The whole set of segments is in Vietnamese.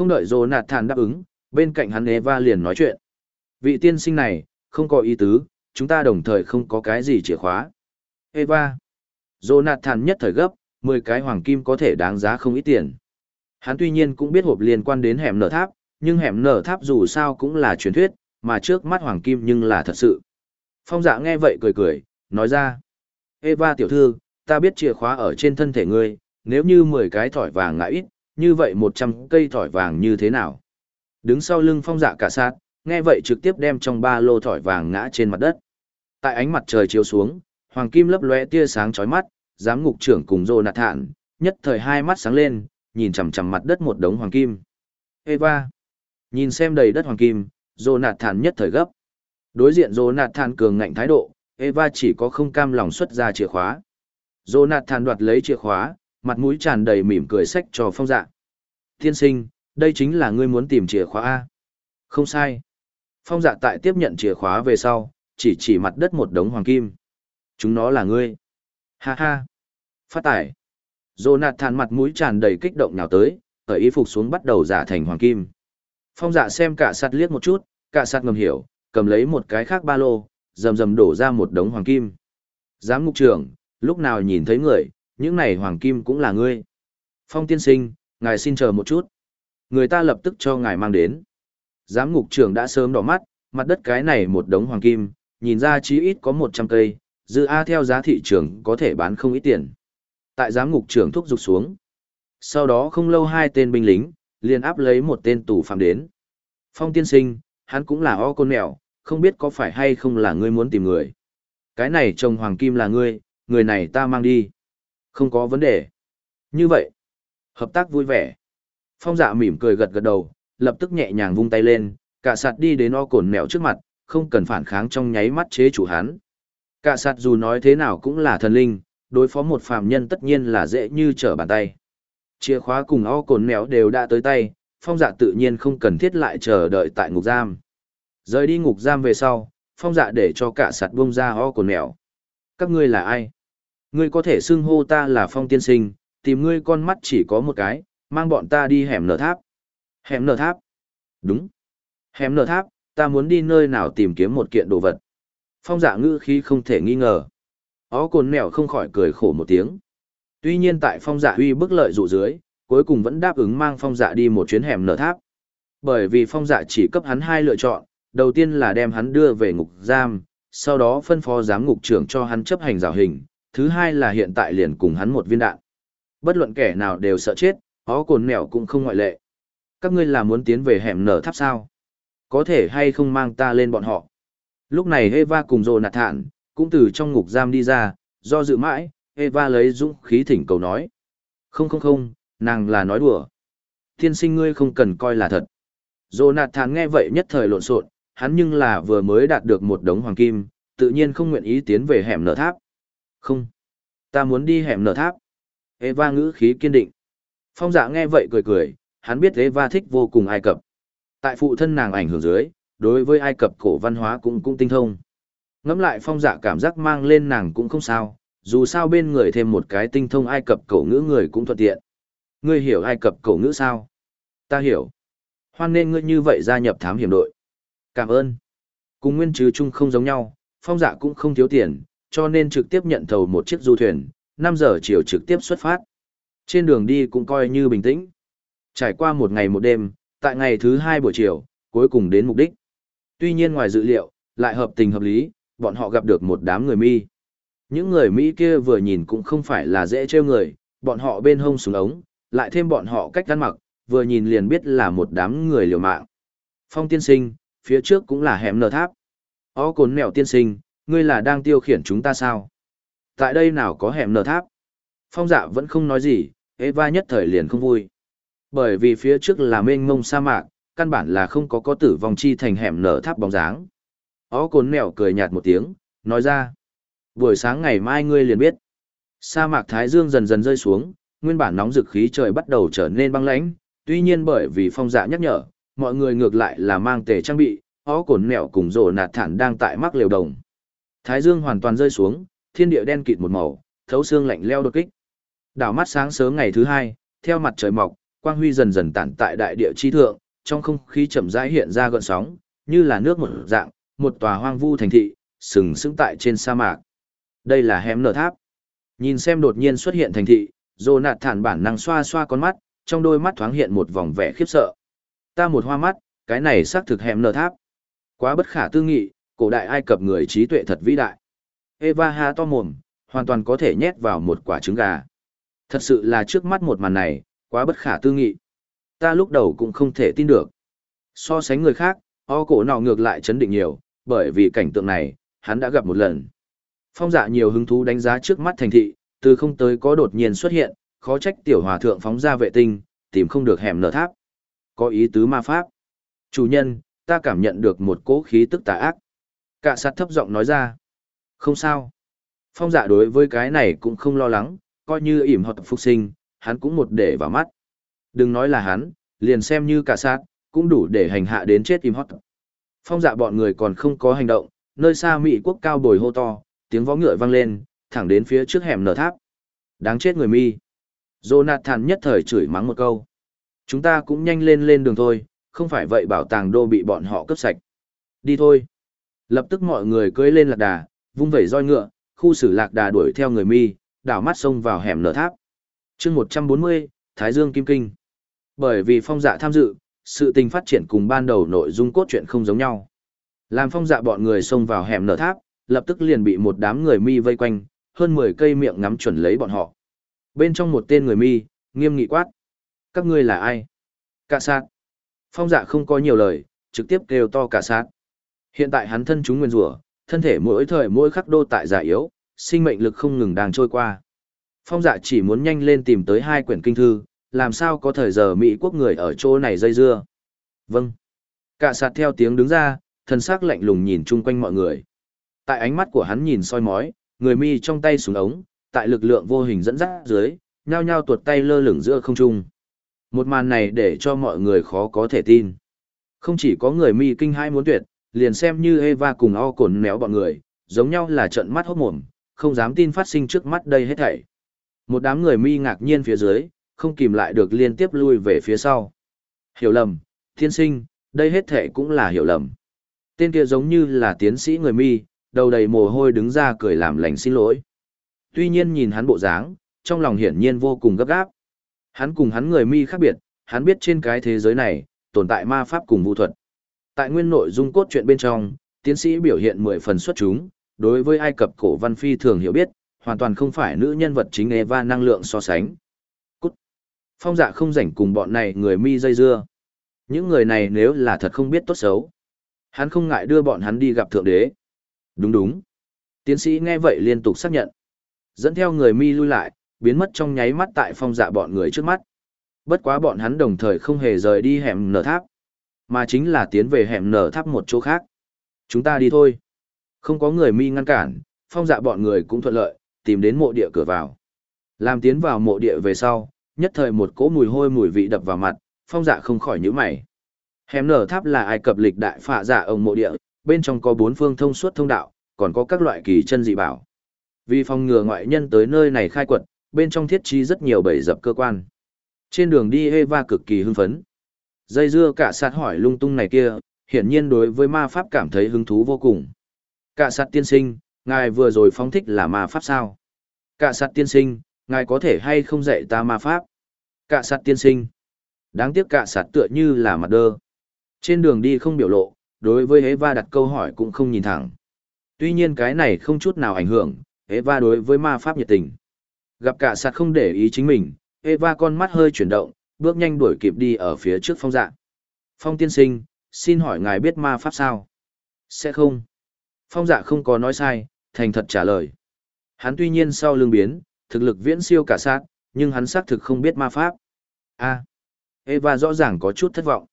Không đợi Jonathan đáp ứng, bên cạnh hắn Eva liền nói chuyện. Vị tiên sinh này, không có ý tứ, chúng ta đồng thời không có cái gì chìa khóa. Eva. Jonathan nhất thời gấp, 10 cái hoàng kim có thể đáng giá không ít tiền. Hắn tuy nhiên cũng biết hộp liên quan đến hẻm nở tháp, nhưng hẻm nở tháp dù sao cũng là truyền thuyết, mà trước mắt hoàng kim nhưng là thật sự. Phong dạ nghe vậy cười cười, nói ra. Eva tiểu thư, ta biết chìa khóa ở trên thân thể ngươi, nếu như 10 cái thỏi vàng ngã ít, như vậy 100 cây thỏi vàng như thế nào? Đứng sau lưng phong dạ cả sát, nghe vậy trực tiếp đem trong ba lô thỏi vàng ngã trên mặt đất. Tại ánh mặt trời chiếu xuống, hoàng kim lấp lóe tia sáng chói mắt, giám ngục trưởng cùng Jonathan, nhất thời hai mắt sáng lên, nhìn chằm chằm mặt đất một đống hoàng kim. Eva, nhìn xem đầy đất hoàng kim, Jonathan nhất thời gấp. Đối diện Jonathan cường ngạnh thái độ, Eva chỉ có không cam lòng xuất ra chìa khóa. Jonathan đoạt lấy chìa khóa, mặt mũi tràn đầy mỉm cười sách cho phong dạ. Tiên sinh, đây chính là ngươi muốn tìm chìa khóa A. Không sai. Phong dạ tại tiếp nhận chìa khóa về sau, chỉ chỉ mặt đất một đống hoàng kim. Chúng nó là ngươi. Ha ha. Phát tải. Jonathan mặt mũi tràn đầy kích động nào tới, ở y phục xuống bắt đầu giả thành hoàng kim. Phong dạ xem cả sạt liếc một chút, cả sạt ngầm hiểu, cầm lấy một cái khác ba lô, rầm rầm đổ ra một đống hoàng kim. Giám ngục trưởng, lúc nào nhìn thấy người, những này hoàng kim cũng là ngươi. Phong tiên sinh, ngài xin chờ một chút. Người ta lập tức cho ngài mang đến. Giám ngục trưởng đã sớm đỏ mắt, mặt đất cái này một đống hoàng kim, nhìn ra chí ít có 100 cây, dư A theo giá thị trường có thể bán không ít tiền. Tại giám ngục trưởng thúc giục xuống. Sau đó không lâu hai tên binh lính, liền áp lấy một tên tù phạm đến. Phong tiên sinh, hắn cũng là o con mèo, không biết có phải hay không là ngươi muốn tìm người. Cái này trồng hoàng kim là ngươi, người này ta mang đi. Không có vấn đề. Như vậy, hợp tác vui vẻ. Phong dạ mỉm cười gật gật đầu, lập tức nhẹ nhàng vung tay lên, cả sạt đi đến o cồn mèo trước mặt, không cần phản kháng trong nháy mắt chế chủ hắn. Cả sạt dù nói thế nào cũng là thần linh, đối phó một phàm nhân tất nhiên là dễ như trở bàn tay. Chìa khóa cùng o cồn mèo đều đã tới tay, phong dạ tự nhiên không cần thiết lại chờ đợi tại ngục giam. Rời đi ngục giam về sau, phong dạ để cho cả sạt bông ra o cồn mèo. Các ngươi là ai? Ngươi có thể xưng hô ta là phong tiên sinh, tìm ngươi con mắt chỉ có một cái, mang bọn ta đi hẻm nở tháp. Hẻm nở tháp? Đúng. Hẻm nở tháp, ta muốn đi nơi nào tìm kiếm một kiện đồ vật. Phong dạ ngữ khí không thể nghi ngờ. Ó cồn mèo không khỏi cười khổ một tiếng. Tuy nhiên tại phong dạ uy bức lợi dụ dưới, cuối cùng vẫn đáp ứng mang phong dạ đi một chuyến hẻm nở tháp. Bởi vì phong dạ chỉ cấp hắn hai lựa chọn, đầu tiên là đem hắn đưa về ngục giam, sau đó phân phó giám ngục trưởng cho hắn chấp hành rào hình, thứ hai là hiện tại liền cùng hắn một viên đạn. Bất luận kẻ nào đều sợ chết, ó cồn mèo cũng không ngoại lệ. Các ngươi là muốn tiến về hẻm nở tháp sao? Có thể hay không mang ta lên bọn họ? Lúc này Eva cùng Rô nạt thản cũng từ trong ngục giam đi ra, do dự mãi, Eva lấy dũng khí thỉnh cầu nói. Không không không, nàng là nói đùa. Thiên sinh ngươi không cần coi là thật. Rô nạt thản nghe vậy nhất thời lộn xộn, hắn nhưng là vừa mới đạt được một đống hoàng kim, tự nhiên không nguyện ý tiến về hẻm nở tháp. Không, ta muốn đi hẻm nở tháp. Eva ngữ khí kiên định. Phong dạ nghe vậy cười cười, hắn biết Eva thích vô cùng Ai Cập. Tại phụ thân nàng ảnh hưởng dưới, đối với Ai Cập cổ văn hóa cũng cũng tinh thông. Ngắm lại phong dạ cảm giác mang lên nàng cũng không sao, dù sao bên người thêm một cái tinh thông Ai Cập cổ ngữ người cũng thuận tiện. Ngươi hiểu Ai Cập cổ ngữ sao? Ta hiểu. Hoan nên ngươi như vậy gia nhập thám hiểm đội. Cảm ơn. Cùng nguyên chứ chung không giống nhau, phong dạ cũng không thiếu tiền, cho nên trực tiếp nhận thầu một chiếc du thuyền, 5 giờ chiều trực tiếp xuất phát. Trên đường đi cũng coi như bình tĩnh. Trải qua một ngày một đêm, tại ngày thứ hai buổi chiều, cuối cùng đến mục đích. Tuy nhiên ngoài dự liệu, lại hợp tình hợp lý, bọn họ gặp được một đám người mỹ. Những người Mỹ kia vừa nhìn cũng không phải là dễ trêu người, bọn họ bên hông súng ống, lại thêm bọn họ cách ăn mặc, vừa nhìn liền biết là một đám người liều mạng. Phong tiên sinh, phía trước cũng là hẻm nở tháp. Ó cồn mèo tiên sinh, ngươi là đang tiêu khiển chúng ta sao? Tại đây nào có hẻm nở tháp? Phong dạ vẫn không nói gì, Eva nhất thời liền không vui. Bởi vì phía trước là mênh mông sa mạc, căn bản là không có có tử vong chi thành hẻm nở tháp bóng dáng. Ó cồn mèo cười nhạt một tiếng, nói ra. Buổi sáng ngày mai ngươi liền biết. Sa mạc Thái Dương dần dần rơi xuống, nguyên bản nóng rực khí trời bắt đầu trở nên băng lãnh. Tuy nhiên bởi vì phong dạ nhắc nhở, mọi người ngược lại là mang tề trang bị, ó cồn mèo cùng rổ nạt thản đang tại mắc liều đồng. Thái Dương hoàn toàn rơi xuống, thiên địa đen kịt một màu, thấu xương lạnh leo đột kích. Đảo mắt sáng sớm ngày thứ hai, theo mặt trời mọc, quang huy dần dần tản tại đại địa chi thượng, trong không khí chậm rãi hiện ra gợn sóng, như là nước một dạng, một tòa hoang vu thành thị, sừng sững tại trên sa mạc. Đây là hẻm nở tháp. Nhìn xem đột nhiên xuất hiện thành thị, nạt thản bản năng xoa xoa con mắt, trong đôi mắt thoáng hiện một vòng vẻ khiếp sợ. Ta một hoa mắt, cái này xác thực hẻm nở tháp. Quá bất khả tư nghị, cổ đại Ai Cập người trí tuệ thật vĩ đại. Eva ha to mồm, hoàn toàn có thể nhét vào một quả trứng gà. Thật sự là trước mắt một màn này, quá bất khả tư nghị. Ta lúc đầu cũng không thể tin được. So sánh người khác, o cổ nọ ngược lại chấn định nhiều, bởi vì cảnh tượng này, hắn đã gặp một lần. Phong dạ nhiều hứng thú đánh giá trước mắt thành thị, từ không tới có đột nhiên xuất hiện, khó trách tiểu hòa thượng phóng ra vệ tinh, tìm không được hẻm nở tháp. Có ý tứ ma pháp. Chủ nhân, ta cảm nhận được một cỗ khí tức tà ác. Cả sát thấp giọng nói ra. Không sao. Phong dạ đối với cái này cũng không lo lắng, coi như ỉm hoặc phục sinh, hắn cũng một để vào mắt. Đừng nói là hắn, liền xem như cả sát, cũng đủ để hành hạ đến chết ỉm hót. Phong dạ bọn người còn không có hành động, nơi xa Mỹ quốc cao bồi hô to, tiếng võ ngựa vang lên, thẳng đến phía trước hẻm nở tháp. Đáng chết người mi. Jonathan nhất thời chửi mắng một câu. Chúng ta cũng nhanh lên lên đường thôi, không phải vậy bảo tàng đô bị bọn họ cướp sạch. Đi thôi. Lập tức mọi người cưỡi lên lạc đà, vung vẩy roi ngựa, khu xử lạc đà đuổi theo người mi, đảo mắt xông vào hẻm nở tháp. chương 140, Thái Dương Kim Kinh. Bởi vì phong dạ tham dự, sự tình phát triển cùng ban đầu nội dung cốt truyện không giống nhau. Làm phong dạ bọn người xông vào hẻm nở tháp, lập tức liền bị một đám người mi vây quanh, hơn 10 cây miệng ngắm chuẩn lấy bọn họ. Bên trong một tên người mi, nghiêm nghị quát. Các ngươi là ai? Cả sát. Phong dạ không có nhiều lời, trực tiếp kêu to cả sát. Hiện tại hắn thân chúng nguyên rủa, thân thể mỗi thời mỗi khắc đô tại già yếu, sinh mệnh lực không ngừng đang trôi qua. Phong dạ chỉ muốn nhanh lên tìm tới hai quyển kinh thư, làm sao có thời giờ Mỹ quốc người ở chỗ này dây dưa. Vâng. Cả sạt theo tiếng đứng ra, thân xác lạnh lùng nhìn chung quanh mọi người. Tại ánh mắt của hắn nhìn soi mói, người mi trong tay súng ống, tại lực lượng vô hình dẫn dắt dưới, nhao nhao tuột tay lơ lửng giữa không trung. Một màn này để cho mọi người khó có thể tin. Không chỉ có người mi kinh hai muốn tuyệt, liền xem như Eva cùng o cồn méo bọn người, giống nhau là trận mắt hốt mồm, không dám tin phát sinh trước mắt đây hết thảy. Một đám người mi ngạc nhiên phía dưới, không kìm lại được liên tiếp lui về phía sau. Hiểu lầm, thiên sinh, đây hết thảy cũng là hiểu lầm. Tên kia giống như là tiến sĩ người mi, đầu đầy mồ hôi đứng ra cười làm lành xin lỗi. Tuy nhiên nhìn hắn bộ dáng, trong lòng hiển nhiên vô cùng gấp gáp. Hắn cùng hắn người mi khác biệt, hắn biết trên cái thế giới này, tồn tại ma pháp cùng vũ thuật. Tại nguyên nội dung cốt truyện bên trong, tiến sĩ biểu hiện mười phần xuất chúng, đối với Ai Cập cổ văn phi thường hiểu biết, hoàn toàn không phải nữ nhân vật chính Eva năng lượng so sánh. Cút! Phong dạ không rảnh cùng bọn này người mi dây dưa. Những người này nếu là thật không biết tốt xấu. Hắn không ngại đưa bọn hắn đi gặp thượng đế. Đúng đúng. Tiến sĩ nghe vậy liên tục xác nhận. Dẫn theo người mi lui lại, biến mất trong nháy mắt tại phong dạ bọn người trước mắt. Bất quá bọn hắn đồng thời không hề rời đi hẻm nở tháp, mà chính là tiến về hẻm nở tháp một chỗ khác. Chúng ta đi thôi. Không có người mi ngăn cản, phong dạ bọn người cũng thuận lợi, tìm đến mộ địa cửa vào. Làm tiến vào mộ địa về sau, nhất thời một cỗ mùi hôi mùi vị đập vào mặt, phong dạ không khỏi nhíu mày. Hẻm nở tháp là ai cập lịch đại phạ dạ ông mộ địa, bên trong có bốn phương thông suốt thông đạo, còn có các loại kỳ chân dị bảo. Vì phòng ngừa ngoại nhân tới nơi này khai quật, bên trong thiết trí rất nhiều bẫy dập cơ quan. Trên đường đi Eva cực kỳ hưng phấn. Dây dưa cả sạt hỏi lung tung này kia, hiển nhiên đối với ma pháp cảm thấy hứng thú vô cùng. Cả sạt tiên sinh, ngài vừa rồi phóng thích là ma pháp sao? Cả sạt tiên sinh, ngài có thể hay không dạy ta ma pháp? Cả sạt tiên sinh. Đáng tiếc cả sạt tựa như là mặt đơ. Trên đường đi không biểu lộ, đối với Eva đặt câu hỏi cũng không nhìn thẳng. Tuy nhiên cái này không chút nào ảnh hưởng, Eva đối với ma pháp nhiệt tình. Gặp cả sạt không để ý chính mình, Eva con mắt hơi chuyển động, bước nhanh đuổi kịp đi ở phía trước phong dạ. Phong tiên sinh, xin hỏi ngài biết ma pháp sao? Sẽ không. Phong dạ không có nói sai, thành thật trả lời. Hắn tuy nhiên sau lương biến, thực lực viễn siêu cả sát, nhưng hắn xác thực không biết ma pháp. A. Eva rõ ràng có chút thất vọng.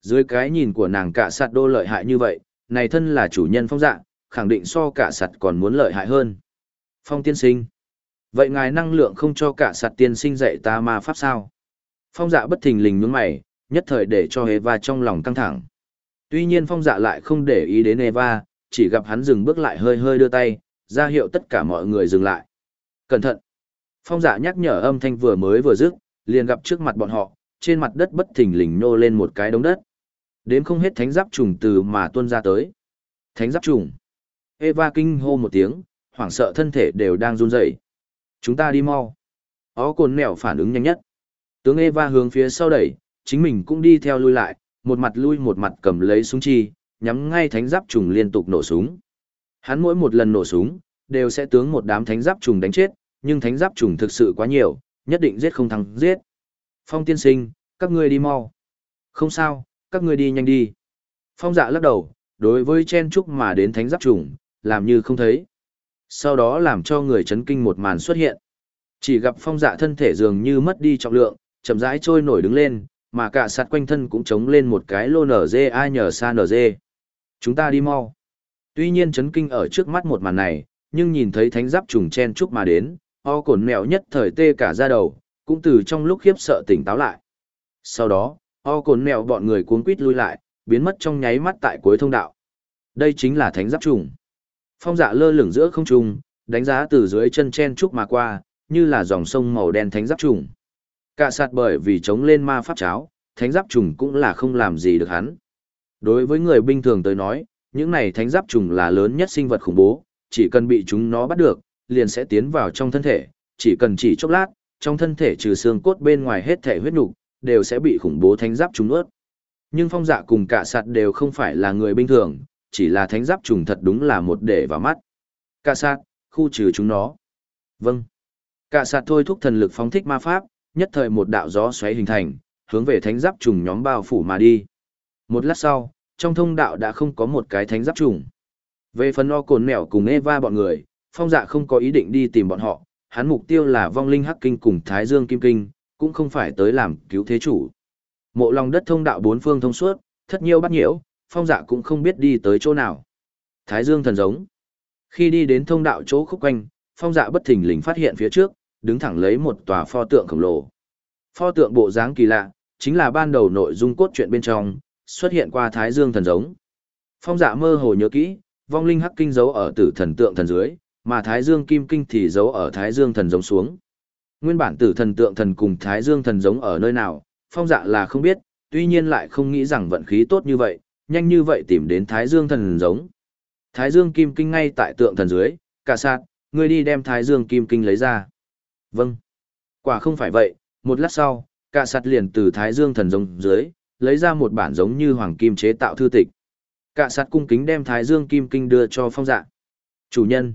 Dưới cái nhìn của nàng cả sạt đô lợi hại như vậy, này thân là chủ nhân phong dạ, khẳng định so cả sạt còn muốn lợi hại hơn. Phong tiên sinh. Vậy ngài năng lượng không cho cả sạt tiên sinh dạy ta ma pháp sao? Phong dạ bất thình lình nhướng mày, nhất thời để cho Eva trong lòng căng thẳng. Tuy nhiên phong dạ lại không để ý đến Eva, chỉ gặp hắn dừng bước lại hơi hơi đưa tay, ra hiệu tất cả mọi người dừng lại. Cẩn thận! Phong dạ nhắc nhở âm thanh vừa mới vừa dứt, liền gặp trước mặt bọn họ, trên mặt đất bất thình lình nô lên một cái đống đất. Đến không hết thánh giáp trùng từ mà tuôn ra tới. Thánh giáp trùng. Eva kinh hô một tiếng, hoảng sợ thân thể đều đang run rẩy. Chúng ta đi mau. Ó cồn mèo phản ứng nhanh nhất. Tướng Eva hướng phía sau đẩy, chính mình cũng đi theo lui lại, một mặt lui một mặt cầm lấy súng chi, nhắm ngay thánh giáp trùng liên tục nổ súng. Hắn mỗi một lần nổ súng, đều sẽ tướng một đám thánh giáp trùng đánh chết, nhưng thánh giáp trùng thực sự quá nhiều, nhất định giết không thắng giết. Phong tiên sinh, các ngươi đi mau. Không sao, các ngươi đi nhanh đi. Phong dạ lắc đầu, đối với chen trúc mà đến thánh giáp trùng, làm như không thấy. Sau đó làm cho người chấn kinh một màn xuất hiện. Chỉ gặp phong dạ thân thể dường như mất đi trọng lượng, chậm rãi trôi nổi đứng lên, mà cả sạt quanh thân cũng chống lên một cái lô nở dê ai nhờ xa nở dê. Chúng ta đi mau. Tuy nhiên chấn kinh ở trước mắt một màn này, nhưng nhìn thấy thánh giáp trùng chen chúc mà đến, o cồn mèo nhất thời tê cả ra đầu, cũng từ trong lúc khiếp sợ tỉnh táo lại. Sau đó, o cồn mèo bọn người cuốn quít lui lại, biến mất trong nháy mắt tại cuối thông đạo. Đây chính là thánh giáp trùng. Phong dạ lơ lửng giữa không trung, đánh giá từ dưới chân chen trúc mà qua, như là dòng sông màu đen thánh giáp trùng. Cả sạt bởi vì chống lên ma pháp cháo, thánh giáp trùng cũng là không làm gì được hắn. Đối với người bình thường tới nói, những này thánh giáp trùng là lớn nhất sinh vật khủng bố, chỉ cần bị chúng nó bắt được, liền sẽ tiến vào trong thân thể, chỉ cần chỉ chốc lát, trong thân thể trừ xương cốt bên ngoài hết thể huyết nục đều sẽ bị khủng bố thánh giáp trùng ướt. Nhưng phong dạ cùng cả sạt đều không phải là người bình thường, chỉ là thánh giáp trùng thật đúng là một để vào mắt. Cả sạt, khu trừ chúng nó. Vâng. Cả sạt thôi thúc thần lực phóng thích ma pháp, nhất thời một đạo gió xoáy hình thành, hướng về thánh giáp trùng nhóm bao phủ mà đi. Một lát sau, trong thông đạo đã không có một cái thánh giáp trùng. Về phần o cồn mèo cùng Eva bọn người, phong dạ không có ý định đi tìm bọn họ, hắn mục tiêu là vong linh hắc kinh cùng thái dương kim kinh, cũng không phải tới làm cứu thế chủ. Mộ lòng đất thông đạo bốn phương thông suốt, thất nhiêu bắt nhiễu, phong dạ cũng không biết đi tới chỗ nào. Thái dương thần giống. Khi đi đến thông đạo chỗ khúc quanh, phong dạ bất thình lình phát hiện phía trước, đứng thẳng lấy một tòa pho tượng khổng lồ. Pho tượng bộ dáng kỳ lạ, chính là ban đầu nội dung cốt truyện bên trong, xuất hiện qua Thái Dương thần giống. Phong dạ mơ hồ nhớ kỹ, vong linh hắc kinh giấu ở tử thần tượng thần dưới, mà Thái Dương kim kinh thì giấu ở Thái Dương thần giống xuống. Nguyên bản tử thần tượng thần cùng Thái Dương thần giống ở nơi nào, phong dạ là không biết, tuy nhiên lại không nghĩ rằng vận khí tốt như vậy, nhanh như vậy tìm đến Thái Dương thần giống. Thái Dương kim kinh ngay tại tượng thần dưới, cả sát, ngươi đi đem Thái Dương kim kinh lấy ra. Vâng. Quả không phải vậy, một lát sau, cả sạt liền từ Thái Dương thần giống dưới, lấy ra một bản giống như hoàng kim chế tạo thư tịch. Cả sạt cung kính đem Thái Dương kim kinh đưa cho phong dạ. Chủ nhân.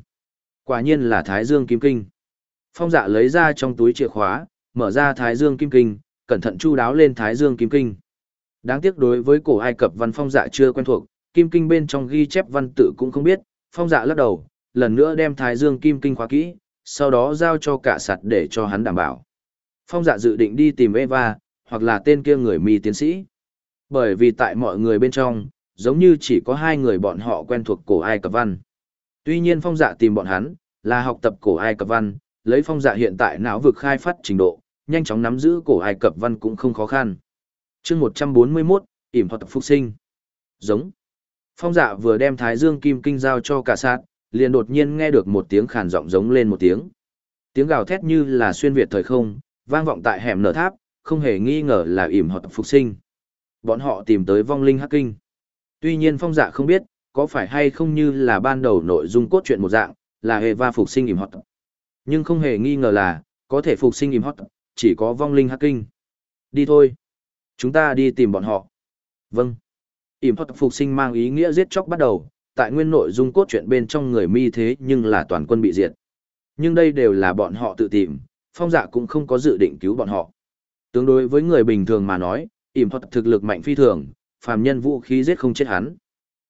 Quả nhiên là Thái Dương kim kinh. Phong dạ lấy ra trong túi chìa khóa, mở ra Thái Dương kim kinh, cẩn thận chu đáo lên Thái Dương kim kinh. Đáng tiếc đối với cổ Ai Cập văn phong dạ chưa quen thuộc, kim kinh bên trong ghi chép văn tự cũng không biết, phong dạ lắc đầu, lần nữa đem Thái Dương kim kinh khóa kỹ, sau đó giao cho cả sạt để cho hắn đảm bảo. Phong dạ dự định đi tìm Eva, hoặc là tên kia người mi tiến sĩ. Bởi vì tại mọi người bên trong, giống như chỉ có hai người bọn họ quen thuộc cổ Ai Cập văn. Tuy nhiên phong dạ tìm bọn hắn, là học tập cổ Ai Cập văn, lấy phong dạ hiện tại não vực khai phát trình độ, nhanh chóng nắm giữ cổ Ai Cập văn cũng không khó khăn. chương 141, ỉm thuật phục sinh. Giống. Phong dạ vừa đem Thái Dương Kim Kinh giao cho cả sát, liền đột nhiên nghe được một tiếng khàn giọng giống lên một tiếng. Tiếng gào thét như là xuyên việt thời không, vang vọng tại hẻm nở tháp, không hề nghi ngờ là ỉm hoặc phục sinh. Bọn họ tìm tới vong linh hắc kinh. Tuy nhiên phong dạ không biết, có phải hay không như là ban đầu nội dung cốt truyện một dạng, là hề va phục sinh ỉm hoặc. Nhưng không hề nghi ngờ là, có thể phục sinh ỉm hoặc, chỉ có vong linh hắc kinh. Đi thôi. Chúng ta đi tìm bọn họ. Vâng. ỉm hoặc phục sinh mang ý nghĩa giết chóc bắt đầu, tại nguyên nội dung cốt truyện bên trong người mi thế nhưng là toàn quân bị diệt. Nhưng đây đều là bọn họ tự tìm, phong dạ cũng không có dự định cứu bọn họ. Tương đối với người bình thường mà nói, ỉm thuật thực lực mạnh phi thường, phàm nhân vũ khí giết không chết hắn.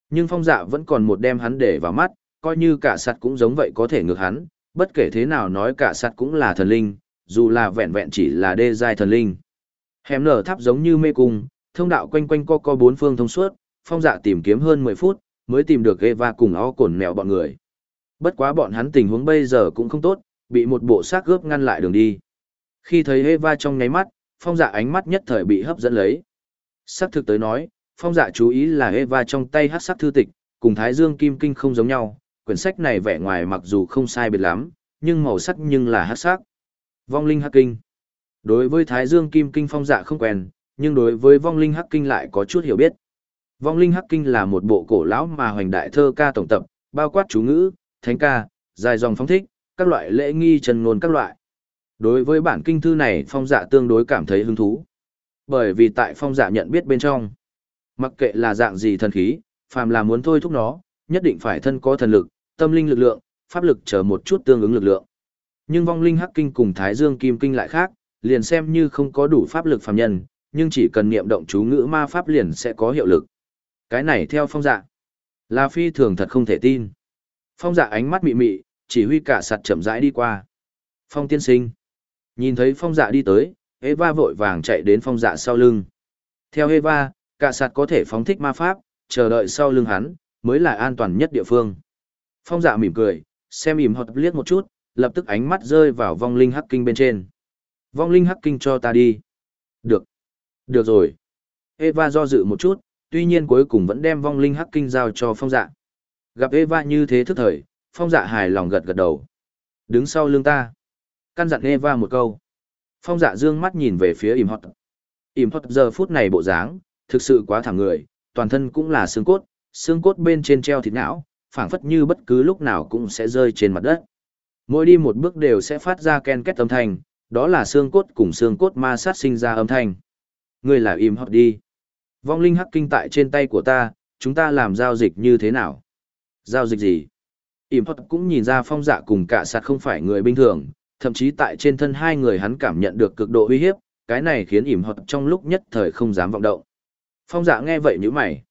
Nhưng phong dạ vẫn còn một đem hắn để vào mắt, coi như cả sạt cũng giống vậy có thể ngược hắn, bất kể thế nào nói cả sạt cũng là thần linh, dù là vẹn vẹn chỉ là đê giai thần linh. Hẻm nở tháp giống như mê cung, thông đạo quanh quanh co co bốn phương thông suốt, phong dạ tìm kiếm hơn 10 phút, mới tìm được Eva cùng o cồn mèo bọn người. Bất quá bọn hắn tình huống bây giờ cũng không tốt, bị một bộ xác gớp ngăn lại đường đi. Khi thấy Eva trong nháy mắt, phong dạ ánh mắt nhất thời bị hấp dẫn lấy. Sắc thực tới nói, phong dạ chú ý là Eva trong tay hát sắc thư tịch, cùng Thái Dương Kim Kinh không giống nhau, quyển sách này vẻ ngoài mặc dù không sai biệt lắm, nhưng màu sắc nhưng là hát sắc. Vong linh hắc kinh. Đối với Thái Dương Kim Kinh phong dạ không quen, nhưng đối với vong linh hắc kinh lại có chút hiểu biết. Vong linh hắc kinh là một bộ cổ lão mà hoành đại thơ ca tổng tập, bao quát chú ngữ, thánh ca, dài dòng phong thích, các loại lễ nghi trần ngôn các loại. Đối với bản kinh thư này phong dạ tương đối cảm thấy hứng thú. Bởi vì tại phong dạ nhận biết bên trong, mặc kệ là dạng gì thần khí, phàm là muốn thôi thúc nó, nhất định phải thân có thần lực, tâm linh lực lượng, pháp lực chờ một chút tương ứng lực lượng. Nhưng vong linh hắc kinh cùng thái dương kim kinh lại khác, liền xem như không có đủ pháp lực phàm nhân, nhưng chỉ cần niệm động chú ngữ ma pháp liền sẽ có hiệu lực. Cái này theo phong dạ, là phi thường thật không thể tin. Phong dạ ánh mắt mị mị, chỉ huy cả sạt chậm rãi đi qua. Phong tiên sinh. Nhìn thấy phong dạ đi tới, Eva vội vàng chạy đến phong dạ sau lưng. Theo Eva, cả sạt có thể phóng thích ma pháp, chờ đợi sau lưng hắn, mới là an toàn nhất địa phương. Phong dạ mỉm cười, xem ỉm hoặc liếc một chút, lập tức ánh mắt rơi vào vong linh hắc kinh bên trên. Vong linh hắc kinh cho ta đi. Được. Được rồi. Eva do dự một chút, tuy nhiên cuối cùng vẫn đem vong linh hắc kinh giao cho phong dạ. Gặp Eva như thế thức thời, phong dạ hài lòng gật gật đầu. Đứng sau lưng ta. Căn dặn Eva một câu. Phong dạ dương mắt nhìn về phía im hoặc. Im hoặc giờ phút này bộ dáng, thực sự quá thẳng người, toàn thân cũng là xương cốt, xương cốt bên trên treo thịt não, phảng phất như bất cứ lúc nào cũng sẽ rơi trên mặt đất. Mỗi đi một bước đều sẽ phát ra ken két âm thanh, đó là xương cốt cùng xương cốt ma sát sinh ra âm thanh. Ngươi là im hot đi. Vong linh hắc kinh tại trên tay của ta, chúng ta làm giao dịch như thế nào? Giao dịch gì? Im hot cũng nhìn ra phong dạ cùng cả sạt không phải người bình thường, thậm chí tại trên thân hai người hắn cảm nhận được cực độ uy hiếp, cái này khiến ỉm hot trong lúc nhất thời không dám vọng động. Phong dạ nghe vậy như mày.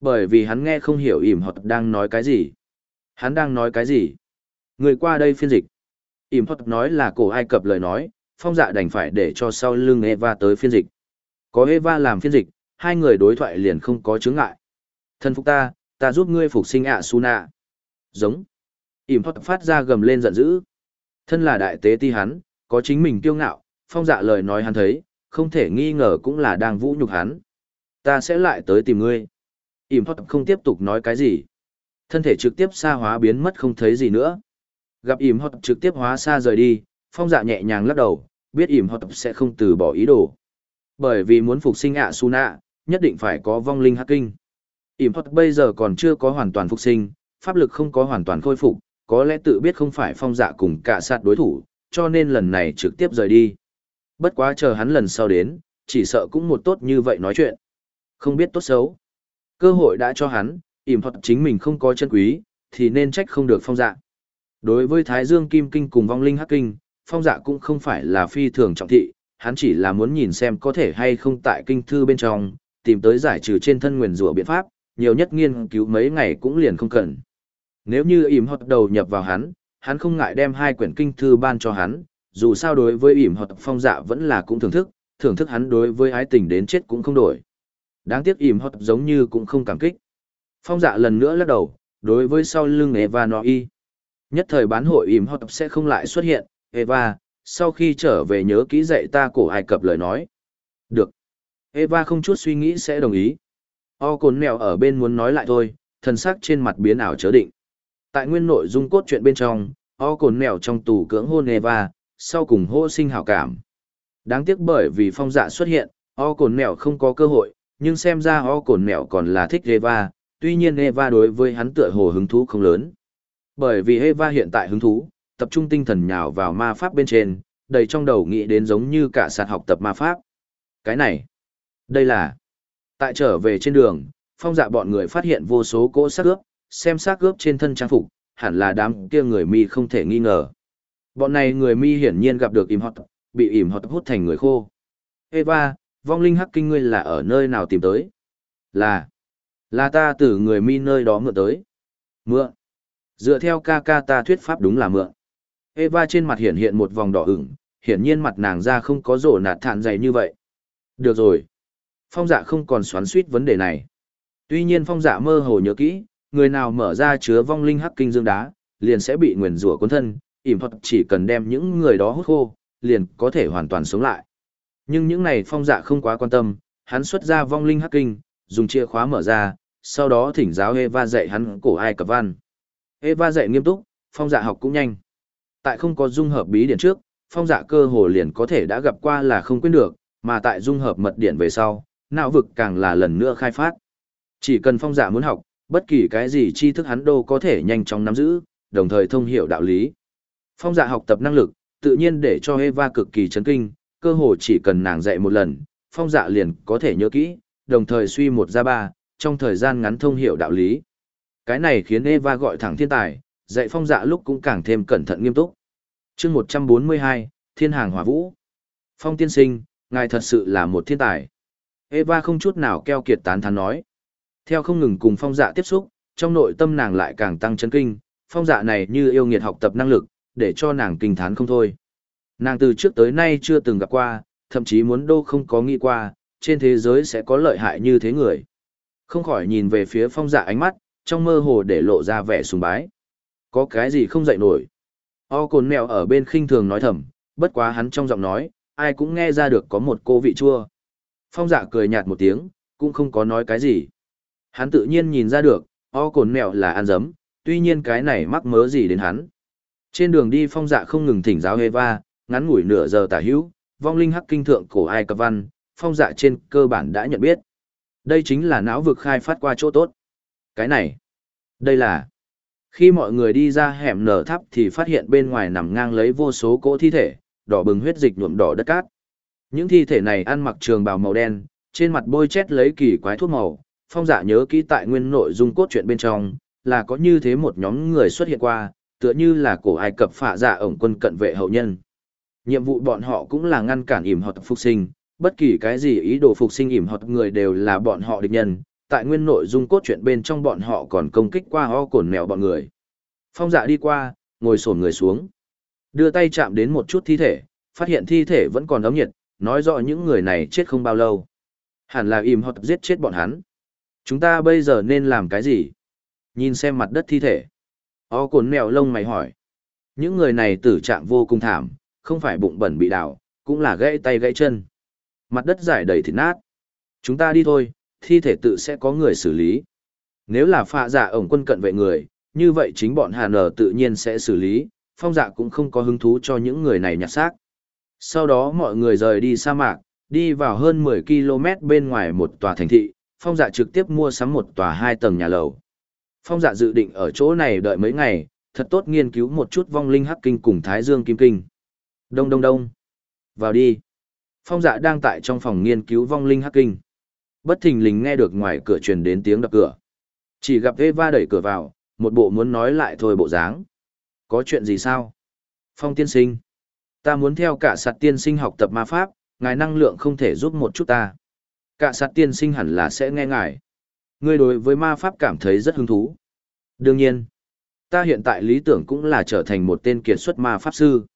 Bởi vì hắn nghe không hiểu ỉm hoặc đang nói cái gì. Hắn đang nói cái gì? Người qua đây phiên dịch. ỉm hoặc nói là cổ Ai Cập lời nói, phong dạ đành phải để cho sau lưng Eva tới phiên dịch. Có Eva làm phiên dịch, hai người đối thoại liền không có chướng ngại. Thân phục ta, ta giúp ngươi phục sinh ạ Suna. Giống. ỉm hót phát ra gầm lên giận dữ. Thân là đại tế ti hắn, có chính mình kiêu ngạo, phong dạ lời nói hắn thấy, không thể nghi ngờ cũng là đang vũ nhục hắn. Ta sẽ lại tới tìm ngươi. Ỉm Hot không tiếp tục nói cái gì. Thân thể trực tiếp xa hóa biến mất không thấy gì nữa. Gặp Ỉm Hot trực tiếp hóa xa rời đi, phong dạ nhẹ nhàng lắc đầu, biết Ỉm Hot sẽ không từ bỏ ý đồ. Bởi vì muốn phục sinh ạ Suna, nhất định phải có vong linh hắc kinh. Ẩm thuật bây giờ còn chưa có hoàn toàn phục sinh, pháp lực không có hoàn toàn khôi phục, có lẽ tự biết không phải phong dạ cùng cả sát đối thủ, cho nên lần này trực tiếp rời đi. Bất quá chờ hắn lần sau đến, chỉ sợ cũng một tốt như vậy nói chuyện. Không biết tốt xấu. Cơ hội đã cho hắn, Ẩm thuật chính mình không có chân quý, thì nên trách không được phong dạ. Đối với Thái Dương Kim Kinh cùng vong linh hắc kinh, phong dạ cũng không phải là phi thường trọng thị, hắn chỉ là muốn nhìn xem có thể hay không tại kinh thư bên trong, tìm tới giải trừ trên thân nguyền rủa biện pháp, nhiều nhất nghiên cứu mấy ngày cũng liền không cần. Nếu như ỉm thuật đầu nhập vào hắn, hắn không ngại đem hai quyển kinh thư ban cho hắn, dù sao đối với ỉm thuật phong dạ vẫn là cũng thưởng thức, thưởng thức hắn đối với ái tình đến chết cũng không đổi. Đáng tiếc ỉm hót giống như cũng không cảm kích. Phong dạ lần nữa lắc đầu, đối với sau lưng Eva nói Nhất thời bán hội ỉm hót sẽ không lại xuất hiện, Eva, sau khi trở về nhớ kỹ dạy ta cổ Ai Cập lời nói. Được. Eva không chút suy nghĩ sẽ đồng ý. O cồn mèo ở bên muốn nói lại thôi, thần sắc trên mặt biến ảo chớ định. Tại nguyên nội dung cốt truyện bên trong, O cồn mèo trong tù cưỡng hôn Eva, sau cùng hô sinh hảo cảm. Đáng tiếc bởi vì phong dạ xuất hiện, O cồn mèo không có cơ hội, nhưng xem ra o cồn mèo còn là thích Eva, tuy nhiên Eva đối với hắn tựa hồ hứng thú không lớn. Bởi vì Eva hiện tại hứng thú, tập trung tinh thần nhào vào ma pháp bên trên, đầy trong đầu nghĩ đến giống như cả sạt học tập ma pháp. Cái này, đây là... Tại trở về trên đường, phong dạ bọn người phát hiện vô số cỗ xác ướp, xem xác ướp trên thân trang phục, hẳn là đám kia người mi không thể nghi ngờ. Bọn này người mi hiển nhiên gặp được im hot, bị im hot hút thành người khô. Eva, vong linh hắc kinh ngươi là ở nơi nào tìm tới? Là, là ta từ người mi nơi đó mượn tới. Mượn. Dựa theo ca ca ta thuyết pháp đúng là mượn. Eva trên mặt hiện hiện một vòng đỏ ửng, hiển nhiên mặt nàng ra không có rổ nạt thản dày như vậy. Được rồi. Phong dạ không còn xoắn suýt vấn đề này. Tuy nhiên phong dạ mơ hồ nhớ kỹ, người nào mở ra chứa vong linh hắc kinh dương đá, liền sẽ bị nguyền rủa cuốn thân, ỉm thuật chỉ cần đem những người đó hút khô, liền có thể hoàn toàn sống lại. Nhưng những này phong dạ không quá quan tâm, hắn xuất ra vong linh hắc kinh, dùng chìa khóa mở ra, sau đó thỉnh giáo Eva dạy hắn cổ ai cập văn. Eva dạy nghiêm túc, phong dạ học cũng nhanh. Tại không có dung hợp bí điển trước, phong dạ cơ hồ liền có thể đã gặp qua là không quên được, mà tại dung hợp mật điển về sau, não vực càng là lần nữa khai phát. Chỉ cần phong dạ muốn học, bất kỳ cái gì tri thức hắn đô có thể nhanh chóng nắm giữ, đồng thời thông hiểu đạo lý. Phong dạ học tập năng lực, tự nhiên để cho Eva cực kỳ chấn kinh, cơ hồ chỉ cần nàng dạy một lần, phong dạ liền có thể nhớ kỹ, đồng thời suy một ra ba, trong thời gian ngắn thông hiểu đạo lý. Cái này khiến Eva gọi thẳng thiên tài, dạy phong dạ lúc cũng càng thêm cẩn thận nghiêm túc. chương 142, Thiên hàng hỏa vũ. Phong tiên sinh, ngài thật sự là một thiên tài. Eva không chút nào keo kiệt tán thán nói. Theo không ngừng cùng phong dạ tiếp xúc, trong nội tâm nàng lại càng tăng chấn kinh, phong dạ này như yêu nghiệt học tập năng lực, để cho nàng kinh thán không thôi. Nàng từ trước tới nay chưa từng gặp qua, thậm chí muốn đô không có nghĩ qua, trên thế giới sẽ có lợi hại như thế người. Không khỏi nhìn về phía phong dạ ánh mắt, trong mơ hồ để lộ ra vẻ sùng bái. Có cái gì không dậy nổi. O cồn mèo ở bên khinh thường nói thầm, bất quá hắn trong giọng nói, ai cũng nghe ra được có một cô vị chua. Phong dạ cười nhạt một tiếng, cũng không có nói cái gì. Hắn tự nhiên nhìn ra được, o cồn mẹo là ăn dấm, tuy nhiên cái này mắc mớ gì đến hắn. Trên đường đi phong dạ không ngừng thỉnh giáo Eva, ngắn ngủi nửa giờ tả hữu, vong linh hắc kinh thượng cổ Ai Cập văn, phong dạ trên cơ bản đã nhận biết. Đây chính là não vực khai phát qua chỗ tốt. Cái này, đây là... Khi mọi người đi ra hẻm nở tháp thì phát hiện bên ngoài nằm ngang lấy vô số cỗ thi thể, đỏ bừng huyết dịch nhuộm đỏ đất cát. Những thi thể này ăn mặc trường bào màu đen, trên mặt bôi chét lấy kỳ quái thuốc màu, phong dạ nhớ kỹ tại nguyên nội dung cốt truyện bên trong, là có như thế một nhóm người xuất hiện qua, tựa như là cổ Ai Cập phạ giả ổng quân cận vệ hậu nhân. Nhiệm vụ bọn họ cũng là ngăn cản ỉm hoặc phục sinh, bất kỳ cái gì ý đồ phục sinh ỉm hoặc người đều là bọn họ địch nhân, tại nguyên nội dung cốt truyện bên trong bọn họ còn công kích qua ho cồn mèo bọn người. Phong dạ đi qua, ngồi sổn người xuống. Đưa tay chạm đến một chút thi thể, phát hiện thi thể vẫn còn ấm nhiệt, nói rõ những người này chết không bao lâu. Hẳn là im hoặc giết chết bọn hắn. Chúng ta bây giờ nên làm cái gì? Nhìn xem mặt đất thi thể. O cồn mèo lông mày hỏi. Những người này tử trạng vô cùng thảm, không phải bụng bẩn bị đào, cũng là gãy tay gãy chân. Mặt đất giải đầy thịt nát. Chúng ta đi thôi, thi thể tự sẽ có người xử lý. Nếu là phạ giả ổng quân cận vệ người, như vậy chính bọn Hà Nở tự nhiên sẽ xử lý, phong dạ cũng không có hứng thú cho những người này nhặt xác. Sau đó mọi người rời đi sa mạc, đi vào hơn 10 km bên ngoài một tòa thành thị, phong dạ trực tiếp mua sắm một tòa hai tầng nhà lầu. Phong dạ dự định ở chỗ này đợi mấy ngày, thật tốt nghiên cứu một chút vong linh hắc kinh cùng thái dương kim kinh. Đông đông đông. Vào đi. Phong dạ đang tại trong phòng nghiên cứu vong linh hắc kinh. Bất thình lình nghe được ngoài cửa truyền đến tiếng đập cửa. Chỉ gặp Eva đẩy cửa vào, một bộ muốn nói lại thôi bộ dáng. Có chuyện gì sao? Phong tiên sinh. Ta muốn theo cả sạt tiên sinh học tập ma pháp, ngài năng lượng không thể giúp một chút ta. Cả sạt tiên sinh hẳn là sẽ nghe ngài. Ngươi đối với ma pháp cảm thấy rất hứng thú. Đương nhiên, ta hiện tại lý tưởng cũng là trở thành một tên kiệt xuất ma pháp sư.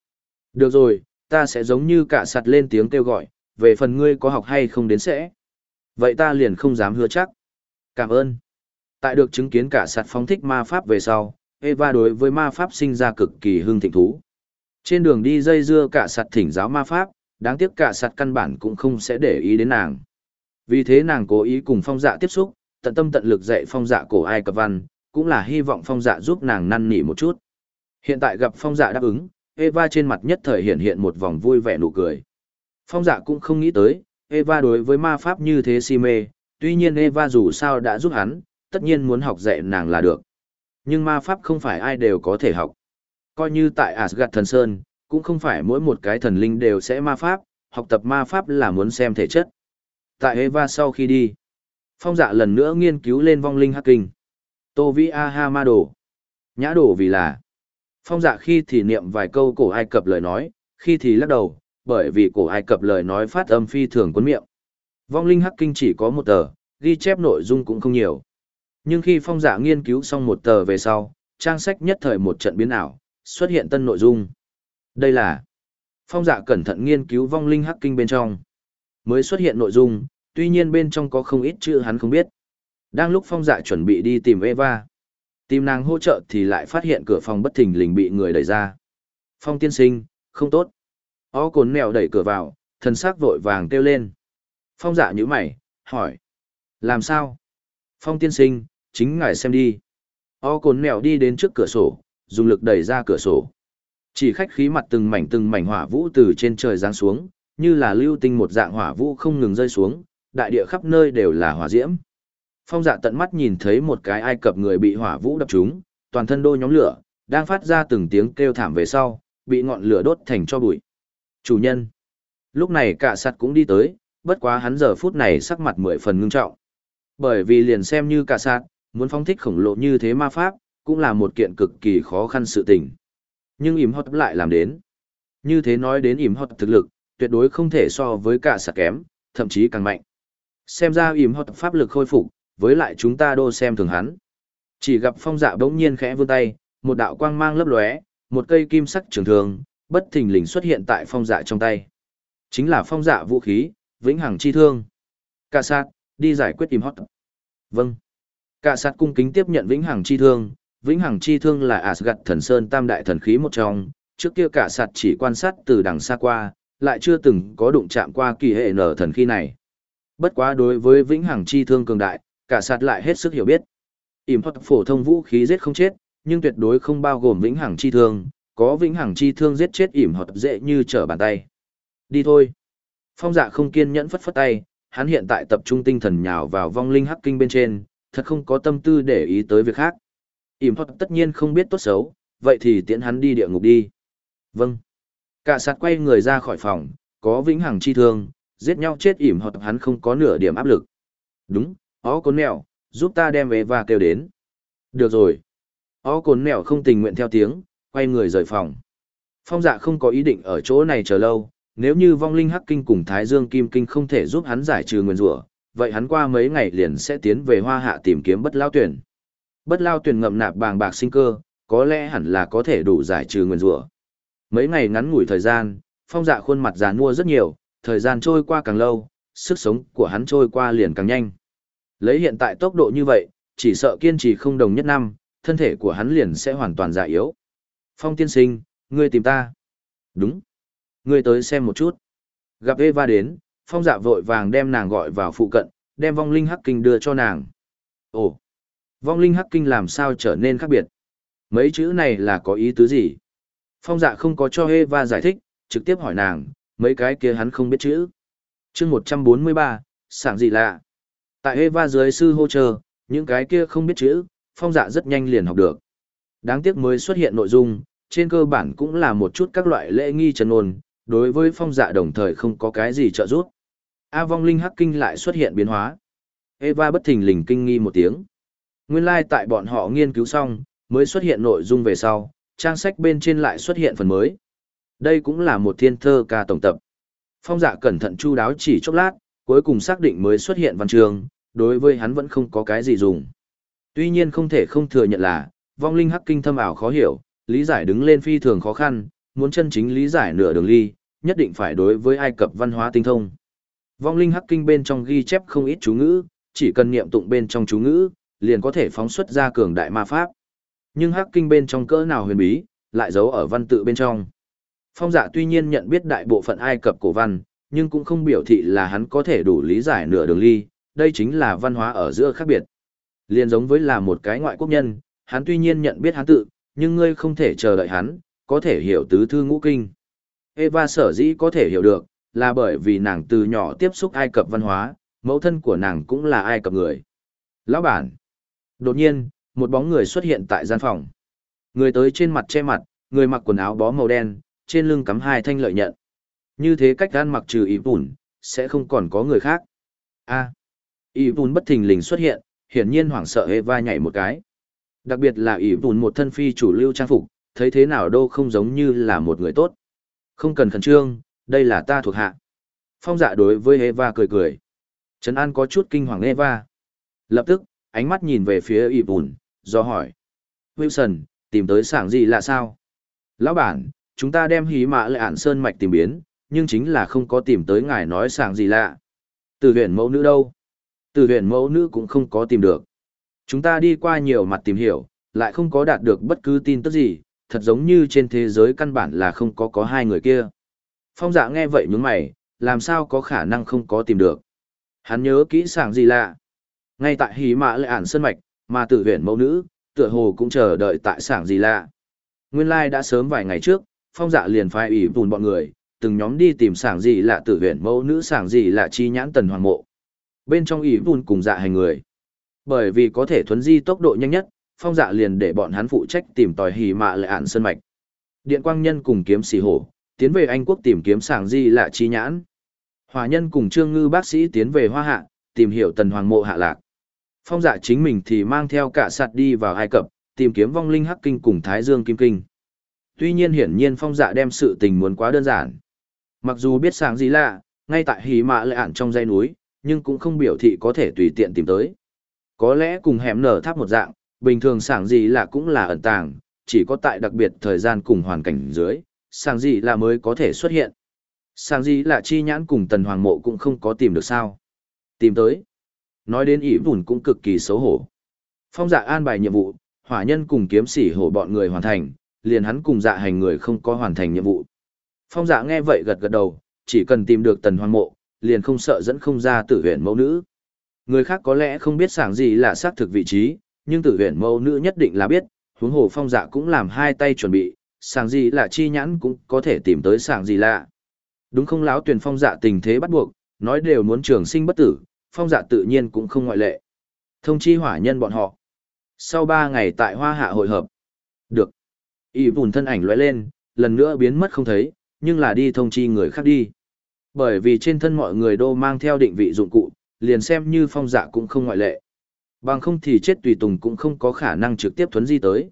Được rồi, ta sẽ giống như cả sạt lên tiếng kêu gọi, về phần ngươi có học hay không đến sẽ. Vậy ta liền không dám hứa chắc. Cảm ơn. Tại được chứng kiến cả sạt phóng thích ma pháp về sau, Eva đối với ma pháp sinh ra cực kỳ hưng thịnh thú. Trên đường đi dây dưa cả sạt thỉnh giáo ma pháp, đáng tiếc cả sạt căn bản cũng không sẽ để ý đến nàng. Vì thế nàng cố ý cùng phong dạ tiếp xúc, tận tâm tận lực dạy phong dạ cổ ai cập văn, cũng là hy vọng phong dạ giúp nàng năn nỉ một chút. Hiện tại gặp phong dạ đáp ứng, Eva trên mặt nhất thời hiện hiện một vòng vui vẻ nụ cười. Phong dạ cũng không nghĩ tới, Eva đối với ma pháp như thế si mê, tuy nhiên Eva dù sao đã giúp hắn, tất nhiên muốn học dạy nàng là được. Nhưng ma pháp không phải ai đều có thể học. Coi như tại Asgard thần Sơn, cũng không phải mỗi một cái thần linh đều sẽ ma pháp, học tập ma pháp là muốn xem thể chất. Tại Eva sau khi đi, phong dạ lần nữa nghiên cứu lên vong linh hắc kinh. Tô Vi A Ma Đồ. Nhã đồ vì là. Phong dạ khi thì niệm vài câu cổ Ai Cập lời nói, khi thì lắc đầu, bởi vì cổ Ai Cập lời nói phát âm phi thường cuốn miệng. Vong linh hắc kinh chỉ có một tờ, ghi chép nội dung cũng không nhiều. Nhưng khi phong dạ nghiên cứu xong một tờ về sau, trang sách nhất thời một trận biến ảo, xuất hiện tân nội dung. Đây là phong dạ cẩn thận nghiên cứu vong linh hắc kinh bên trong. Mới xuất hiện nội dung, tuy nhiên bên trong có không ít chữ hắn không biết. Đang lúc phong dạ chuẩn bị đi tìm Eva, tìm nàng hỗ trợ thì lại phát hiện cửa phòng bất thình lình bị người đẩy ra. Phong tiên sinh, không tốt. O cồn mèo đẩy cửa vào, thần sắc vội vàng kêu lên. Phong dạ nhíu mày, hỏi. Làm sao? Phong tiên sinh, chính ngài xem đi. O cồn mèo đi đến trước cửa sổ, dùng lực đẩy ra cửa sổ. Chỉ khách khí mặt từng mảnh từng mảnh hỏa vũ từ trên trời giáng xuống, như là lưu tinh một dạng hỏa vũ không ngừng rơi xuống, đại địa khắp nơi đều là hỏa diễm. Phong dạ tận mắt nhìn thấy một cái ai cập người bị hỏa vũ đập trúng, toàn thân đôi nhóm lửa, đang phát ra từng tiếng kêu thảm về sau, bị ngọn lửa đốt thành cho bụi. Chủ nhân. Lúc này cả sắt cũng đi tới, bất quá hắn giờ phút này sắc mặt mười phần ngưng trọng. Bởi vì liền xem như cả sạt, muốn phóng thích khổng lồ như thế ma pháp, cũng là một kiện cực kỳ khó khăn sự tình. Nhưng ỉm hót lại làm đến. Như thế nói đến ỉm hót thực lực, tuyệt đối không thể so với cả sạc kém, thậm chí càng mạnh. Xem ra ỉm hót pháp lực khôi phục, với lại chúng ta đô xem thường hắn. Chỉ gặp phong dạ bỗng nhiên khẽ vươn tay, một đạo quang mang lấp lóe, một cây kim sắc trường thường, bất thình lình xuất hiện tại phong dạ trong tay. Chính là phong dạ vũ khí, vĩnh hằng chi thương. Cả sát, đi giải quyết ỉm hót. Vâng. Cả sát cung kính tiếp nhận vĩnh hằng chi thương, vĩnh hằng chi thương là Asgard thần sơn tam đại thần khí một trong, trước kia cả sát chỉ quan sát từ đằng xa qua, lại chưa từng có đụng chạm qua kỳ hệ nở thần khí này. Bất quá đối với vĩnh hằng chi thương cường đại, cả sát lại hết sức hiểu biết. Ỉm thuật phổ thông vũ khí giết không chết, nhưng tuyệt đối không bao gồm vĩnh hằng chi thương, có vĩnh hằng chi thương giết chết ỉm thuật dễ như trở bàn tay. Đi thôi. Phong dạ không kiên nhẫn phất phất tay, hắn hiện tại tập trung tinh thần nhào vào vong linh hắc kinh bên trên, thật không có tâm tư để ý tới việc khác ỉm hoặc tất nhiên không biết tốt xấu, vậy thì tiễn hắn đi địa ngục đi. Vâng. Cả sạt quay người ra khỏi phòng, có vĩnh hằng chi thương, giết nhau chết ỉm hoặc hắn không có nửa điểm áp lực. Đúng, ó cốn mèo, giúp ta đem về và kêu đến. Được rồi. Ó cốn mèo không tình nguyện theo tiếng, quay người rời phòng. Phong dạ không có ý định ở chỗ này chờ lâu, nếu như vong linh hắc kinh cùng Thái Dương Kim Kinh không thể giúp hắn giải trừ nguyên rủa, vậy hắn qua mấy ngày liền sẽ tiến về hoa hạ tìm kiếm bất lao tuyển. Bất lao tuyển ngậm nạp bàng bạc sinh cơ, có lẽ hẳn là có thể đủ giải trừ nguyền rủa. Mấy ngày ngắn ngủi thời gian, phong dạ khuôn mặt già nua rất nhiều, thời gian trôi qua càng lâu, sức sống của hắn trôi qua liền càng nhanh. Lấy hiện tại tốc độ như vậy, chỉ sợ kiên trì không đồng nhất năm, thân thể của hắn liền sẽ hoàn toàn già yếu. Phong tiên sinh, ngươi tìm ta. Đúng. Ngươi tới xem một chút. Gặp Eva đến, phong dạ vội vàng đem nàng gọi vào phụ cận, đem vong linh hắc kinh đưa cho nàng. Ồ, vong linh hắc kinh làm sao trở nên khác biệt? Mấy chữ này là có ý tứ gì? Phong dạ không có cho Eva giải thích, trực tiếp hỏi nàng, mấy cái kia hắn không biết chữ. chương 143, sảng gì lạ? Tại Eva dưới sư hô chờ, những cái kia không biết chữ, phong dạ rất nhanh liền học được. Đáng tiếc mới xuất hiện nội dung, trên cơ bản cũng là một chút các loại lễ nghi trần ôn, đối với phong dạ đồng thời không có cái gì trợ giúp. A vong linh hắc kinh lại xuất hiện biến hóa. Eva bất thình lình kinh nghi một tiếng. Nguyên lai like tại bọn họ nghiên cứu xong, mới xuất hiện nội dung về sau, trang sách bên trên lại xuất hiện phần mới. Đây cũng là một thiên thơ ca tổng tập. Phong dạ cẩn thận chu đáo chỉ chốc lát, cuối cùng xác định mới xuất hiện văn trường, đối với hắn vẫn không có cái gì dùng. Tuy nhiên không thể không thừa nhận là, vong linh hắc kinh thâm ảo khó hiểu, lý giải đứng lên phi thường khó khăn, muốn chân chính lý giải nửa đường ly, nhất định phải đối với Ai Cập văn hóa tinh thông. Vong linh hắc kinh bên trong ghi chép không ít chú ngữ, chỉ cần niệm tụng bên trong chú ngữ, liền có thể phóng xuất ra cường đại ma pháp. Nhưng hắc kinh bên trong cỡ nào huyền bí, lại giấu ở văn tự bên trong. Phong dạ tuy nhiên nhận biết đại bộ phận Ai Cập cổ văn, nhưng cũng không biểu thị là hắn có thể đủ lý giải nửa đường ly, đây chính là văn hóa ở giữa khác biệt. Liền giống với là một cái ngoại quốc nhân, hắn tuy nhiên nhận biết hắn tự, nhưng ngươi không thể chờ đợi hắn, có thể hiểu tứ thư ngũ kinh. Eva sở dĩ có thể hiểu được, là bởi vì nàng từ nhỏ tiếp xúc Ai Cập văn hóa, mẫu thân của nàng cũng là Ai Cập người. Lão bản. Đột nhiên, một bóng người xuất hiện tại gian phòng. Người tới trên mặt che mặt, người mặc quần áo bó màu đen, trên lưng cắm hai thanh lợi nhận. Như thế cách gan mặc trừ ý bùn, sẽ không còn có người khác. A. À. Ý bùn bất thình lình xuất hiện, hiển nhiên hoảng sợ Eva nhảy một cái. Đặc biệt là ý bùn một thân phi chủ lưu trang phục, thấy thế nào đâu không giống như là một người tốt. Không cần khẩn trương, đây là ta thuộc hạ. Phong dạ đối với Eva cười cười. Trấn An có chút kinh hoàng Eva. Lập tức, ánh mắt nhìn về phía ỷ bùn, do hỏi. Wilson, tìm tới sảng gì là sao? Lão bản, chúng ta đem hí mạ lại ản sơn mạch tìm biến, nhưng chính là không có tìm tới ngài nói sảng gì lạ. Từ huyện mẫu nữ đâu? Từ huyện mẫu nữ cũng không có tìm được. Chúng ta đi qua nhiều mặt tìm hiểu, lại không có đạt được bất cứ tin tức gì, thật giống như trên thế giới căn bản là không có có hai người kia. Phong dạ nghe vậy nhướng mày, làm sao có khả năng không có tìm được. Hắn nhớ kỹ sảng gì lạ. Ngay tại hí mã lệ ản sân mạch, mà tử huyện mẫu nữ, tựa hồ cũng chờ đợi tại sảng gì lạ. Nguyên lai đã sớm vài ngày trước, phong dạ liền phái ủy bùn bọn người, từng nhóm đi tìm sảng gì lạ tử huyện mẫu nữ sảng gì lạ chi nhãn tần hoàng mộ. Bên trong ủy bùn cùng dạ hành người. Bởi vì có thể thuấn di tốc độ nhanh nhất, phong dạ liền để bọn hắn phụ trách tìm tòi hì mạ lệ ản sân mạch. Điện quang nhân cùng kiếm xì hổ, tiến về Anh quốc tìm kiếm sảng di lạ chi nhãn. Hòa nhân cùng trương ngư bác sĩ tiến về hoa hạ, tìm hiểu tần hoàng mộ hạ lạc. Phong dạ chính mình thì mang theo cả sạt đi vào Ai Cập, tìm kiếm vong linh hắc kinh cùng Thái Dương Kim Kinh. Tuy nhiên hiển nhiên phong dạ đem sự tình muốn quá đơn giản. Mặc dù biết sáng gì lạ, ngay tại hì mạ lệ ản trong dãy núi, nhưng cũng không biểu thị có thể tùy tiện tìm tới. Có lẽ cùng hẻm nở tháp một dạng, bình thường sảng gì là cũng là ẩn tàng, chỉ có tại đặc biệt thời gian cùng hoàn cảnh dưới, sảng gì là mới có thể xuất hiện. Sảng gì là chi nhãn cùng tần hoàng mộ cũng không có tìm được sao. Tìm tới. Nói đến ỉ vùn cũng cực kỳ xấu hổ. Phong dạ an bài nhiệm vụ, hỏa nhân cùng kiếm sĩ hổ bọn người hoàn thành, liền hắn cùng dạ hành người không có hoàn thành nhiệm vụ. Phong dạ nghe vậy gật gật đầu, chỉ cần tìm được tần hoàng mộ, liền không sợ dẫn không ra tử huyện mẫu nữ. Người khác có lẽ không biết sảng gì là xác thực vị trí, nhưng tử huyện mẫu nữ nhất định là biết, huống hồ phong dạ cũng làm hai tay chuẩn bị, sảng gì là chi nhãn cũng có thể tìm tới sảng gì lạ. Đúng không láo tuyển phong dạ tình thế bắt buộc, nói đều muốn trường sinh bất tử, phong dạ tự nhiên cũng không ngoại lệ. Thông chi hỏa nhân bọn họ. Sau ba ngày tại hoa hạ hội hợp. Được. Y bùn thân ảnh lóe lên, lần nữa biến mất không thấy, nhưng là đi thông chi người khác đi. Bởi vì trên thân mọi người đô mang theo định vị dụng cụ, liền xem như phong dạ cũng không ngoại lệ. Bằng không thì chết tùy tùng cũng không có khả năng trực tiếp thuấn di tới.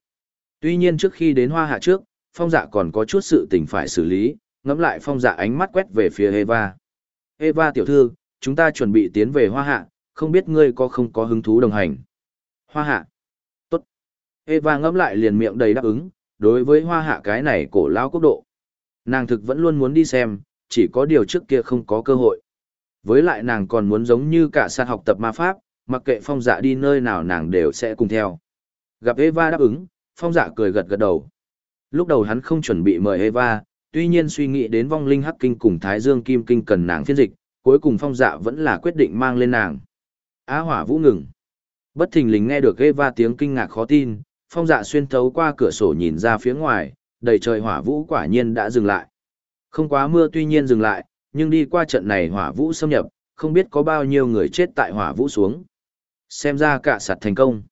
Tuy nhiên trước khi đến hoa hạ trước, phong dạ còn có chút sự tình phải xử lý, ngẫm lại phong dạ ánh mắt quét về phía Eva. Eva tiểu thư, chúng ta chuẩn bị tiến về hoa hạ, không biết ngươi có không có hứng thú đồng hành. Hoa hạ. Tốt. Eva ngẫm lại liền miệng đầy đáp ứng, đối với hoa hạ cái này cổ lao quốc độ. Nàng thực vẫn luôn muốn đi xem, chỉ có điều trước kia không có cơ hội. Với lại nàng còn muốn giống như cả sàn học tập ma pháp, mặc kệ phong dạ đi nơi nào nàng đều sẽ cùng theo. Gặp Eva đáp ứng, phong dạ cười gật gật đầu. Lúc đầu hắn không chuẩn bị mời Eva, tuy nhiên suy nghĩ đến vong linh hắc kinh cùng thái dương kim kinh cần nàng phiên dịch, cuối cùng phong dạ vẫn là quyết định mang lên nàng. Á hỏa vũ ngừng. Bất thình lình nghe được Eva tiếng kinh ngạc khó tin, phong dạ xuyên thấu qua cửa sổ nhìn ra phía ngoài, đầy trời hỏa vũ quả nhiên đã dừng lại. Không quá mưa tuy nhiên dừng lại, nhưng đi qua trận này hỏa vũ xâm nhập, không biết có bao nhiêu người chết tại hỏa vũ xuống. Xem ra cả sạt thành công.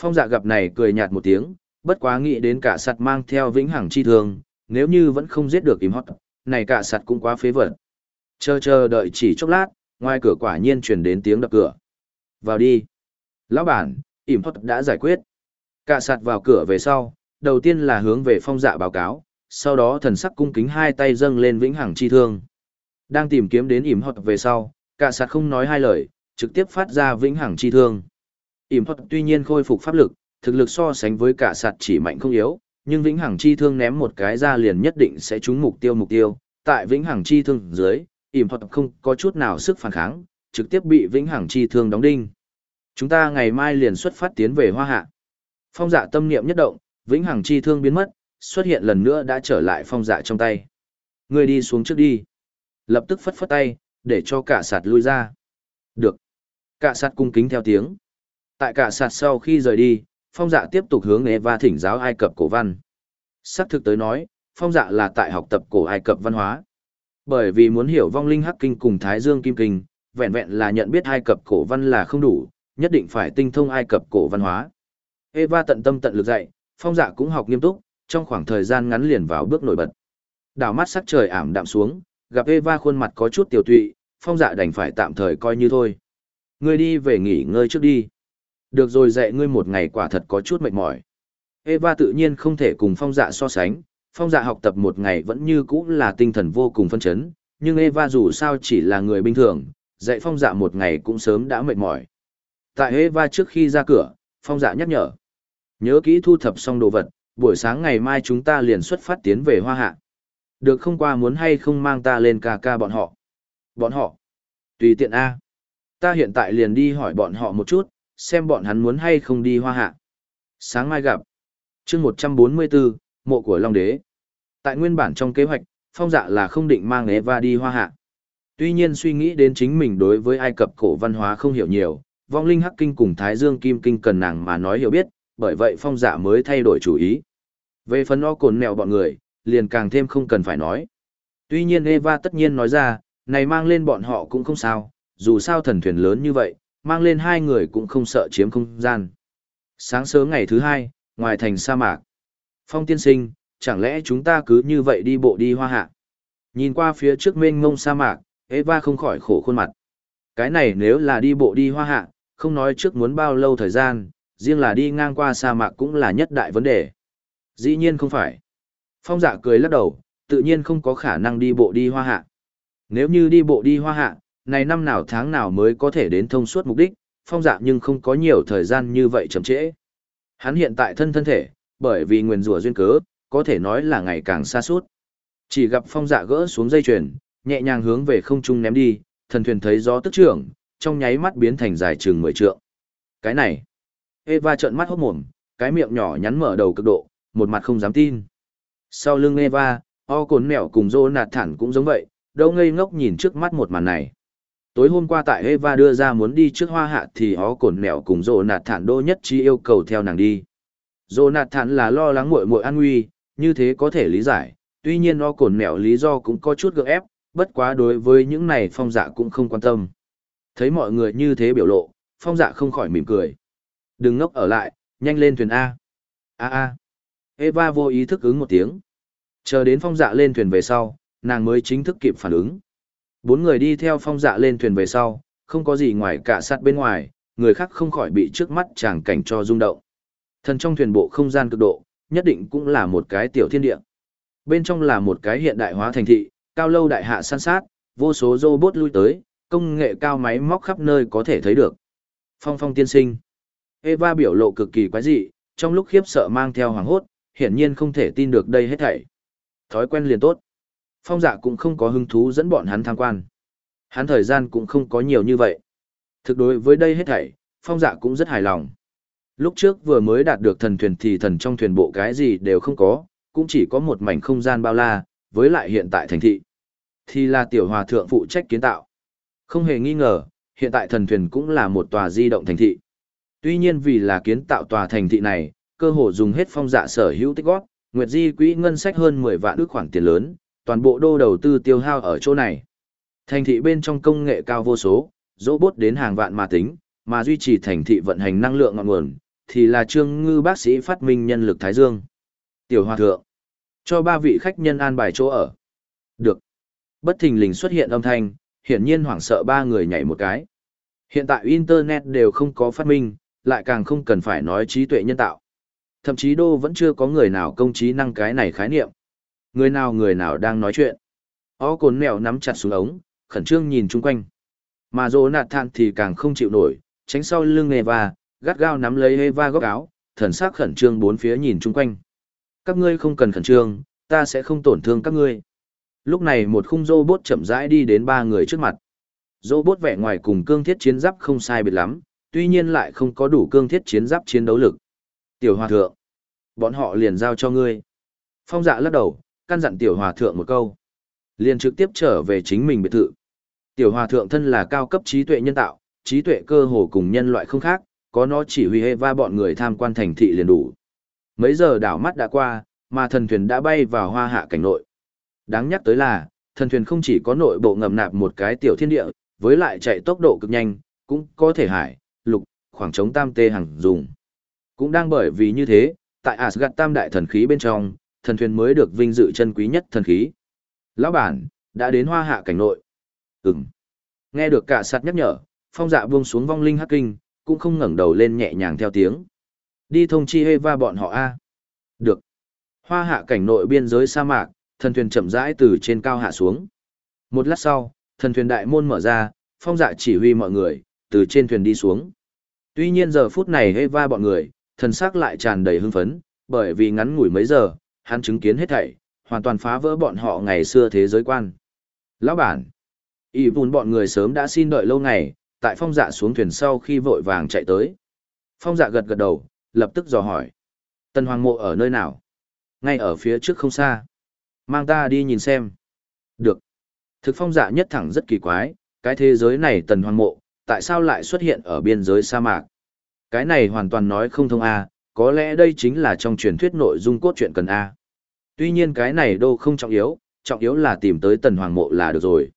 Phong dạ gặp này cười nhạt một tiếng, bất quá nghĩ đến cả sạt mang theo vĩnh hằng chi thường, nếu như vẫn không giết được im hót, này cả sạt cũng quá phế vật. Chờ chờ đợi chỉ chốc lát, ngoài cửa quả nhiên truyền đến tiếng đập cửa. Vào đi. Lão bản, ỉm hót đã giải quyết. Cả sạt vào cửa về sau, đầu tiên là hướng về phong dạ báo cáo, sau đó thần sắc cung kính hai tay dâng lên vĩnh hằng chi thương. Đang tìm kiếm đến ỉm hót về sau, cả sạt không nói hai lời, trực tiếp phát ra vĩnh hằng chi thương. ỉm hót tuy nhiên khôi phục pháp lực, thực lực so sánh với cả sạt chỉ mạnh không yếu, nhưng vĩnh hằng chi thương ném một cái ra liền nhất định sẽ trúng mục tiêu mục tiêu. Tại vĩnh hằng chi thương dưới, ỉm hoặc không có chút nào sức phản kháng, trực tiếp bị vĩnh hằng chi thương đóng đinh. Chúng ta ngày mai liền xuất phát tiến về Hoa Hạ. Phong dạ tâm niệm nhất động, vĩnh hằng chi thương biến mất, xuất hiện lần nữa đã trở lại phong dạ trong tay. Ngươi đi xuống trước đi. Lập tức phất phất tay, để cho cả sạt lui ra. Được. Cả sạt cung kính theo tiếng. Tại cả sạt sau khi rời đi, phong dạ tiếp tục hướng Eva thỉnh giáo Ai Cập cổ văn. Sắc thực tới nói, phong dạ là tại học tập cổ Ai Cập văn hóa. Bởi vì muốn hiểu vong linh hắc kinh cùng Thái Dương Kim Kinh, vẹn vẹn là nhận biết Ai Cập cổ văn là không đủ, nhất định phải tinh thông Ai Cập cổ văn hóa. Eva tận tâm tận lực dạy, phong dạ cũng học nghiêm túc, trong khoảng thời gian ngắn liền vào bước nổi bật. Đảo mắt sắc trời ảm đạm xuống, gặp Eva khuôn mặt có chút tiểu tụy, phong dạ đành phải tạm thời coi như thôi. Ngươi đi về nghỉ ngơi trước đi. Được rồi dạy ngươi một ngày quả thật có chút mệt mỏi. Eva tự nhiên không thể cùng phong dạ so sánh, phong dạ học tập một ngày vẫn như cũ là tinh thần vô cùng phân chấn, nhưng Eva dù sao chỉ là người bình thường, dạy phong dạ một ngày cũng sớm đã mệt mỏi. Tại Eva trước khi ra cửa, phong dạ nhắc nhở. Nhớ kỹ thu thập xong đồ vật, buổi sáng ngày mai chúng ta liền xuất phát tiến về Hoa Hạ. Được không qua muốn hay không mang ta lên ca ca bọn họ. Bọn họ. Tùy tiện A. Ta hiện tại liền đi hỏi bọn họ một chút, xem bọn hắn muốn hay không đi Hoa Hạ. Sáng mai gặp. chương 144, mộ của Long Đế. Tại nguyên bản trong kế hoạch, phong dạ là không định mang Eva đi Hoa Hạ. Tuy nhiên suy nghĩ đến chính mình đối với Ai Cập cổ văn hóa không hiểu nhiều, vong linh hắc kinh cùng Thái Dương Kim Kinh cần nàng mà nói hiểu biết, bởi vậy phong dạ mới thay đổi chủ ý. Về phần o cồn mèo bọn người, liền càng thêm không cần phải nói. Tuy nhiên Eva tất nhiên nói ra, này mang lên bọn họ cũng không sao, dù sao thần thuyền lớn như vậy, mang lên hai người cũng không sợ chiếm không gian. Sáng sớm ngày thứ hai, ngoài thành sa mạc. Phong tiên sinh, chẳng lẽ chúng ta cứ như vậy đi bộ đi hoa hạ? Nhìn qua phía trước mênh ngông sa mạc, Eva không khỏi khổ khuôn mặt. Cái này nếu là đi bộ đi hoa hạ, không nói trước muốn bao lâu thời gian, riêng là đi ngang qua sa mạc cũng là nhất đại vấn đề. Dĩ nhiên không phải. Phong dạ cười lắc đầu, tự nhiên không có khả năng đi bộ đi hoa hạ. Nếu như đi bộ đi hoa hạ, này năm nào tháng nào mới có thể đến thông suốt mục đích, phong dạ nhưng không có nhiều thời gian như vậy chậm trễ. Hắn hiện tại thân thân thể, bởi vì nguyền rủa duyên cớ, có thể nói là ngày càng xa suốt. Chỉ gặp phong dạ gỡ xuống dây chuyền, nhẹ nhàng hướng về không trung ném đi, thần thuyền thấy gió tức trưởng, trong nháy mắt biến thành dài chừng mười trượng. Cái này, Eva trợn mắt hốt mồm, cái miệng nhỏ nhắn mở đầu cực độ, một mặt không dám tin. Sau lưng Eva, o cồn mèo cùng dô nạt thản cũng giống vậy, đâu ngây ngốc nhìn trước mắt một màn này. Tối hôm qua tại Eva đưa ra muốn đi trước hoa hạ thì o cồn mèo cùng dô nạt thản đô nhất trí yêu cầu theo nàng đi. Dô nạt thản là lo lắng muội muội an nguy, như thế có thể lý giải, tuy nhiên o cồn mẹo lý do cũng có chút gượng ép, bất quá đối với những này phong dạ cũng không quan tâm. Thấy mọi người như thế biểu lộ, phong dạ không khỏi mỉm cười. Đừng ngốc ở lại, nhanh lên thuyền A. A A. Eva vô ý thức ứng một tiếng. Chờ đến phong dạ lên thuyền về sau, nàng mới chính thức kịp phản ứng. Bốn người đi theo phong dạ lên thuyền về sau, không có gì ngoài cả sát bên ngoài, người khác không khỏi bị trước mắt chàng cảnh cho rung động. Thần trong thuyền bộ không gian cực độ, nhất định cũng là một cái tiểu thiên địa. Bên trong là một cái hiện đại hóa thành thị, cao lâu đại hạ san sát, vô số robot lui tới, công nghệ cao máy móc khắp nơi có thể thấy được. Phong phong tiên sinh. Eva biểu lộ cực kỳ quái dị, trong lúc khiếp sợ mang theo hoàng hốt, hiển nhiên không thể tin được đây hết thảy. Thói quen liền tốt. Phong dạ cũng không có hứng thú dẫn bọn hắn tham quan. Hắn thời gian cũng không có nhiều như vậy. Thực đối với đây hết thảy, phong dạ cũng rất hài lòng. Lúc trước vừa mới đạt được thần thuyền thì thần trong thuyền bộ cái gì đều không có, cũng chỉ có một mảnh không gian bao la, với lại hiện tại thành thị. Thì là tiểu hòa thượng phụ trách kiến tạo. Không hề nghi ngờ, hiện tại thần thuyền cũng là một tòa di động thành thị. Tuy nhiên vì là kiến tạo tòa thành thị này, cơ hồ dùng hết phong dạ sở hữu tích góp, Nguyệt Di quỹ ngân sách hơn 10 vạn ước khoản tiền lớn, toàn bộ đô đầu tư tiêu hao ở chỗ này. Thành thị bên trong công nghệ cao vô số, dỗ bốt đến hàng vạn mà tính, mà duy trì thành thị vận hành năng lượng ngọn nguồn, thì là trương ngư bác sĩ phát minh nhân lực Thái Dương. Tiểu Hòa Thượng, cho ba vị khách nhân an bài chỗ ở. Được. Bất thình lình xuất hiện âm thanh, hiển nhiên hoảng sợ ba người nhảy một cái. Hiện tại Internet đều không có phát minh, lại càng không cần phải nói trí tuệ nhân tạo. Thậm chí đô vẫn chưa có người nào công trí năng cái này khái niệm. Người nào người nào đang nói chuyện. O cồn mèo nắm chặt xuống ống, khẩn trương nhìn chung quanh. Mà dỗ nạt than thì càng không chịu nổi, tránh sau lưng Eva, gắt gao nắm lấy Eva góc áo, thần sắc khẩn trương bốn phía nhìn chung quanh. Các ngươi không cần khẩn trương, ta sẽ không tổn thương các ngươi. Lúc này một khung robot chậm rãi đi đến ba người trước mặt. Robot vẻ ngoài cùng cương thiết chiến giáp không sai biệt lắm, tuy nhiên lại không có đủ cương thiết chiến giáp chiến đấu lực. Tiểu hòa thượng, bọn họ liền giao cho ngươi. Phong dạ lắc đầu, căn dặn tiểu hòa thượng một câu. Liền trực tiếp trở về chính mình biệt thự. Tiểu hòa thượng thân là cao cấp trí tuệ nhân tạo, trí tuệ cơ hồ cùng nhân loại không khác, có nó chỉ huy hệ va bọn người tham quan thành thị liền đủ. Mấy giờ đảo mắt đã qua, mà thần thuyền đã bay vào hoa hạ cảnh nội. Đáng nhắc tới là, thần thuyền không chỉ có nội bộ ngầm nạp một cái tiểu thiên địa, với lại chạy tốc độ cực nhanh, cũng có thể hải, lục, khoảng trống tam tê hàng dùng. Cũng đang bởi vì như thế, tại Asgard tam đại thần khí bên trong, thần thuyền mới được vinh dự chân quý nhất thần khí. Lão bản, đã đến hoa hạ cảnh nội. Ừm. Nghe được cả sạt nhắc nhở, phong dạ buông xuống vong linh hắc kinh, cũng không ngẩng đầu lên nhẹ nhàng theo tiếng. Đi thông chi hê va bọn họ A. Được. Hoa hạ cảnh nội biên giới sa mạc, thần thuyền chậm rãi từ trên cao hạ xuống. Một lát sau, thần thuyền đại môn mở ra, phong dạ chỉ huy mọi người, từ trên thuyền đi xuống. Tuy nhiên giờ phút này hê va bọn người, thần sắc lại tràn đầy hưng phấn, bởi vì ngắn ngủi mấy giờ, hắn chứng kiến hết thảy, hoàn toàn phá vỡ bọn họ ngày xưa thế giới quan. Lão bản, y vùn bọn người sớm đã xin đợi lâu ngày, tại phong dạ xuống thuyền sau khi vội vàng chạy tới. Phong dạ gật gật đầu, lập tức dò hỏi. Tần hoàng mộ ở nơi nào? Ngay ở phía trước không xa. Mang ta đi nhìn xem. Được. Thực phong dạ nhất thẳng rất kỳ quái, cái thế giới này tần hoàng mộ, tại sao lại xuất hiện ở biên giới sa mạc? Cái này hoàn toàn nói không thông A, có lẽ đây chính là trong truyền thuyết nội dung cốt truyện cần A. Tuy nhiên cái này đâu không trọng yếu, trọng yếu là tìm tới tần hoàng mộ là được rồi.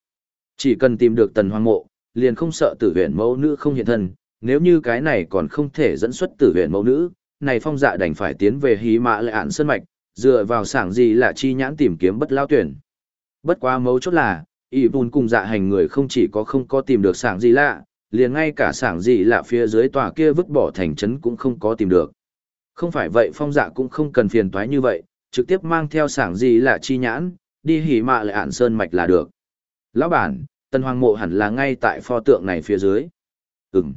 Chỉ cần tìm được tần hoàng mộ, liền không sợ tử huyện mẫu nữ không hiện thân, nếu như cái này còn không thể dẫn xuất tử huyện mẫu nữ, này phong dạ đành phải tiến về hí mã lệ ạn sơn mạch, dựa vào sảng gì là chi nhãn tìm kiếm bất lao tuyển. Bất quá mấu chốt là, ỷ bùn cùng dạ hành người không chỉ có không có tìm được sảng gì lạ, liền ngay cả sảng gì lạ phía dưới tòa kia vứt bỏ thành trấn cũng không có tìm được. Không phải vậy phong dạ cũng không cần phiền toái như vậy, trực tiếp mang theo sảng gì lạ chi nhãn, đi hỉ mạ lại ạn sơn mạch là được. Lão bản, tần hoàng mộ hẳn là ngay tại pho tượng này phía dưới. Ừm.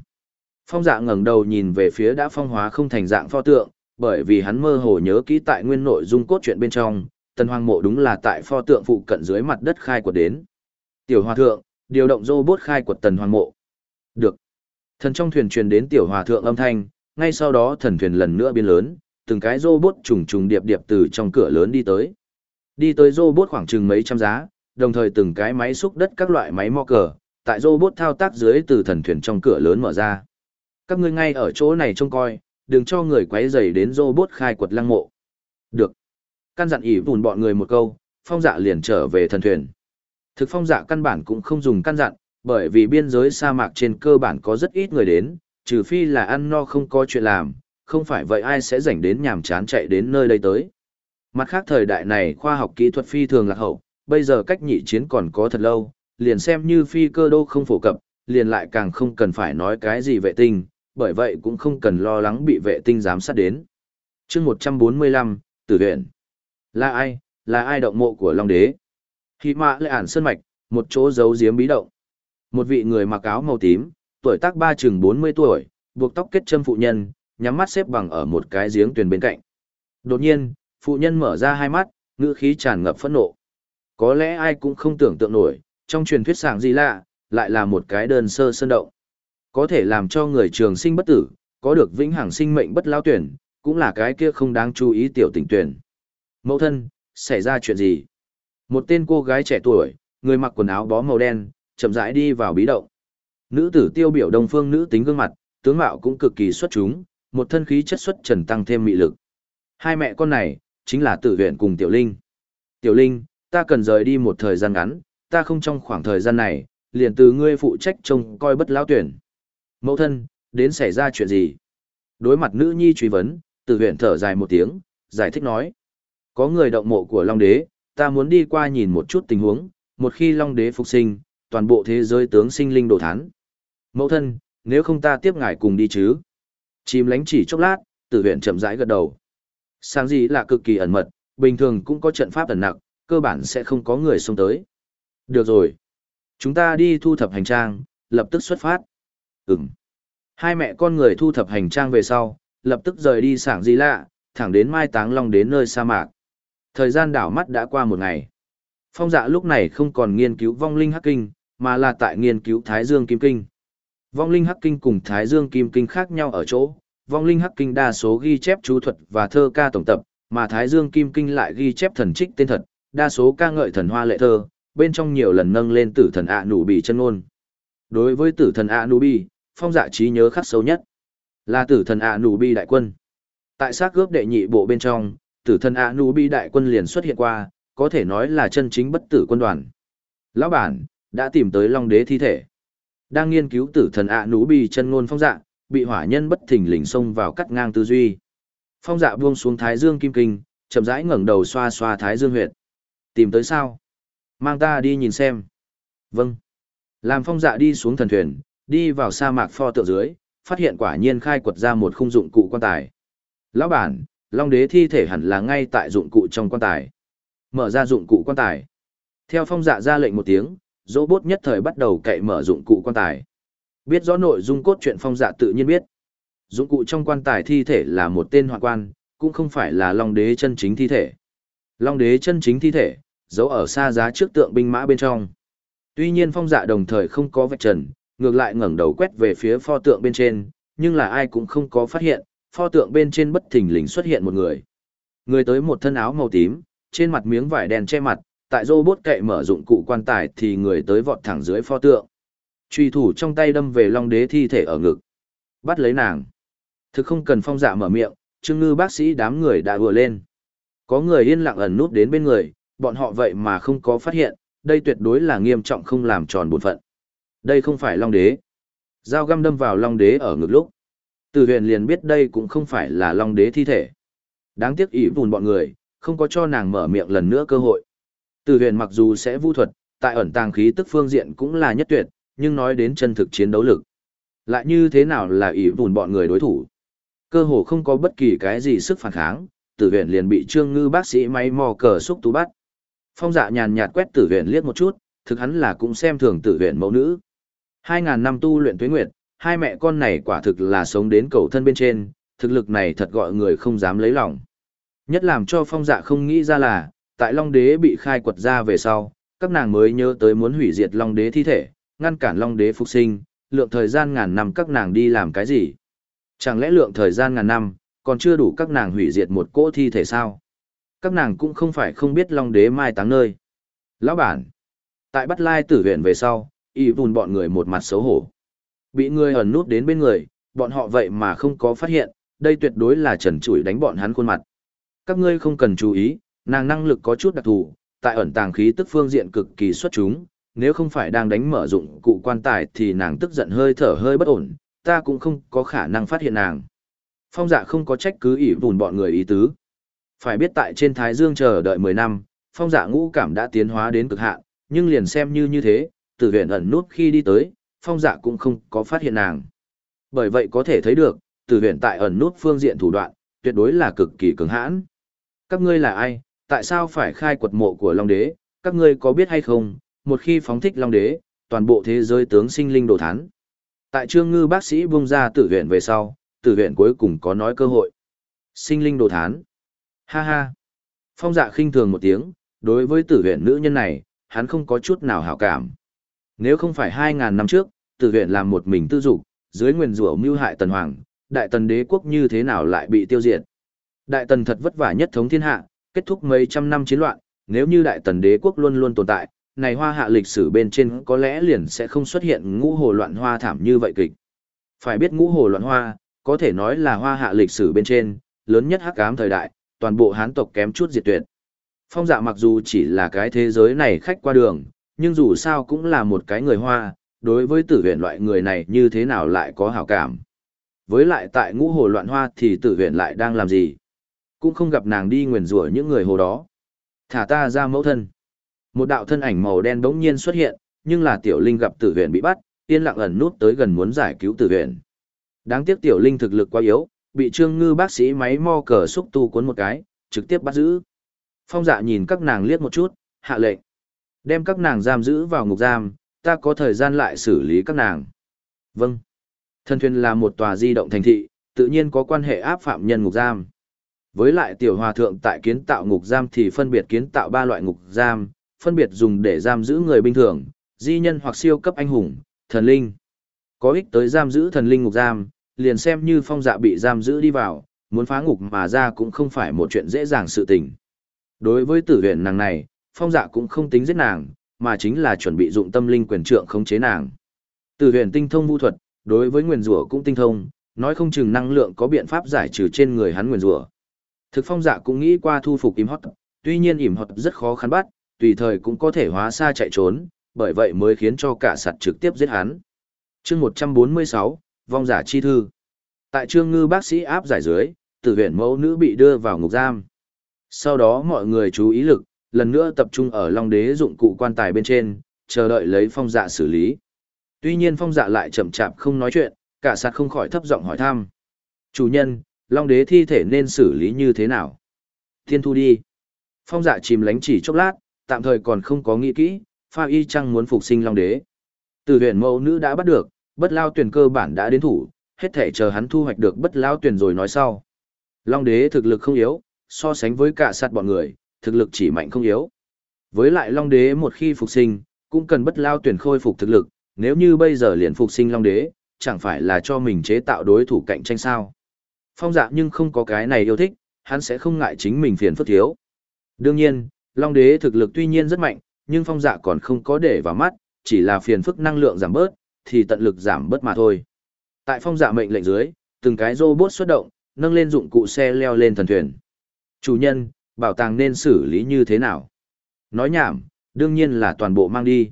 Phong dạ ngẩng đầu nhìn về phía đã phong hóa không thành dạng pho tượng, bởi vì hắn mơ hồ nhớ kỹ tại nguyên nội dung cốt truyện bên trong, tần hoàng mộ đúng là tại pho tượng phụ cận dưới mặt đất khai quật đến. Tiểu hòa thượng, điều động robot khai quật tần hoàng mộ. Được. Thần trong thuyền truyền đến tiểu hòa thượng âm thanh, ngay sau đó thần thuyền lần nữa biến lớn, từng cái robot trùng trùng điệp điệp từ trong cửa lớn đi tới. Đi tới robot khoảng chừng mấy trăm giá, đồng thời từng cái máy xúc đất các loại máy mò cờ, tại robot thao tác dưới từ thần thuyền trong cửa lớn mở ra. Các ngươi ngay ở chỗ này trông coi, đừng cho người quấy rầy đến robot khai quật lăng mộ. Được. Căn dặn ỉ vùn bọn người một câu, phong dạ liền trở về thần thuyền. Thực phong dạ căn bản cũng không dùng căn dặn, bởi vì biên giới sa mạc trên cơ bản có rất ít người đến, trừ phi là ăn no không có chuyện làm, không phải vậy ai sẽ rảnh đến nhàm chán chạy đến nơi đây tới. Mặt khác thời đại này khoa học kỹ thuật phi thường lạc hậu, bây giờ cách nhị chiến còn có thật lâu, liền xem như phi cơ đô không phổ cập, liền lại càng không cần phải nói cái gì vệ tinh, bởi vậy cũng không cần lo lắng bị vệ tinh giám sát đến. chương 145, Tử huyện. Là ai, là ai động mộ của Long Đế? Khi mạ lại ản sơn mạch, một chỗ giấu giếm bí động. Một vị người mặc áo màu tím, tuổi tác ba chừng 40 tuổi, buộc tóc kết châm phụ nhân, nhắm mắt xếp bằng ở một cái giếng tuyền bên cạnh. Đột nhiên, phụ nhân mở ra hai mắt, ngữ khí tràn ngập phẫn nộ. Có lẽ ai cũng không tưởng tượng nổi, trong truyền thuyết sảng gì lạ, lại là một cái đơn sơ sơn động. Có thể làm cho người trường sinh bất tử, có được vĩnh hằng sinh mệnh bất lao tuyển, cũng là cái kia không đáng chú ý tiểu tình tuyển. Mẫu thân, xảy ra chuyện gì? Một tên cô gái trẻ tuổi, người mặc quần áo bó màu đen, chậm rãi đi vào bí động. Nữ tử tiêu biểu đông phương nữ tính gương mặt, tướng mạo cũng cực kỳ xuất chúng, một thân khí chất xuất trần tăng thêm mị lực. Hai mẹ con này, chính là tử huyện cùng Tiểu Linh. Tiểu Linh, ta cần rời đi một thời gian ngắn, ta không trong khoảng thời gian này, liền từ ngươi phụ trách trông coi bất lão tuyển. Mẫu thân, đến xảy ra chuyện gì? Đối mặt nữ nhi truy vấn, tử huyện thở dài một tiếng, giải thích nói. Có người động mộ của Long Đế, ta muốn đi qua nhìn một chút tình huống, một khi Long Đế phục sinh, toàn bộ thế giới tướng sinh linh đổ thán. Mẫu thân, nếu không ta tiếp ngài cùng đi chứ? Chìm lánh chỉ chốc lát, tử huyện chậm rãi gật đầu. Sáng gì là cực kỳ ẩn mật, bình thường cũng có trận pháp ẩn nặng, cơ bản sẽ không có người xông tới. Được rồi. Chúng ta đi thu thập hành trang, lập tức xuất phát. Ừm. Hai mẹ con người thu thập hành trang về sau, lập tức rời đi sảng gì lạ, thẳng đến mai táng long đến nơi sa mạc. Thời gian đảo mắt đã qua một ngày. Phong dạ lúc này không còn nghiên cứu vong linh hắc kinh, mà là tại nghiên cứu thái dương kim kinh. Vong linh hắc kinh cùng thái dương kim kinh khác nhau ở chỗ, vong linh hắc kinh đa số ghi chép chú thuật và thơ ca tổng tập, mà thái dương kim kinh lại ghi chép thần trích tên thật, đa số ca ngợi thần hoa lệ thơ, bên trong nhiều lần nâng lên tử thần ạ nụ bị chân ngôn. Đối với tử thần ạ nụ bị, phong dạ trí nhớ khắc sâu nhất là tử thần ạ nụ bị đại quân. Tại xác gớp đệ nhị bộ bên trong, tử thần ạ nụ bị đại quân liền xuất hiện qua, có thể nói là chân chính bất tử quân đoàn. Lão bản, đã tìm tới Long Đế thi thể. Đang nghiên cứu tử thần ạ nụ bị chân ngôn phong dạ, bị hỏa nhân bất thình lình xông vào cắt ngang tư duy. Phong dạ buông xuống thái dương kim kinh, chậm rãi ngẩng đầu xoa xoa thái dương huyệt. Tìm tới sao? Mang ta đi nhìn xem. Vâng. Làm phong dạ đi xuống thần thuyền, đi vào sa mạc pho tượng dưới, phát hiện quả nhiên khai quật ra một khung dụng cụ quan tài. Lão bản, Long đế thi thể hẳn là ngay tại dụng cụ trong quan tài. Mở ra dụng cụ quan tài. Theo phong dạ ra lệnh một tiếng, dỗ bốt nhất thời bắt đầu cậy mở dụng cụ quan tài. Biết rõ nội dung cốt truyện phong dạ tự nhiên biết. Dụng cụ trong quan tài thi thể là một tên hoạn quan, cũng không phải là Long đế chân chính thi thể. Long đế chân chính thi thể, giấu ở xa giá trước tượng binh mã bên trong. Tuy nhiên phong dạ đồng thời không có vạch trần, ngược lại ngẩng đầu quét về phía pho tượng bên trên, nhưng là ai cũng không có phát hiện, pho tượng bên trên bất thình lình xuất hiện một người. Người tới một thân áo màu tím, trên mặt miếng vải đen che mặt, tại robot cậy mở dụng cụ quan tài thì người tới vọt thẳng dưới pho tượng. Truy thủ trong tay đâm về long đế thi thể ở ngực. Bắt lấy nàng. Thực không cần phong dạ mở miệng, trương ngư bác sĩ đám người đã vừa lên. Có người yên lặng ẩn nút đến bên người, bọn họ vậy mà không có phát hiện, đây tuyệt đối là nghiêm trọng không làm tròn bổn phận. Đây không phải Long Đế. Dao găm đâm vào Long Đế ở ngực lúc. Từ huyền liền biết đây cũng không phải là Long Đế thi thể. Đáng tiếc ỷ vùn bọn người, không có cho nàng mở miệng lần nữa cơ hội. Từ huyền mặc dù sẽ vu thuật, tại ẩn tàng khí tức phương diện cũng là nhất tuyệt, nhưng nói đến chân thực chiến đấu lực. Lại như thế nào là ỷ vùn bọn người đối thủ? Cơ hồ không có bất kỳ cái gì sức phản kháng, tử Huyền liền bị trương ngư bác sĩ máy mò cờ xúc tú bắt. Phong dạ nhàn nhạt quét tử viện liếc một chút, thực hắn là cũng xem thường tử viện mẫu nữ. Hai ngàn năm tu luyện tuế nguyệt, hai mẹ con này quả thực là sống đến cầu thân bên trên, thực lực này thật gọi người không dám lấy lòng. Nhất làm cho phong dạ không nghĩ ra là, tại Long Đế bị khai quật ra về sau, các nàng mới nhớ tới muốn hủy diệt Long Đế thi thể, ngăn cản Long Đế phục sinh, lượng thời gian ngàn năm các nàng đi làm cái gì? Chẳng lẽ lượng thời gian ngàn năm, còn chưa đủ các nàng hủy diệt một cỗ thi thể sao? Các nàng cũng không phải không biết Long Đế mai táng nơi. Lão bản, tại bắt lai tử huyện về sau, y vùn bọn người một mặt xấu hổ. Bị người ẩn nút đến bên người, bọn họ vậy mà không có phát hiện, đây tuyệt đối là trần trụi đánh bọn hắn khuôn mặt. Các ngươi không cần chú ý, nàng năng lực có chút đặc thù, tại ẩn tàng khí tức phương diện cực kỳ xuất chúng, nếu không phải đang đánh mở dụng cụ quan tài thì nàng tức giận hơi thở hơi bất ổn, ta cũng không có khả năng phát hiện nàng. Phong dạ không có trách cứ ỷ vùn bọn người ý tứ. Phải biết tại trên Thái Dương chờ đợi 10 năm, phong dạ ngũ cảm đã tiến hóa đến cực hạn, nhưng liền xem như như thế, tử huyện ẩn nút khi đi tới, phong dạ cũng không có phát hiện nàng. Bởi vậy có thể thấy được, tử huyện tại ẩn nút phương diện thủ đoạn, tuyệt đối là cực kỳ cứng hãn. Các ngươi là ai, tại sao phải khai quật mộ của Long Đế, các ngươi có biết hay không, một khi phóng thích Long Đế, toàn bộ thế giới tướng sinh linh đồ thán. Tại trương ngư bác sĩ buông ra tử huyện về sau, tử huyện cuối cùng có nói cơ hội. Sinh linh đồ thán. Ha ha. Phong dạ khinh thường một tiếng, đối với tử huyện nữ nhân này, hắn không có chút nào hảo cảm. Nếu không phải 2.000 năm trước, tử huyện làm một mình tư dục, dưới nguyền rủa mưu hại tần hoàng, đại tần đế quốc như thế nào lại bị tiêu diệt. Đại tần thật vất vả nhất thống thiên hạ, kết thúc mấy trăm năm chiến loạn, nếu như đại tần đế quốc luôn luôn tồn tại, này hoa hạ lịch sử bên trên có lẽ liền sẽ không xuất hiện ngũ hồ loạn hoa thảm như vậy kịch. Phải biết ngũ hồ loạn hoa, có thể nói là hoa hạ lịch sử bên trên, lớn nhất hắc ám thời đại, toàn bộ hán tộc kém chút diệt tuyệt. Phong dạ mặc dù chỉ là cái thế giới này khách qua đường, nhưng dù sao cũng là một cái người hoa, đối với tử huyện loại người này như thế nào lại có hảo cảm. Với lại tại ngũ hồ loạn hoa thì tử huyện lại đang làm gì? Cũng không gặp nàng đi nguyền rủa những người hồ đó. Thả ta ra mẫu thân. Một đạo thân ảnh màu đen bỗng nhiên xuất hiện, nhưng là tiểu linh gặp tử huyện bị bắt, yên lặng ẩn nút tới gần muốn giải cứu tử huyện. Đáng tiếc tiểu linh thực lực quá yếu, bị trương ngư bác sĩ máy mo cờ xúc tu cuốn một cái, trực tiếp bắt giữ. Phong dạ nhìn các nàng liếc một chút, hạ lệnh. Đem các nàng giam giữ vào ngục giam, ta có thời gian lại xử lý các nàng. Vâng. Thân thuyền là một tòa di động thành thị, tự nhiên có quan hệ áp phạm nhân ngục giam. Với lại tiểu hòa thượng tại kiến tạo ngục giam thì phân biệt kiến tạo ba loại ngục giam, phân biệt dùng để giam giữ người bình thường, di nhân hoặc siêu cấp anh hùng, thần linh. Có ích tới giam giữ thần linh ngục giam, liền xem như phong dạ bị giam giữ đi vào, muốn phá ngục mà ra cũng không phải một chuyện dễ dàng sự tình. Đối với tử huyện nàng này, phong dạ cũng không tính giết nàng, mà chính là chuẩn bị dụng tâm linh quyền trượng khống chế nàng. Tử huyện tinh thông vũ thuật, đối với nguyền rủa cũng tinh thông, nói không chừng năng lượng có biện pháp giải trừ trên người hắn nguyền rủa. Thực phong dạ cũng nghĩ qua thu phục im hót, tuy nhiên im hót rất khó khăn bắt, tùy thời cũng có thể hóa xa chạy trốn, bởi vậy mới khiến cho cả sạt trực tiếp giết hắn. chương 146, vong giả chi thư. Tại trương ngư bác sĩ áp giải dưới, tử huyện mẫu nữ bị đưa vào ngục giam. Sau đó mọi người chú ý lực, lần nữa tập trung ở long đế dụng cụ quan tài bên trên, chờ đợi lấy phong dạ xử lý. Tuy nhiên phong dạ lại chậm chạp không nói chuyện, cả sạt không khỏi thấp giọng hỏi thăm. Chủ nhân, long đế thi thể nên xử lý như thế nào? Thiên thu đi. Phong dạ chìm lánh chỉ chốc lát, tạm thời còn không có nghĩ kỹ, pha y chăng muốn phục sinh long đế. Từ huyện mẫu nữ đã bắt được, bất lao tuyển cơ bản đã đến thủ, hết thể chờ hắn thu hoạch được bất lao tuyển rồi nói sau. Long đế thực lực không yếu, so sánh với cả sát bọn người, thực lực chỉ mạnh không yếu. Với lại long đế một khi phục sinh, cũng cần bất lao tuyển khôi phục thực lực, nếu như bây giờ liền phục sinh long đế, chẳng phải là cho mình chế tạo đối thủ cạnh tranh sao. Phong dạ nhưng không có cái này yêu thích, hắn sẽ không ngại chính mình phiền phức thiếu. Đương nhiên, long đế thực lực tuy nhiên rất mạnh, nhưng phong dạ còn không có để vào mắt, chỉ là phiền phức năng lượng giảm bớt, thì tận lực giảm bớt mà thôi. Tại phong dạ mệnh lệnh dưới, từng cái robot xuất động, nâng lên dụng cụ xe leo lên thần thuyền. Chủ nhân, bảo tàng nên xử lý như thế nào? Nói nhảm, đương nhiên là toàn bộ mang đi.